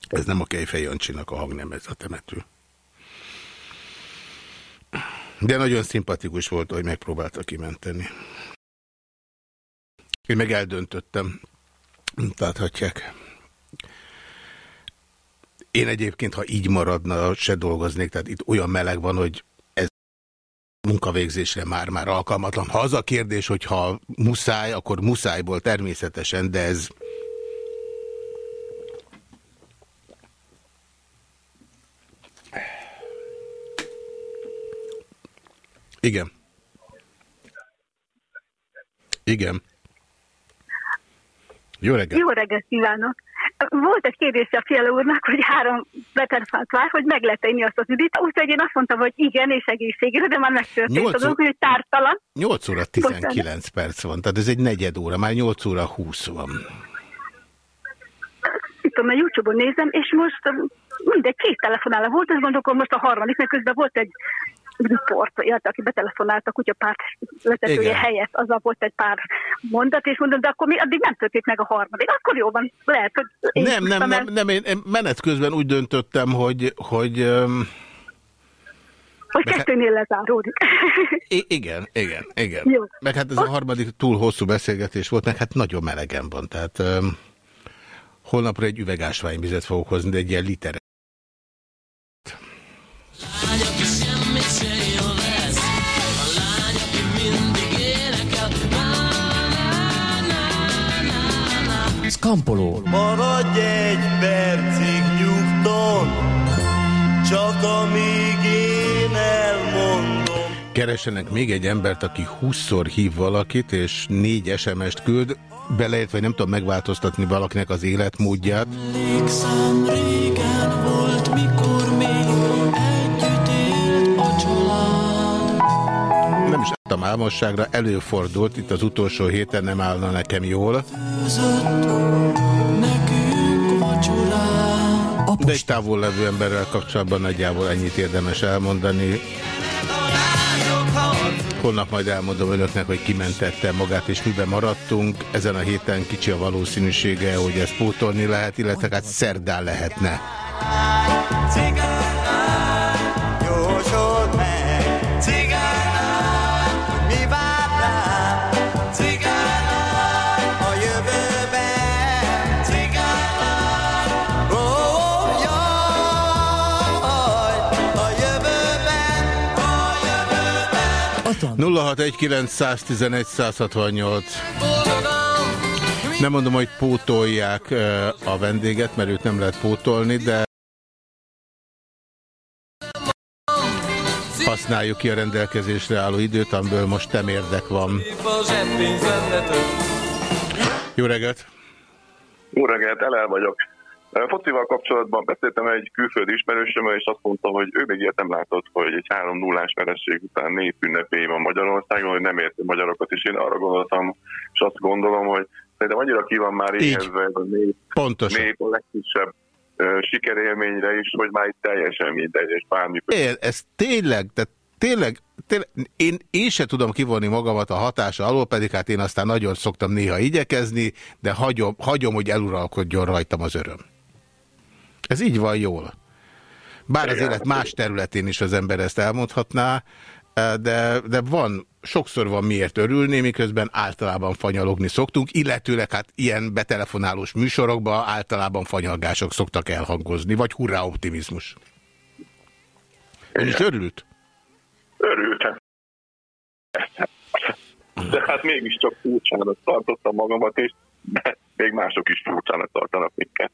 ez nem a Kejfej Jancsinak a hangnem, ez a temető. De nagyon szimpatikus volt, hogy megpróbálta kimenteni. Én meg eldöntöttem. Láthatják. Én egyébként, ha így maradna, se dolgoznék, tehát itt olyan meleg van, hogy ez munkavégzésre már-már alkalmatlan. Ha az a kérdés, hogy ha muszáj, akkor muszájból természetesen, de ez... Igen. Igen. Jó reggelt. Jó reggelt kívánok! Volt egy kérdés a Fiala úrnak, hogy három betelefonált vár, hogy meg lehet inni azt az üdít. Úgyhogy én azt mondtam, hogy igen, és egészségre, de már megtörtént Nyolc a dolog, hogy tártalan. 8 óra 19 perc van, tehát ez egy negyed óra, már 8 óra 20 van. Itt tudom, a YouTube-on nézem, és most um, mindegy, két telefonáló volt, és gondolom, most a harmadik, mert közben volt egy riport, illetve aki betelefonált a kutyapárt vezetője Igen. helyett, azzal volt egy pár mondat, és mondom, de akkor mi addig nem történt meg a harmadik. Akkor jó van, lehet, hogy én Nem, nem, nem, nem, én én menet közben úgy döntöttem, hogy, hogy Hogy meg- kettőnél lezáródik. i- igen, igen, igen. Jó. Meg hát ez a harmadik túl hosszú beszélgetés volt, meg hát nagyon melegen van, tehát öm, holnapra egy üvegásványvizet fogok hozni, de egy ilyen liter. Skampoló. Maradj egy percig nyugton, csak amíg én elmondom. Keresenek még egy embert, aki 20-szor hív valakit, és négy SMS-t küld, beleértve, vagy nem tudom megváltoztatni valakinek az életmódját. Emlékszem, régen volt, Adtam álmosságra, előfordult, itt az utolsó héten nem állna nekem jól. De egy távol levő emberrel kapcsolatban nagyjából ennyit érdemes elmondani. Holnap majd elmondom önöknek, hogy kimentette magát és miben maradtunk. Ezen a héten kicsi a valószínűsége, hogy ezt pótolni lehet, illetve hát szerdán lehetne. 0619 Nem mondom, hogy pótolják a vendéget, mert őt nem lehet pótolni, de használjuk ki a rendelkezésre álló időt, amiből most nem érdek van. Jó reggelt! Jó reggelt, Elel vagyok. Focival kapcsolatban beszéltem egy külföldi ismerősömmel, és azt mondta, hogy ő még ilyet nem látott, hogy egy 3 0 vereség után négy ünnepély van Magyarországon, hogy nem érti magyarokat, és én arra gondoltam, és azt gondolom, hogy szerintem annyira ki van már éhezve ez a nép, Pontosan. nép a legkisebb sikerélményre is, hogy már itt teljesen mindegy, és bármi. Él, ez tényleg, de tényleg, tényleg én, én se tudom kivonni magamat a hatása alól, pedig hát én aztán nagyon szoktam néha igyekezni, de hagyom, hagyom hogy eluralkodjon rajtam az öröm. Ez így van jól. Bár az Igen. élet más területén is az ember ezt elmondhatná, eh, de, de van, sokszor van miért örülni, miközben általában fanyalogni szoktunk, illetőleg hát ilyen betelefonálós műsorokban általában fanyalgások szoktak elhangozni, vagy hurrá optimizmus. Ön is örült? Örültem. De hát mégiscsak furcsának tartottam magamat, és de még mások is furcsának tartanak minket.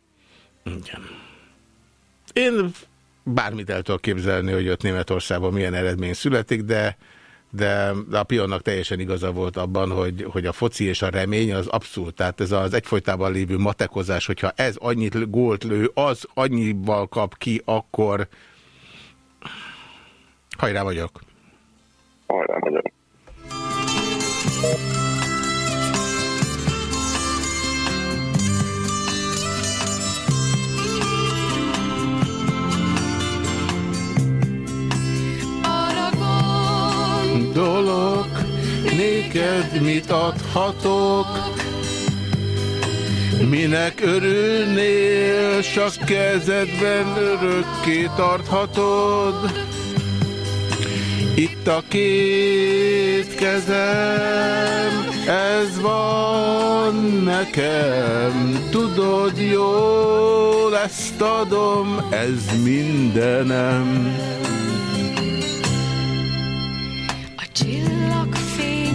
Én bármit el tudok képzelni, hogy ott Németországban milyen eredmény születik, de, de, a Pionnak teljesen igaza volt abban, hogy, hogy a foci és a remény az abszolút, tehát ez az egyfolytában lévő matekozás, hogyha ez annyit gólt lő, az annyival kap ki, akkor hajrá vagyok. Hajrá vagyok. Dolog, néked mit adhatok? Minek örülnél, s a kezedben örökké tarthatod? Itt a két kezem, Ez van nekem, tudod jól, ezt adom, ez mindenem.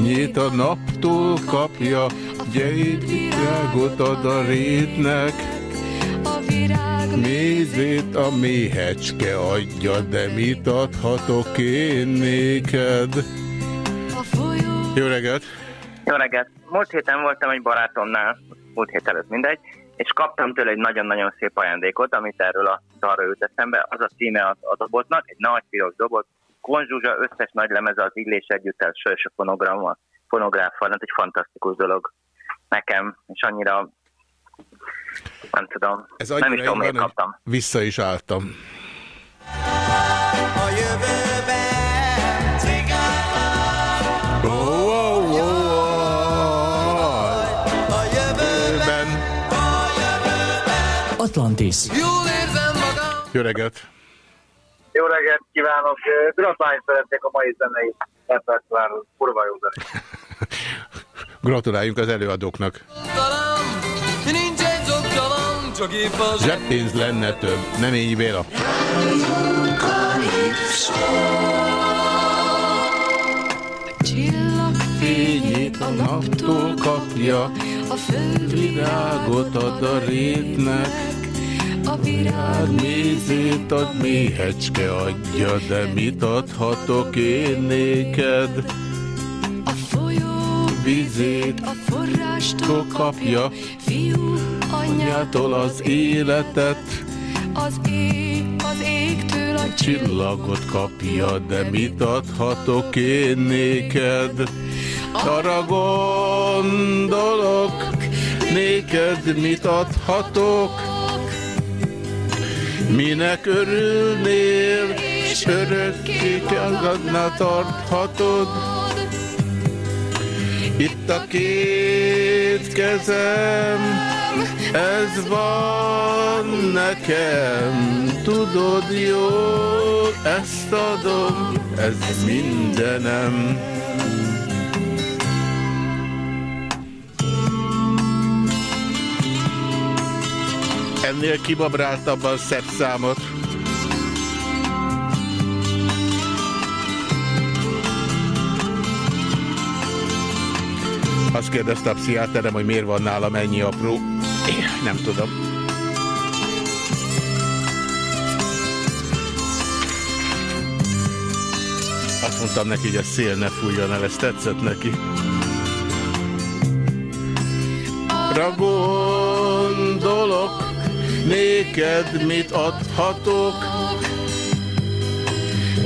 Nyit a naptól kapja, gyeit virágot ad a rétnek. Mézét a méhecske adja, de mit adhatok én néked? Jó reggelt! Jó reggelt! Múlt héten voltam egy barátomnál, múlt hét előtt mindegy, és kaptam tőle egy nagyon-nagyon szép ajándékot, amit erről a dalra jut eszembe. Az a címe a, a doboznak, egy nagy piros doboz, Konzsuzsa összes nagy lemeze az Illés együttel, és a fonogrammal, fonográffal, hát egy fantasztikus dolog nekem, és annyira nem tudom, Ez nem is tudom, miért kaptam. vissza is álltam. A jövőben jövőben Atlantis. jól érzem magam. Jó reggelt! Jó reggelt kívánok! Gratulálni szeretnék a mai zenei repertoárhoz. Kurva jó zenei. *laughs* Gratuláljunk az előadóknak. Zseppénz lenne több, nem így Béla. Fényét a naptól kapja, a föld virágot ad a rétnek. A virág Mézét a méhecske adja, de mit adhatok én néked? a folyó Vizét a forrástól tól kapja, fiú anyától az életet. az ég, az égtől a Csillagot kapja, de mit adhatok én néked? Arra gondolok, néked mit adhatok? Minek örülnél, és örökké magadnál tarthatod? Itt a két kezem, ez van nekem, tudod jól, ezt adom, ez mindenem. Ennél kibabráltabban szebb számot. Azt kérdezte a pszichiáterem, hogy miért van nálam ennyi apró. Nem tudom. Azt mondtam neki, hogy a szél ne fújjon el, ez tetszett neki. Arra gondolok, néked mit adhatok,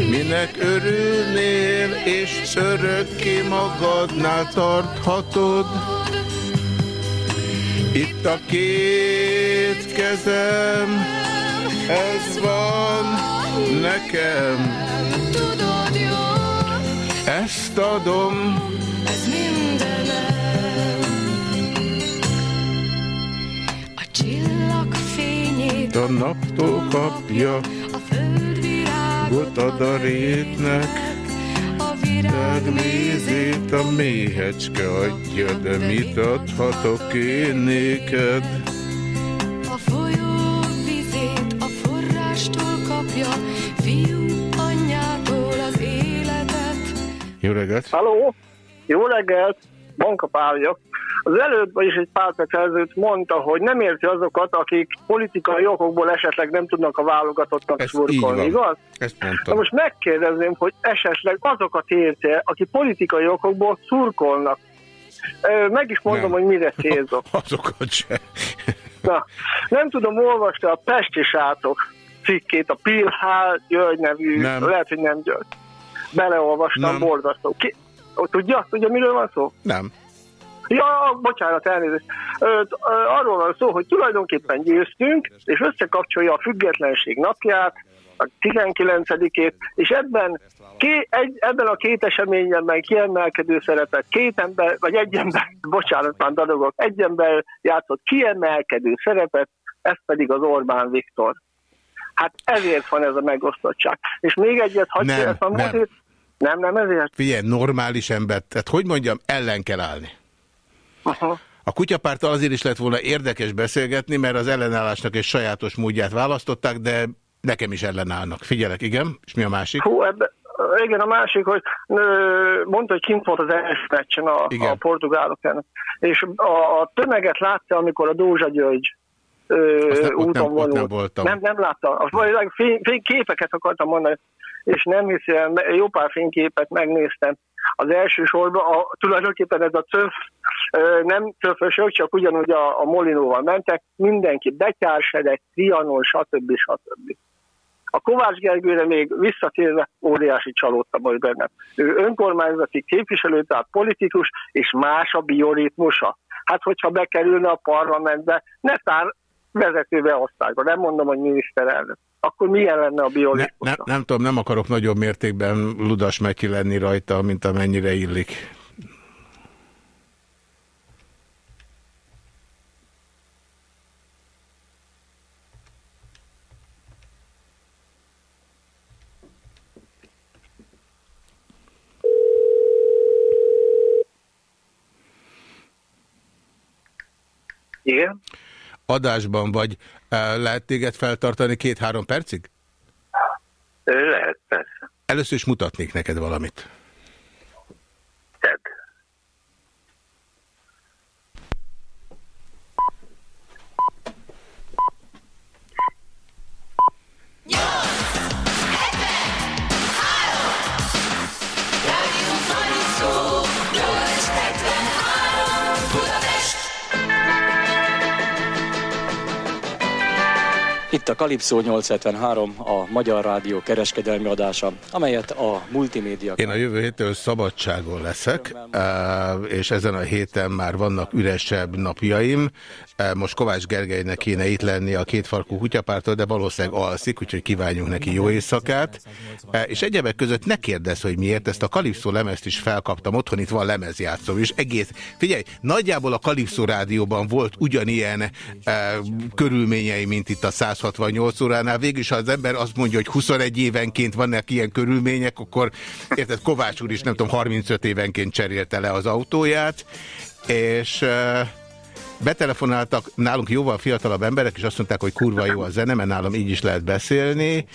minek örülnél, és örökké magadnál tarthatod. Itt a két kezem, ez van nekem. Ezt adom, fényét, a naptól kapja, a föld virágot Got ad a rétnek, a virág mézét a méhecske adja, de mit adhatok én néked? A folyó vizét a forrástól kapja, fiú anyjától az életet. Jó reggelt! Halló! Jó reggelt! Banka Pál vagyok. Az előbb is egy pár perc ezelőtt mondta, hogy nem érti azokat, akik politikai okokból esetleg nem tudnak a válogatottak Így szurkolni, igaz? Ezt Na most megkérdezném, hogy esetleg azokat érte, aki politikai okokból szurkolnak. Meg is mondom, Nem. hogy mire célzok. *laughs* Azokat se. Na, nem tudom, olvasta a Pesti sátok cikkét, a Pilhál György nevű, Nem. lehet, hogy nem György. Beleolvastam, borzasztó. Ki, tudja? Tudja, miről van szó? Nem. Ja, bocsánat, elnézést. Arról van szó, hogy tulajdonképpen győztünk, és összekapcsolja a függetlenség napját, a 19-ét, és ebben, ké, egy, ebben a két eseményben kiemelkedő szerepet két ember, vagy egy ember, *laughs* bocsánat, már dadogok, egy ember játszott kiemelkedő szerepet, ez pedig az Orbán Viktor. Hát ezért van ez a megosztottság. És még egyet, hagyj ezt a nem. nem, nem ezért. Figyelj, normális ember, tehát hogy mondjam, ellen kell állni. Aha. A kutyapárttal azért is lett volna érdekes beszélgetni, mert az ellenállásnak egy sajátos módját választották, de nekem is ellenállnak. Figyelek, igen. És mi a másik? Hú, ebbe, igen, a másik, hogy mondta, hogy kint volt az első meccsen a, a portugálok ellen. És a, a tömeget látta, amikor a Dózsa György ö, Azt nem- úton vonult. nem voltam. Nem, nem látta. Azt majd fény, fényképeket akartam mondani, és nem hiszem, jó pár fényképet megnéztem. Az első sorban a, tulajdonképpen ez a cöf, nem cöfösök, csak ugyanúgy a, a Molinóval mentek, mindenki betyársedek, Trianon, stb. stb. A Kovács Gergőre még visszatérve óriási csalódtam majd bennem. Ő önkormányzati képviselő, tehát politikus, és más a bioritmusa. Hát, hogyha bekerülne a parlamentbe, ne tár vezetőbe osztályba, nem mondom, hogy miniszterelnök, akkor milyen lenne a Ne, bioritmus? nem, nem tudom, nem akarok nagyobb mértékben ludas Metyi lenni rajta, mint amennyire illik. Igen? Adásban vagy. Eh, Lehet téged feltartani két-három percig? Lehet, persze. Először is mutatnék neked valamit. Itt a Kalipszó 873, a Magyar Rádió kereskedelmi adása, amelyet a multimédia... Én a jövő héttől szabadságon leszek, eh, és ezen a héten már vannak üresebb napjaim. Eh, Most Kovács Gergelynek kéne itt lenni a kétfarkú kutyapártól, de valószínűleg alszik, úgyhogy kívánjunk neki jó éjszakát. Eh, És egyebek között ne kérdezz, hogy miért, ezt a Kalipszó lemezt is felkaptam, otthon itt van lemezjátszó, és egész, figyelj, nagyjából a Kalipszó rádióban volt ugyanilyen körülményei, mint itt a 168 óránál. Végülis, ha az ember azt mondja, hogy 21 évenként vannak ilyen körülmények, akkor érted, Kovács úr is nem tudom, 35 évenként cserélte le az autóját, és Betelefonáltak nálunk jóval fiatalabb emberek, és azt mondták, hogy kurva jó a zene, mert nálam így is lehet beszélni,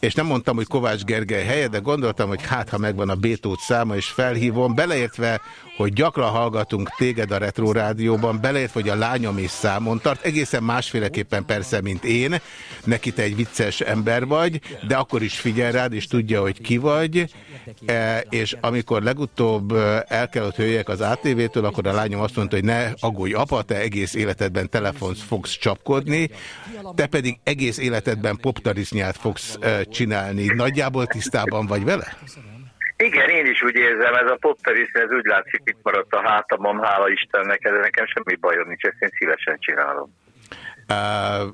és nem mondtam, hogy Kovács Gergely helye, de gondoltam, hogy hát, ha megvan a Bétót száma, és felhívom, beleértve, hogy gyakran hallgatunk téged a Retro Rádióban, beleértve, hogy a lányom is számon tart, egészen másféleképpen persze, mint én, neki te egy vicces ember vagy, de akkor is figyel rád, és tudja, hogy ki vagy, e, és amikor legutóbb e, el kellett jöjjek az ATV-től, akkor a lányom azt mondta, hogy ne aggódj, apa, te egész életedben telefont fogsz csapkodni, te pedig egész életedben poptarisznyát fogsz e, csinálni. Nagyjából tisztában vagy vele? Igen, én is úgy érzem, ez a popteris, ez úgy látszik, itt maradt a hátamon, hála Istennek, ez nekem semmi bajom nincs, ezt én szívesen csinálom. Uh,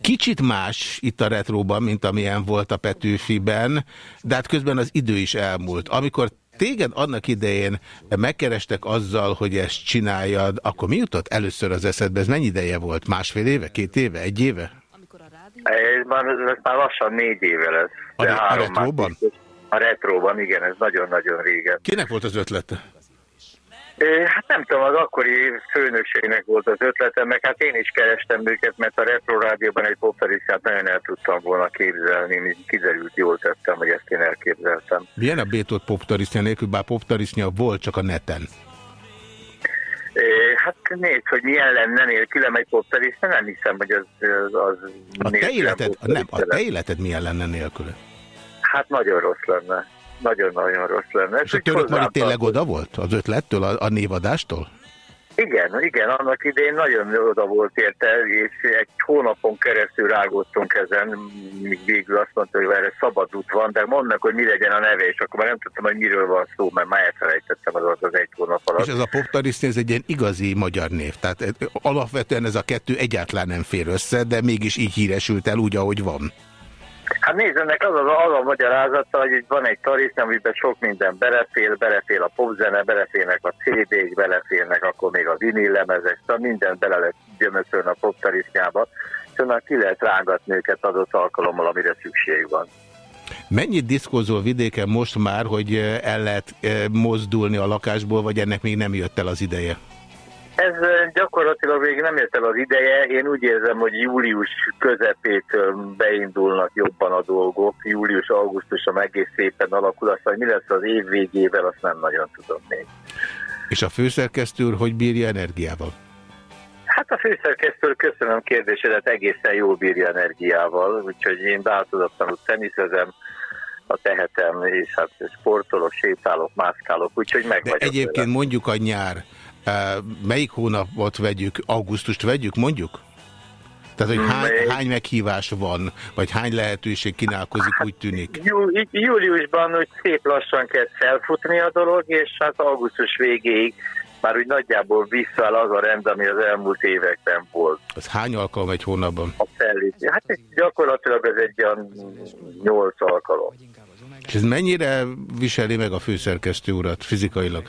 Kicsit más itt a retróban, mint amilyen volt a Petőfiben, de hát közben az idő is elmúlt. Amikor téged annak idején megkerestek azzal, hogy ezt csináljad, akkor mi jutott először az eszedbe? Ez mennyi ideje volt? Másfél éve? Két éve? Egy éve? Ez már, ez már lassan négy éve lesz. A, de a három retróban? Már, a retróban, igen, ez nagyon-nagyon régen. Kinek volt az ötlete? Hát nem tudom, az akkori főnökségnek volt az ötlete, meg hát én is kerestem őket, mert a Retro Rádióban egy poperiszát nagyon el tudtam volna képzelni, mint kiderült, jól tettem, hogy ezt én elképzeltem. Milyen a Bétót poptarisznya nélkül, bár poptarisznya volt csak a neten? Hát nézd, hogy milyen lenne nélkülem egy poperiszta, nem hiszem, hogy az, az, az A te életed, nem, a te életed milyen lenne nélküle? Hát nagyon rossz lenne. Nagyon-nagyon rossz lenne. És a török Mari tényleg oda volt? Az ötlettől, a, a névadástól? Igen, igen, annak idején nagyon oda volt érte, és egy hónapon keresztül rágódtunk ezen, míg végül azt mondta, hogy erre szabad út van, de mondnak, hogy mi legyen a neve, és akkor már nem tudtam, hogy miről van szó, mert már elfelejtettem az az egy hónap alatt. És ez a poptarisznya, ez egy ilyen igazi magyar név. Tehát eh, alapvetően ez a kettő egyáltalán nem fér össze, de mégis így híresült el úgy, ahogy van. Hát nézd, ennek az, az, az a magyarázata, hogy itt van egy tarisz, amiben sok minden belefér, belefér a popzene, beleférnek a CD-k, beleférnek akkor még a vinillemezek, szóval minden bele gyömöszölni a poptarisznyába, és onnan ki lehet rángatni őket adott alkalommal, amire szükség van. Mennyit diszkózol vidéken most már, hogy el lehet eh, mozdulni a lakásból, vagy ennek még nem jött el az ideje? Ez gyakorlatilag még nem ért el az ideje. Én úgy érzem, hogy július közepétől beindulnak jobban a dolgok. Július-augusztusra egész szépen alakul. Hogy mi lesz az év végével, azt nem nagyon tudom még. És a főszerkesztő úr hogy bírja energiával? Hát a főszerkesztő, köszönöm kérdésedet, egészen jól bírja energiával, úgyhogy én változatlanul teniszezem, a tehetem, és hát sportolok, sétálok, mászkálok, úgyhogy meg De egyébként vele. mondjuk a nyár. Eh, Melyik hónapot vegyük? Augusztust vegyük, mondjuk? Tehát, hogy hány, hány meghívás van, vagy hány lehetőség kínálkozik, úgy tűnik. Jú, jú- júliusban úgy szép lassan kezd felfutni a dolog, és hát augusztus végéig már úgy nagyjából visszaáll az a rend, ami az elmúlt években volt. Az hány alkalom egy hónapban? A fellépni. Hát gyakorlatilag ez egy olyan nyolc alkalom. És ez mennyire viseli meg a főszerkesztő urat fizikailag?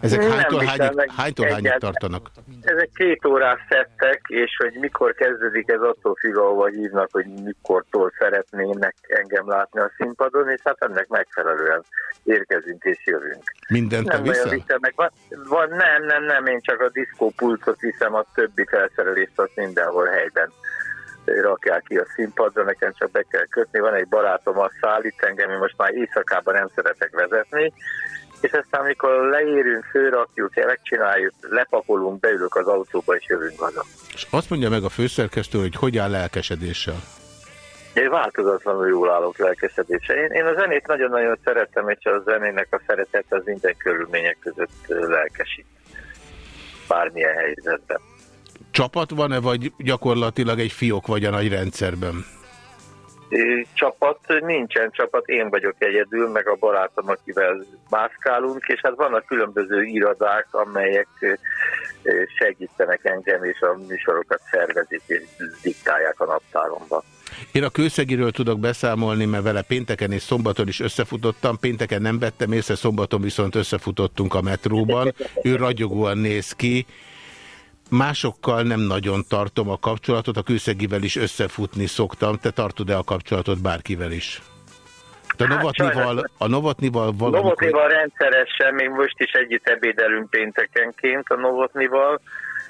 Ezek Nem hánytól hányig, hánytól hányig tartanak? Ezek két órás szettek, és hogy mikor kezdődik, ez attól függ, ahova hívnak, hogy mikortól szeretnének engem látni a színpadon, és hát ennek megfelelően érkezünk és jövünk. Mindent te nem nagyon viszel? viszem meg. Van, van, nem, nem, nem, én csak a diszkópultot viszem, a többi felszerelést azt mindenhol helyben rakják ki a színpadra, nekem csak be kell kötni. Van egy barátom, az szállít engem, én most már éjszakában nem szeretek vezetni, és aztán amikor leérünk, főrakjuk, megcsináljuk, lepakolunk, beülök az autóba, és jövünk haza. És azt mondja meg a főszerkesztő, hogy hogy áll lelkesedéssel. Én változatlanul jól állok lelkesedése. Én, én a zenét nagyon-nagyon szeretem, és a zenének a szeretet az minden körülmények között lelkesít. Bármilyen helyzetben. Csapat van-e, vagy gyakorlatilag egy fiók vagy a nagy rendszerben? Csapat, nincsen csapat, én vagyok egyedül, meg a barátom, akivel mászkálunk, és hát vannak különböző irodák, amelyek segítenek engem, és a műsorokat szervezik, és diktálják a naptáromba. Én a kőszegiről tudok beszámolni, mert vele pénteken és szombaton is összefutottam. Pénteken nem vettem észre, szombaton viszont összefutottunk a metróban. Ő ragyogóan néz ki. Másokkal nem nagyon tartom a kapcsolatot, a kőszegivel is összefutni szoktam. Te tartod-e a kapcsolatot bárkivel is? De a Hát Novatnival, sajnos. a Novatnival valamikor... Novotnival rendszeresen, még most is együtt ebédelünk péntekenként a Novotnival.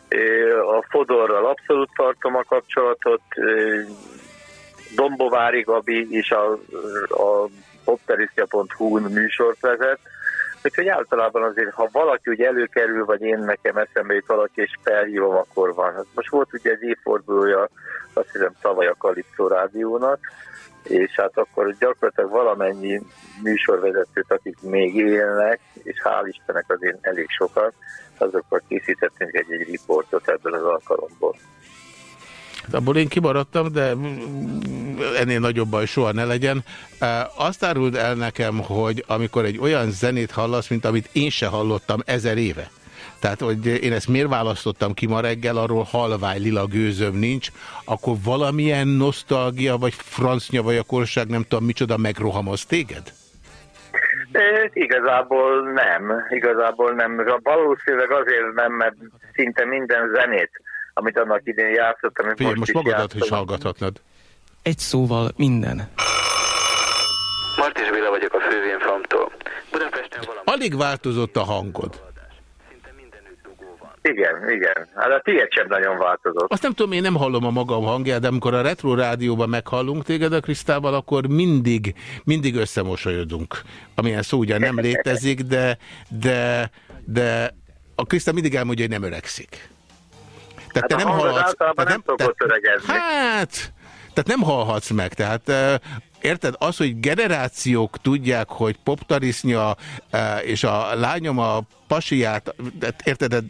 Ö, A Fodorral abszolút tartom a kapcsolatot, Dombovári Gabi is a, a popterisztja.hu-n műsort vezet, úgyhogy általában azért, ha valaki ugye előkerül, vagy én nekem eszembe jut valaki, és felhívom, akkor van. Hát Most volt ugye egy évfordulója, azt hiszem tavaly a Kalipszó rádiónak, és hát akkor gyakorlatilag valamennyi műsorvezetőt, akik még élnek, és hál' Istennek azért elég sokat, azokkal készítettünk egy-egy riportot ebből az alkalomból. Hát Abból én kimaradtam, de ennél nagyobb baj soha ne legyen. Azt áruld el nekem, hogy amikor egy olyan zenét hallasz, mint amit én se hallottam ezer éve, tehát, hogy én ezt miért választottam ki ma reggel, arról halvány lila gőzöm nincs, akkor valamilyen nosztalgia, vagy francnya, vagy a korság, nem tudom micsoda, megrohamoz téged? É, igazából nem, igazából nem. Valószínűleg azért nem, mert szinte minden zenét, amit annak idén játszottam, amit Figyelj, most, most is magadat is játszom. hallgathatnád. Egy szóval minden. Martis Béla vagyok a Fővénfamtól. Budapesten valami... Alig változott a hangod. Igen, igen. Hát a tiéd sem nagyon változott. Azt nem tudom, én nem hallom a magam hangját, de amikor a Retro Rádióban meghallunk téged a Krisztával, akkor mindig, mindig összemosolyodunk. Amilyen szó ugyan nem létezik, de, de, de a Krisztál mindig elmondja, hogy nem öregszik. Tehát Hát te nem általában tehát nem szokott öregedni. Hát, tehát nem hallhatsz meg. Tehát eh, érted, az, hogy generációk tudják, hogy poptarisznya eh, és a lányom a pasiát, érted,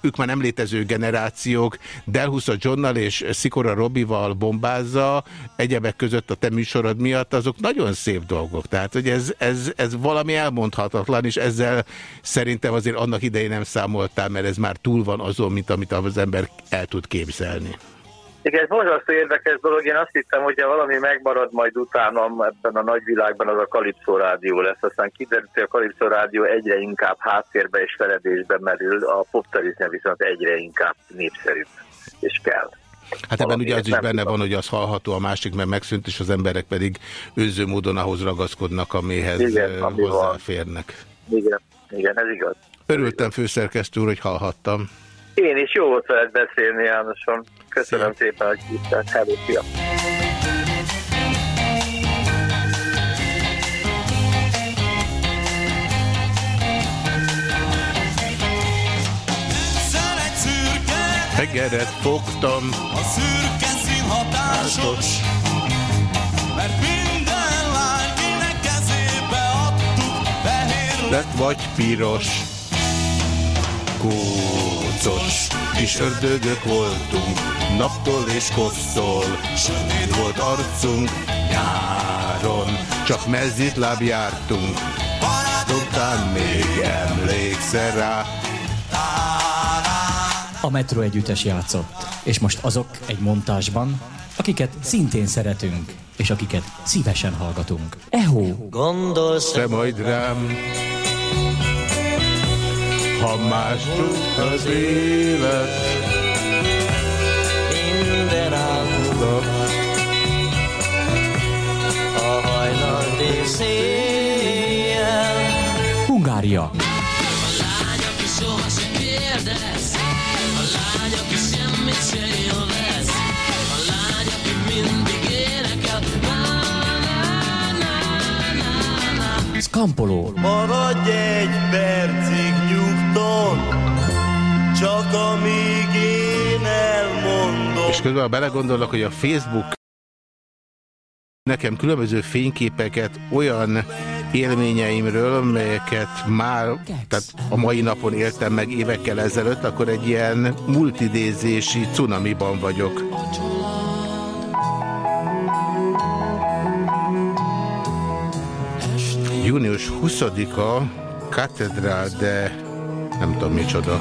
ők már nem létező generációk, Delhusz a Johnnal és Szikora Robival bombázza, egyebek között a te műsorod miatt, azok nagyon szép dolgok. Tehát, hogy ez, ez, ez valami elmondhatatlan, és ezzel szerintem azért annak idején nem számoltál, mert ez már túl van azon, mint amit az ember el tud képzelni. Igen, ez borzasztó érdekes dolog. Én azt hittem, hogy ha valami megmarad majd utána ebben a nagyvilágban, az a Kalipszó rádió lesz. Aztán kiderült, hogy a Kalipszó rádió egyre inkább háttérbe és feledésbe merül, a poptariznia viszont egyre inkább népszerűbb és kell. Hát ebben ugye az is benne van, hogy az hallható, a másik meg megszűnt, és az emberek pedig őző módon ahhoz ragaszkodnak, amihez Igen, van. hozzáférnek. Igen, igen, ez igaz. Örültem főszerkesztő úr, hogy hallhattam. Én is jó volt veled beszélni, Jánosom. Köszönöm szépen, hogy hívtál. Hello, szia. Hegeret fogtam, A szürke szín hatásos, mert minden lány kinek kezébe adtuk, fehér lett vagy piros, kócos, kis ördögök voltunk, naptól és kosztól, sötét volt arcunk, nyáron, csak mezzitláb jártunk, barátoktán még emlékszel rá, A Metro együttes játszott, és most azok egy montásban, akiket szintén szeretünk, és akiket szívesen hallgatunk. Eho! Gondolsz te majd rám, ha más tud az élet, minden álmodnak, a hajnalti széjjel. Hungária. lány, aki soha se kérdez, a lány, aki semmit se élvez, a lány, aki mindig énekel. Skampoló. Maradj egy percig nyugton, csak amíg én elmondom. És közben belegondolok, hogy a Facebook nekem különböző fényképeket olyan élményeimről, melyeket már tehát a mai napon éltem meg évekkel ezelőtt, akkor egy ilyen multidézési cunamiban vagyok. Június 20-a katedrál, de nem tudom micsoda.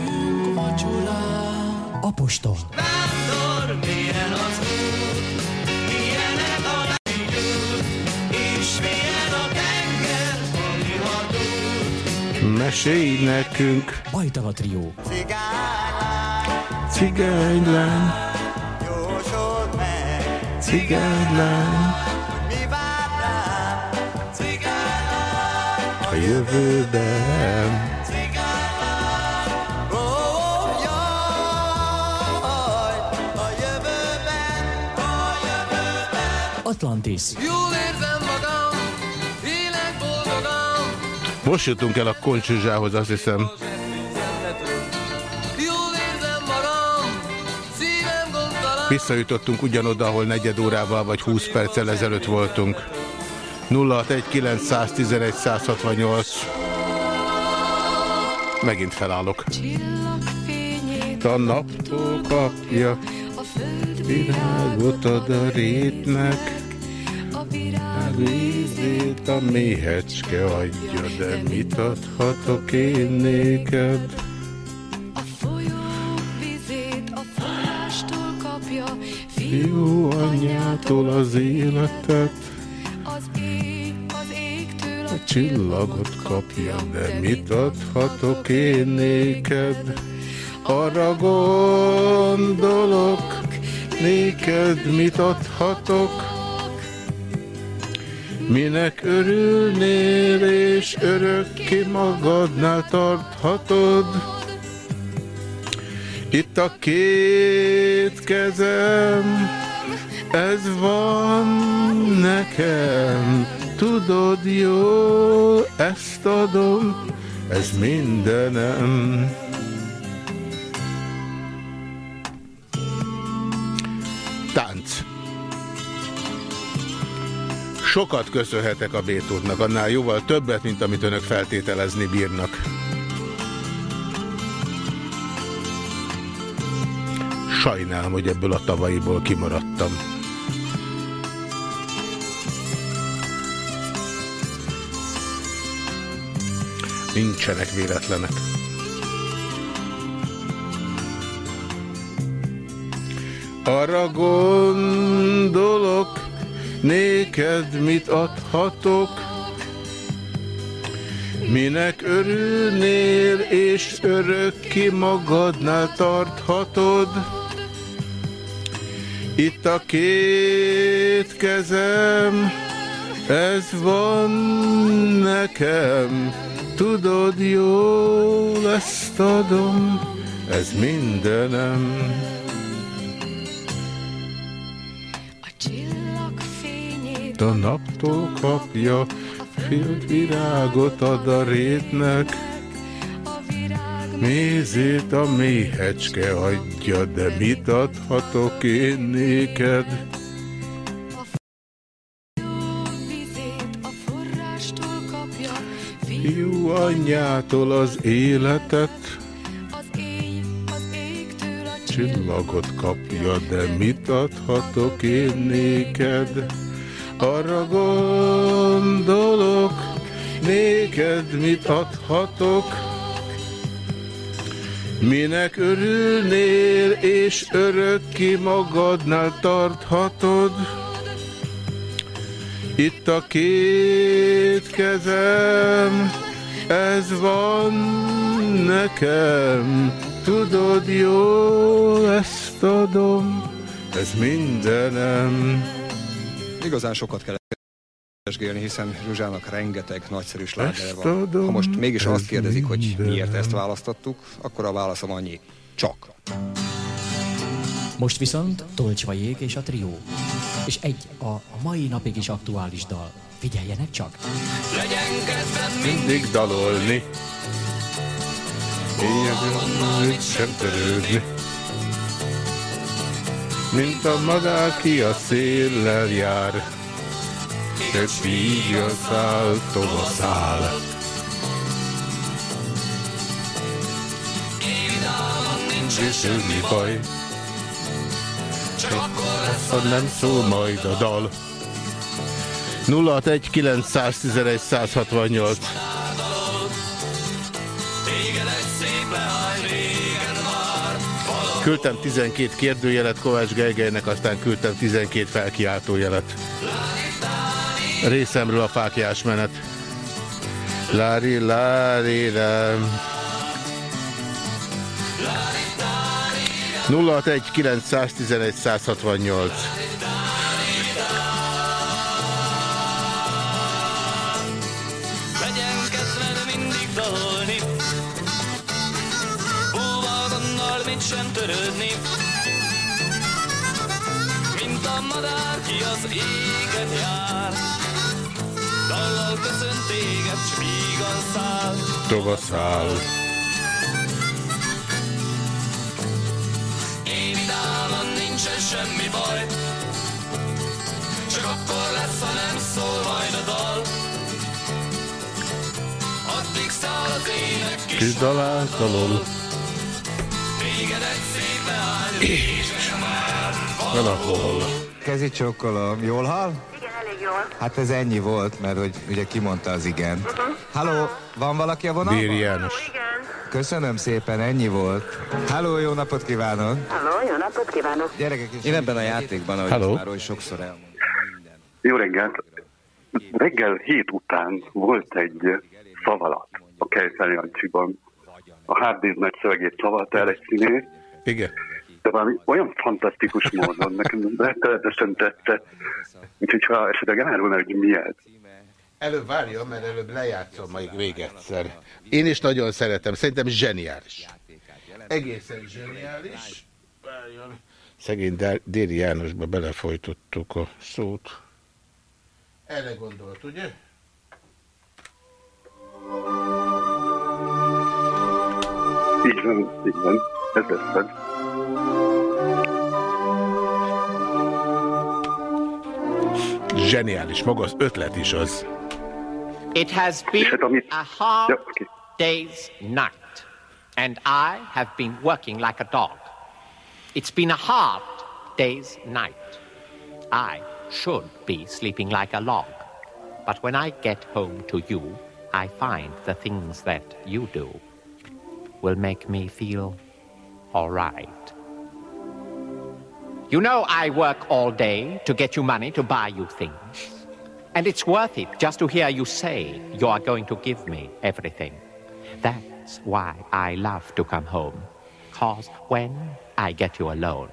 Apostol. Vándor, milyen az út, milyenek a lányok, és milyen a tenger, ami hadul. Mesélj nekünk, Bajtala trió. cigánylány, Jósod meg, cigánylány, jövőben. Atlantis. Jól érzem magam, élek boldogan, Most jutunk el a koncsuzsához, azt hiszem. Visszajutottunk ugyanoda, ahol negyed órával vagy 20 perccel ezelőtt voltunk. 061 111 168 Megint felállok. A naptól kapja virágot ad a rétnek, a vízét a méhecske adja, de mit adhatok én néked? Vizét a forrástól kapja, Fiú anyjától az életet, csillagot kapja, de mit adhatok én néked? Arra gondolok, néked mit adhatok? Minek örülnél, és örökké magadnál tarthatod? Itt a két kezem, ez van nekem, tudod jó, ezt adom, ez mindenem. Tánc. Sokat köszönhetek a Bétódnak, annál jóval többet, mint amit önök feltételezni bírnak. Sajnálom, hogy ebből a tavalyiból kimaradtam. Nincsenek véletlenek. Arra gondolok, néked mit adhatok, minek örülnél, és örökké magadnál tarthatod. Itt a két kezem, ez van nekem, tudod jól ezt adom, ez mindenem. A csillag fényét A naptól kapja, félt virágot ad a rétnek. Mézét a méhecske adja, de mit adhatok én néked? Anyjától az életet, csillagot kapja, de mit adhatok én néked? Arra gondolok, néked mit adhatok? Minek örülnél, és örökké magadnál tarthatod? Itt a két kezem, ez van nekem, tudod jó, ezt adom, ez mindenem. Igazán sokat kell keresgélni, hiszen Zsuzsának rengeteg nagyszerű sláger van. adom, Ha most mégis azt kérdezik, hogy miért ezt választottuk, akkor a válaszom annyi. Csak. Most viszont Tolcsva Jég és a trió. És egy a mai napig is aktuális dal. Figyeljenek csak! Legyen kedvem Mindig dalolni, éjjel sem törődni. Mint a madár, ki a széllel jár, és így a szál, tovaszáll. Vidáman nincs És semmi baj, Csak akkor lesz ha nem szól majd a dal. 061 911 168 Téged egy szép leány régen már Valahol Küldtem 12 kérdőjelet Kovács Gergelynek, aztán küldtem 12 felkiáltójelet. Részemről a fákjás menet. Lári, lári, lám. 061 911 168 ki az éget jár Dallal köszönt téged, s vígan száll Tovaszál. Én vidáman nincsen semmi baj Csak akkor lesz, ha nem szól majd a dal Addig száll az ének kis Kis daláltalol. Téged egy szép leány régen már Valahol. Kezi csókolom, jól hall? Igen, elég jól. Hát ez ennyi volt, mert hogy ugye kimondta az igen. Halló, van valaki a vonalban? Béri János. Köszönöm szépen, ennyi volt. Halló, jó napot kívánok! Halló, jó napot kívánok! Gyerekek, én ebben a játékban, ahogy Hello. már oly sokszor elmondtam. Jó reggelt! Reggel hét után volt egy szavalat a Kejfel Jancsiban. A Hardiznek szövegét szavalta el egy színész. Igen. De valami olyan fantasztikus módon, nekem rettenetesen tetszett. Úgyhogy ha esetleg elárulna, hogy mi ez. Előbb várja, mert előbb lejátszom majd végegszer. Én is nagyon szeretem, szerintem zseniális. Egészen zseniális. Várjon. Szegény Déri Jánosba belefolytottuk a szót. Erre gondolt, ugye? Így van, így van. Ez lesz. Zseniális, maga az ötlet is az. It has been a hard day's night, and I have been working like a dog. It's been a hard day's night. I should be sleeping like a log. But when I get home to you, I find the things that you do will make me feel all right. You know I work all day to get you money to buy you things. And it's worth it just to hear you say you are going to give me everything. That's why I love to come home. Cause when I get you alone,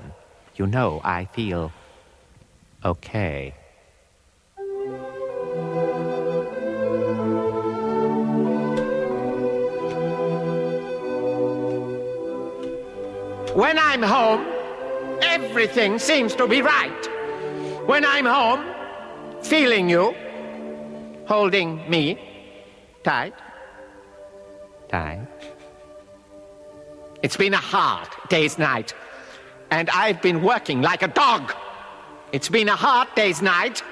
you know I feel okay. When I'm home, everything seems to be right. When I'm home, feeling you, holding me tight, tight. It's been a hard day's night, and I've been working like a dog. It's been a hard day's night.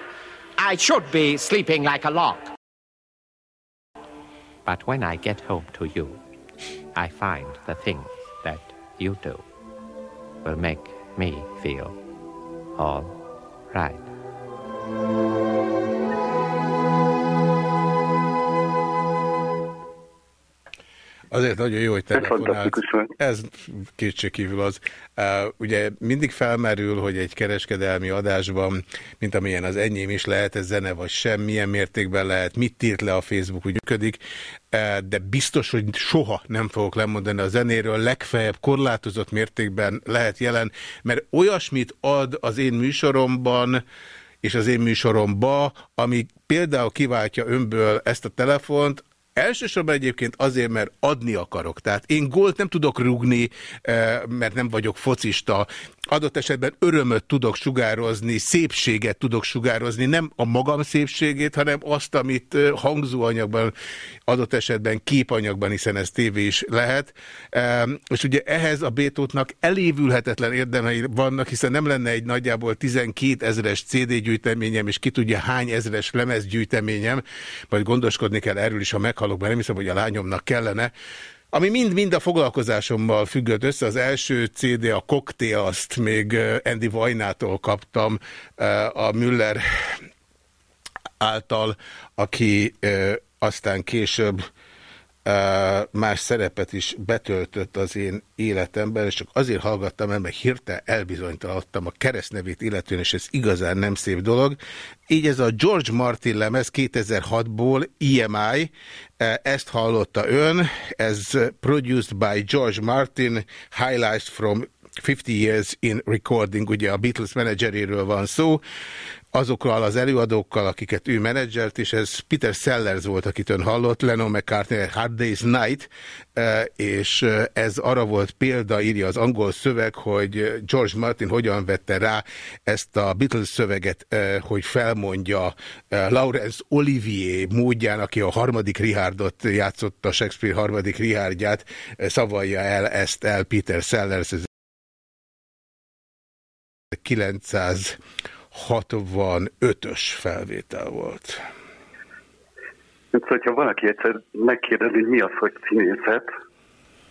I should be sleeping like a log. But when I get home to you, I find the things that you do will make me feel all right. Azért nagyon jó, hogy telefonált. Ez kétségkívül az. Uh, ugye mindig felmerül, hogy egy kereskedelmi adásban, mint amilyen az enyém is lehet, ez zene vagy sem, milyen mértékben lehet, mit írt le a Facebook, úgy működik, uh, de biztos, hogy soha nem fogok lemondani a zenéről, legfeljebb korlátozott mértékben lehet jelen, mert olyasmit ad az én műsoromban, és az én műsoromba, ami például kiváltja önből ezt a telefont, Elsősorban egyébként azért, mert adni akarok. Tehát én gólt nem tudok rugni, mert nem vagyok focista. Adott esetben örömöt tudok sugározni, szépséget tudok sugározni, nem a magam szépségét, hanem azt, amit hangzóanyagban, adott esetben képanyagban, hiszen ez tévé is lehet. És ugye ehhez a Bétótnak elévülhetetlen érdemei vannak, hiszen nem lenne egy nagyjából 12 ezeres CD gyűjteményem, és ki tudja hány ezeres lemezgyűjteményem, majd gondoskodni kell erről is, ha meghalok, mert nem hiszem, hogy a lányomnak kellene, ami mind-mind a foglalkozásommal függött össze. Az első CD, a Cocktail, azt még Andy Vajnától kaptam, a Müller által, aki aztán később más szerepet is betöltött az én életemben, és csak azért hallgattam el, mert hirtelen elbizonytalanodtam a keresztnevét illetően, és ez igazán nem szép dolog. Így ez a George Martin lemez 2006-ból EMI, ezt hallotta ön, ez produced by George Martin, highlights from 50 years in recording, ugye a Beatles menedzseréről van szó, azokkal az előadókkal, akiket ő menedzselt, és ez Peter Sellers volt, akit ön hallott, Lennon McCartney, Hard Day's Night, és ez arra volt példa, írja az angol szöveg, hogy George Martin hogyan vette rá ezt a Beatles szöveget, hogy felmondja Laurence Olivier módján, aki a harmadik Richardot játszotta, Shakespeare harmadik Richardját, szavalja el ezt el Peter Sellers, ez 65-ös felvétel volt. Hát, hogyha valaki egyszer megkérdezi, hogy mi az, hogy színészet,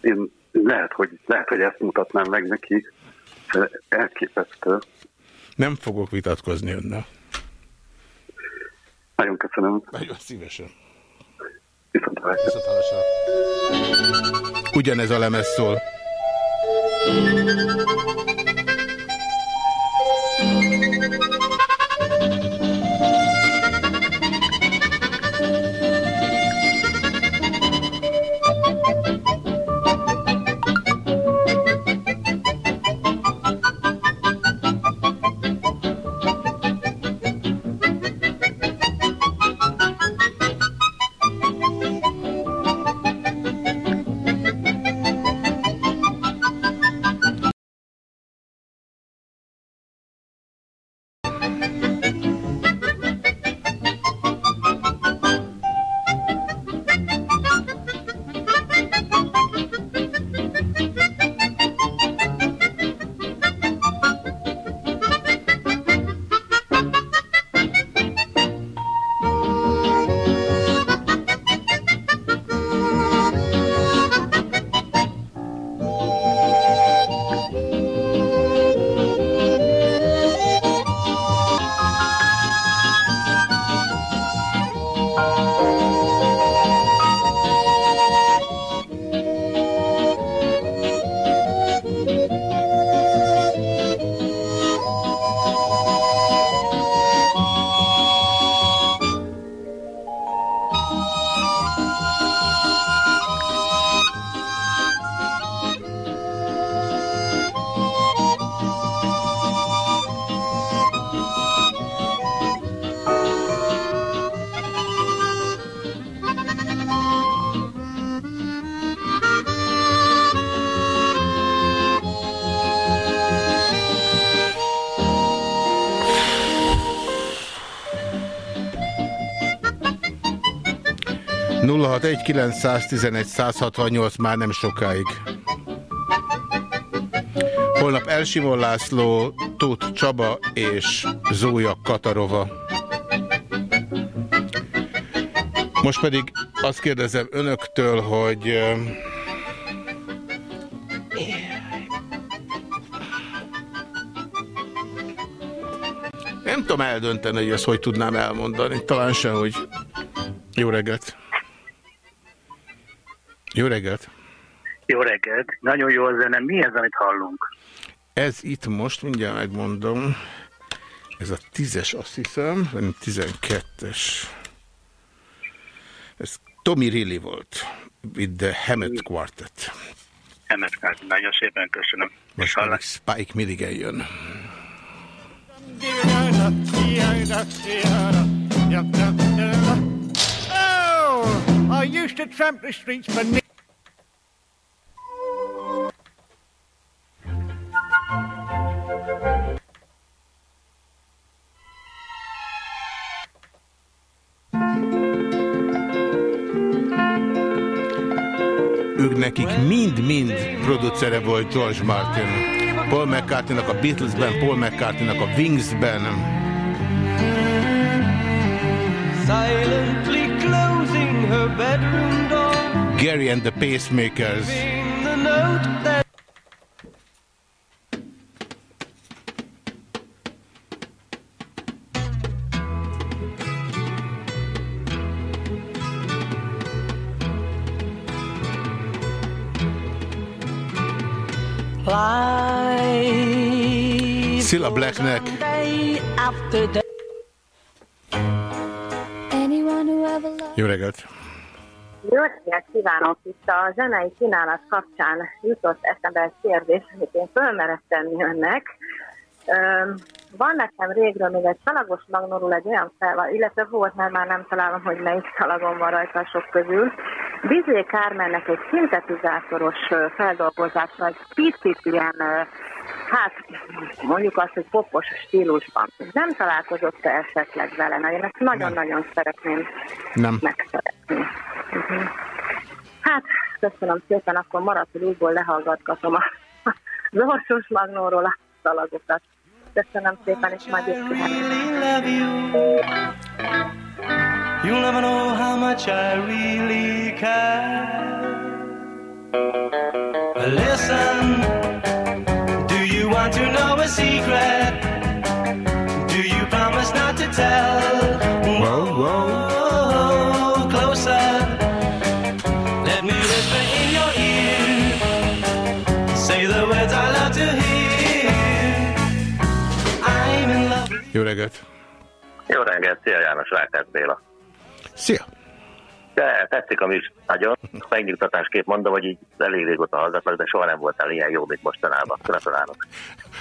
én lehet, hogy, lehet, hogy ezt mutatnám meg neki, elképesztő. Nem fogok vitatkozni önnel. Nagyon köszönöm. Nagyon szívesen. Viszontlátásra. Viszontlátásra. Ugyanez a lemez szól. Thank you. 0619111 már nem sokáig. Holnap Elsimon László, Tóth Csaba és Zója Katarova. Most pedig azt kérdezem önöktől, hogy nem tudom eldönteni, hogy ezt hogy tudnám elmondani. Talán sem, hogy jó reggelt. Jó reggelt. Jó reggelt. Nagyon jó a zene. Mi ez, amit hallunk? Ez itt most, mindjárt megmondom, ez a tízes, azt hiszem, vagy tizenkettes. Ez Tommy Rilly volt, with the Hammett Quartet. Emmet Kárti, nagyon szépen köszönöm. Most pedig Spike Milligan jön. Oh, I used to tramp the streets for. Ők nekik mind-mind producere volt George Martin. Paul McCartney-nak a Beatlesben, Paul McCartney-nak a Wingsben. Closing her bedroom door. Gary and the Pacemakers. The Cilla Blacknek. day after day. Jó reggelt! Jó reggelt kívánok! Itt a zenei kínálat kapcsán jutott eszembe egy kérdés, amit én fölmerek tenni önnek. Van nekem régről még egy szalagos magnorul egy olyan fel, illetve volt, mert már nem találom, hogy melyik szalagon van rajta a sok közül. Bizé Kármennek egy szintetizátoros feldolgozása, egy picit ilyen, hát mondjuk azt, hogy popos stílusban. Nem találkozott -e esetleg vele? Na, én ezt nagyon-nagyon szeretném Nem. megszeretni. Uh-huh. Hát, köszönöm szépen, akkor maradt újból lehallgatgatom a az orsos magnóról a szalagokat. Köszönöm szépen, és majd love you. You'll never know how much I really care. Listen, want to know a secret? Do you promise not to tell? Whoa, whoa. Closer. Let me whisper in your ear. Say the words I love to hear. I'm in love. Jó reggelt! Jó reggelt, szia János, Rákás Béla. Szia! De tetszik a műsor nagyon. Megnyugtatásképp mondom, hogy így elég régóta hallgatlak, de soha nem voltál ilyen jó, mint mostanában. Gratulálok.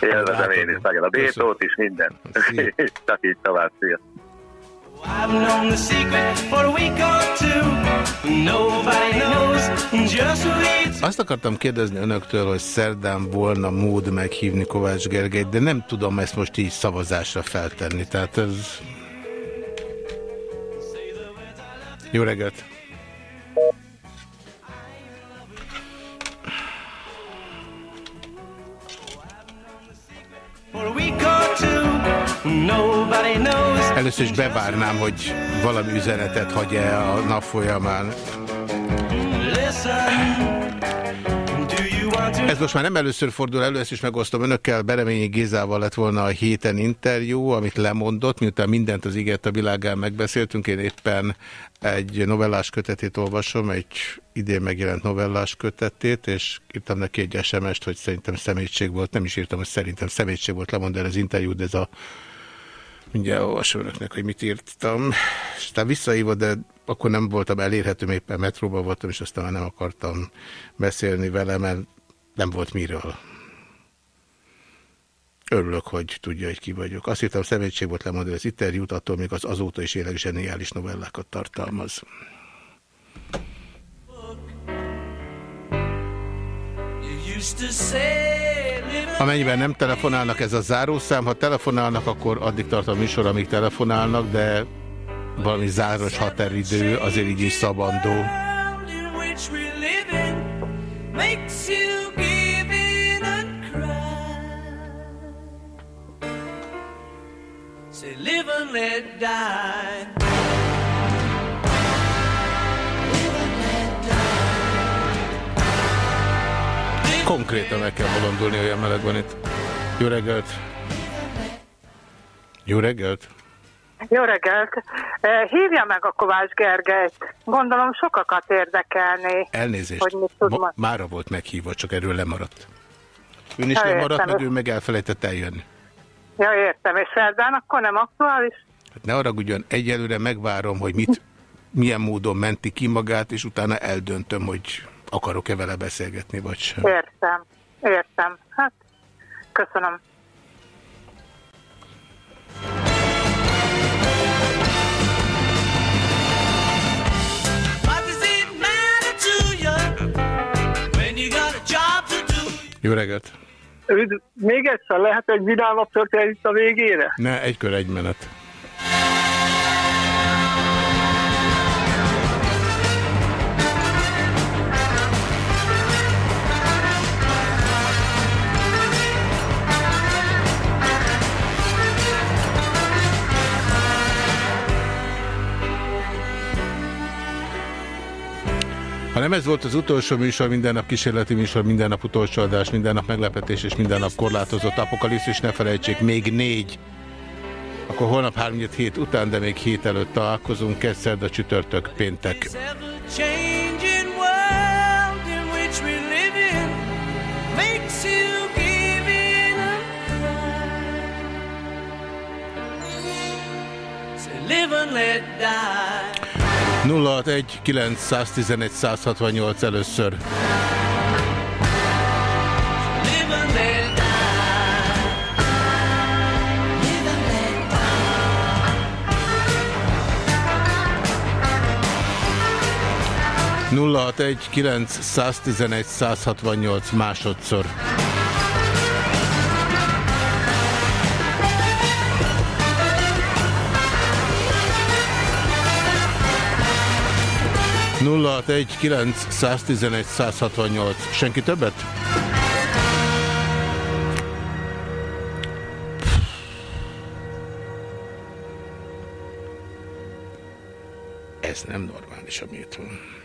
Élvezem én is nagyon. A Bétót is, minden. *laughs* Csak így tovább, szia. I've known the secret for a week or two. Nobody knows just who it's. Azt akartam kérdezni önöktől, hogy szerdán volna mód meghívni Kovács Gergelyt, de nem tudom ezt most így szavazásra feltenni. Tehát ez... Jó reggelt! Először is bevárnám, hogy valami üzenetet hagy-e a nap folyamán. Listen. Ez most már nem először fordul elő, ezt is megosztom önökkel. Bereményi Gézával lett volna a héten interjú, amit lemondott, miután mindent az ígért a világán megbeszéltünk. Én éppen egy novellás kötetét olvasom, egy idén megjelent novellás kötetét, és írtam neki egy SMS-t, hogy szerintem szemétség volt. Nem is írtam, hogy szerintem szemétség volt lemondani az interjút, de ez a Mindjárt olvasom önöknek, hogy mit írtam. És aztán visszahívott, de akkor nem voltam elérhető, éppen metróban voltam, és aztán nem akartam beszélni vele, mert nem volt miről. Örülök, hogy tudja, hogy ki vagyok. Azt hittem, szemétség volt lemondani az interjút, attól még az azóta is élek zseniális novellákat tartalmaz. Amennyiben nem telefonálnak, ez a zárószám. Ha telefonálnak, akkor addig tart a műsor, amíg telefonálnak, de valami záros határidő, azért így is szabandó. Makes you give in and cry. Say, live and let die. Konkrétan meg kell bolondulni, olyan meleg van itt. Jó reggelt! Jó reggelt! Jó reggelt! Eh, Hívja meg a Kovács Gergelyt. Gondolom sokakat érdekelné. Elnézést, Hogy mit tud Ma, mára volt meghívva, csak erről lemaradt. Ön is Ja, lemaradt, értem. meg ő meg elfelejtett eljönni. Ja, értem. És szerdán akkor nem aktuális? Hát ne haragudjon, egyelőre megvárom, hogy mit, milyen módon menti ki magát, és utána eldöntöm, hogy akarok-e vele beszélgetni, vagy sem. Értem. Értem. Hát, köszönöm. Jó reggelt! Üdv, még egyszer lehet egy vidámabb történet itt a végére? Ne, egy kör, egy menet. Ha nem ez volt az utolsó műsor, minden nap kísérleti műsor, minden nap utolsó adás, minden nap meglepetés és minden nap korlátozott apokalipszis, ne felejtsék, még négy. Akkor holnap 3 hét után, de még hét előtt találkozunk, kedszerd a csütörtök, péntek. Live and let die. 061 911 168 először. Let die. 061 911 168 másodszor. Nulla egy 911 168. Senki többet? Ez nem normális, ami itt van.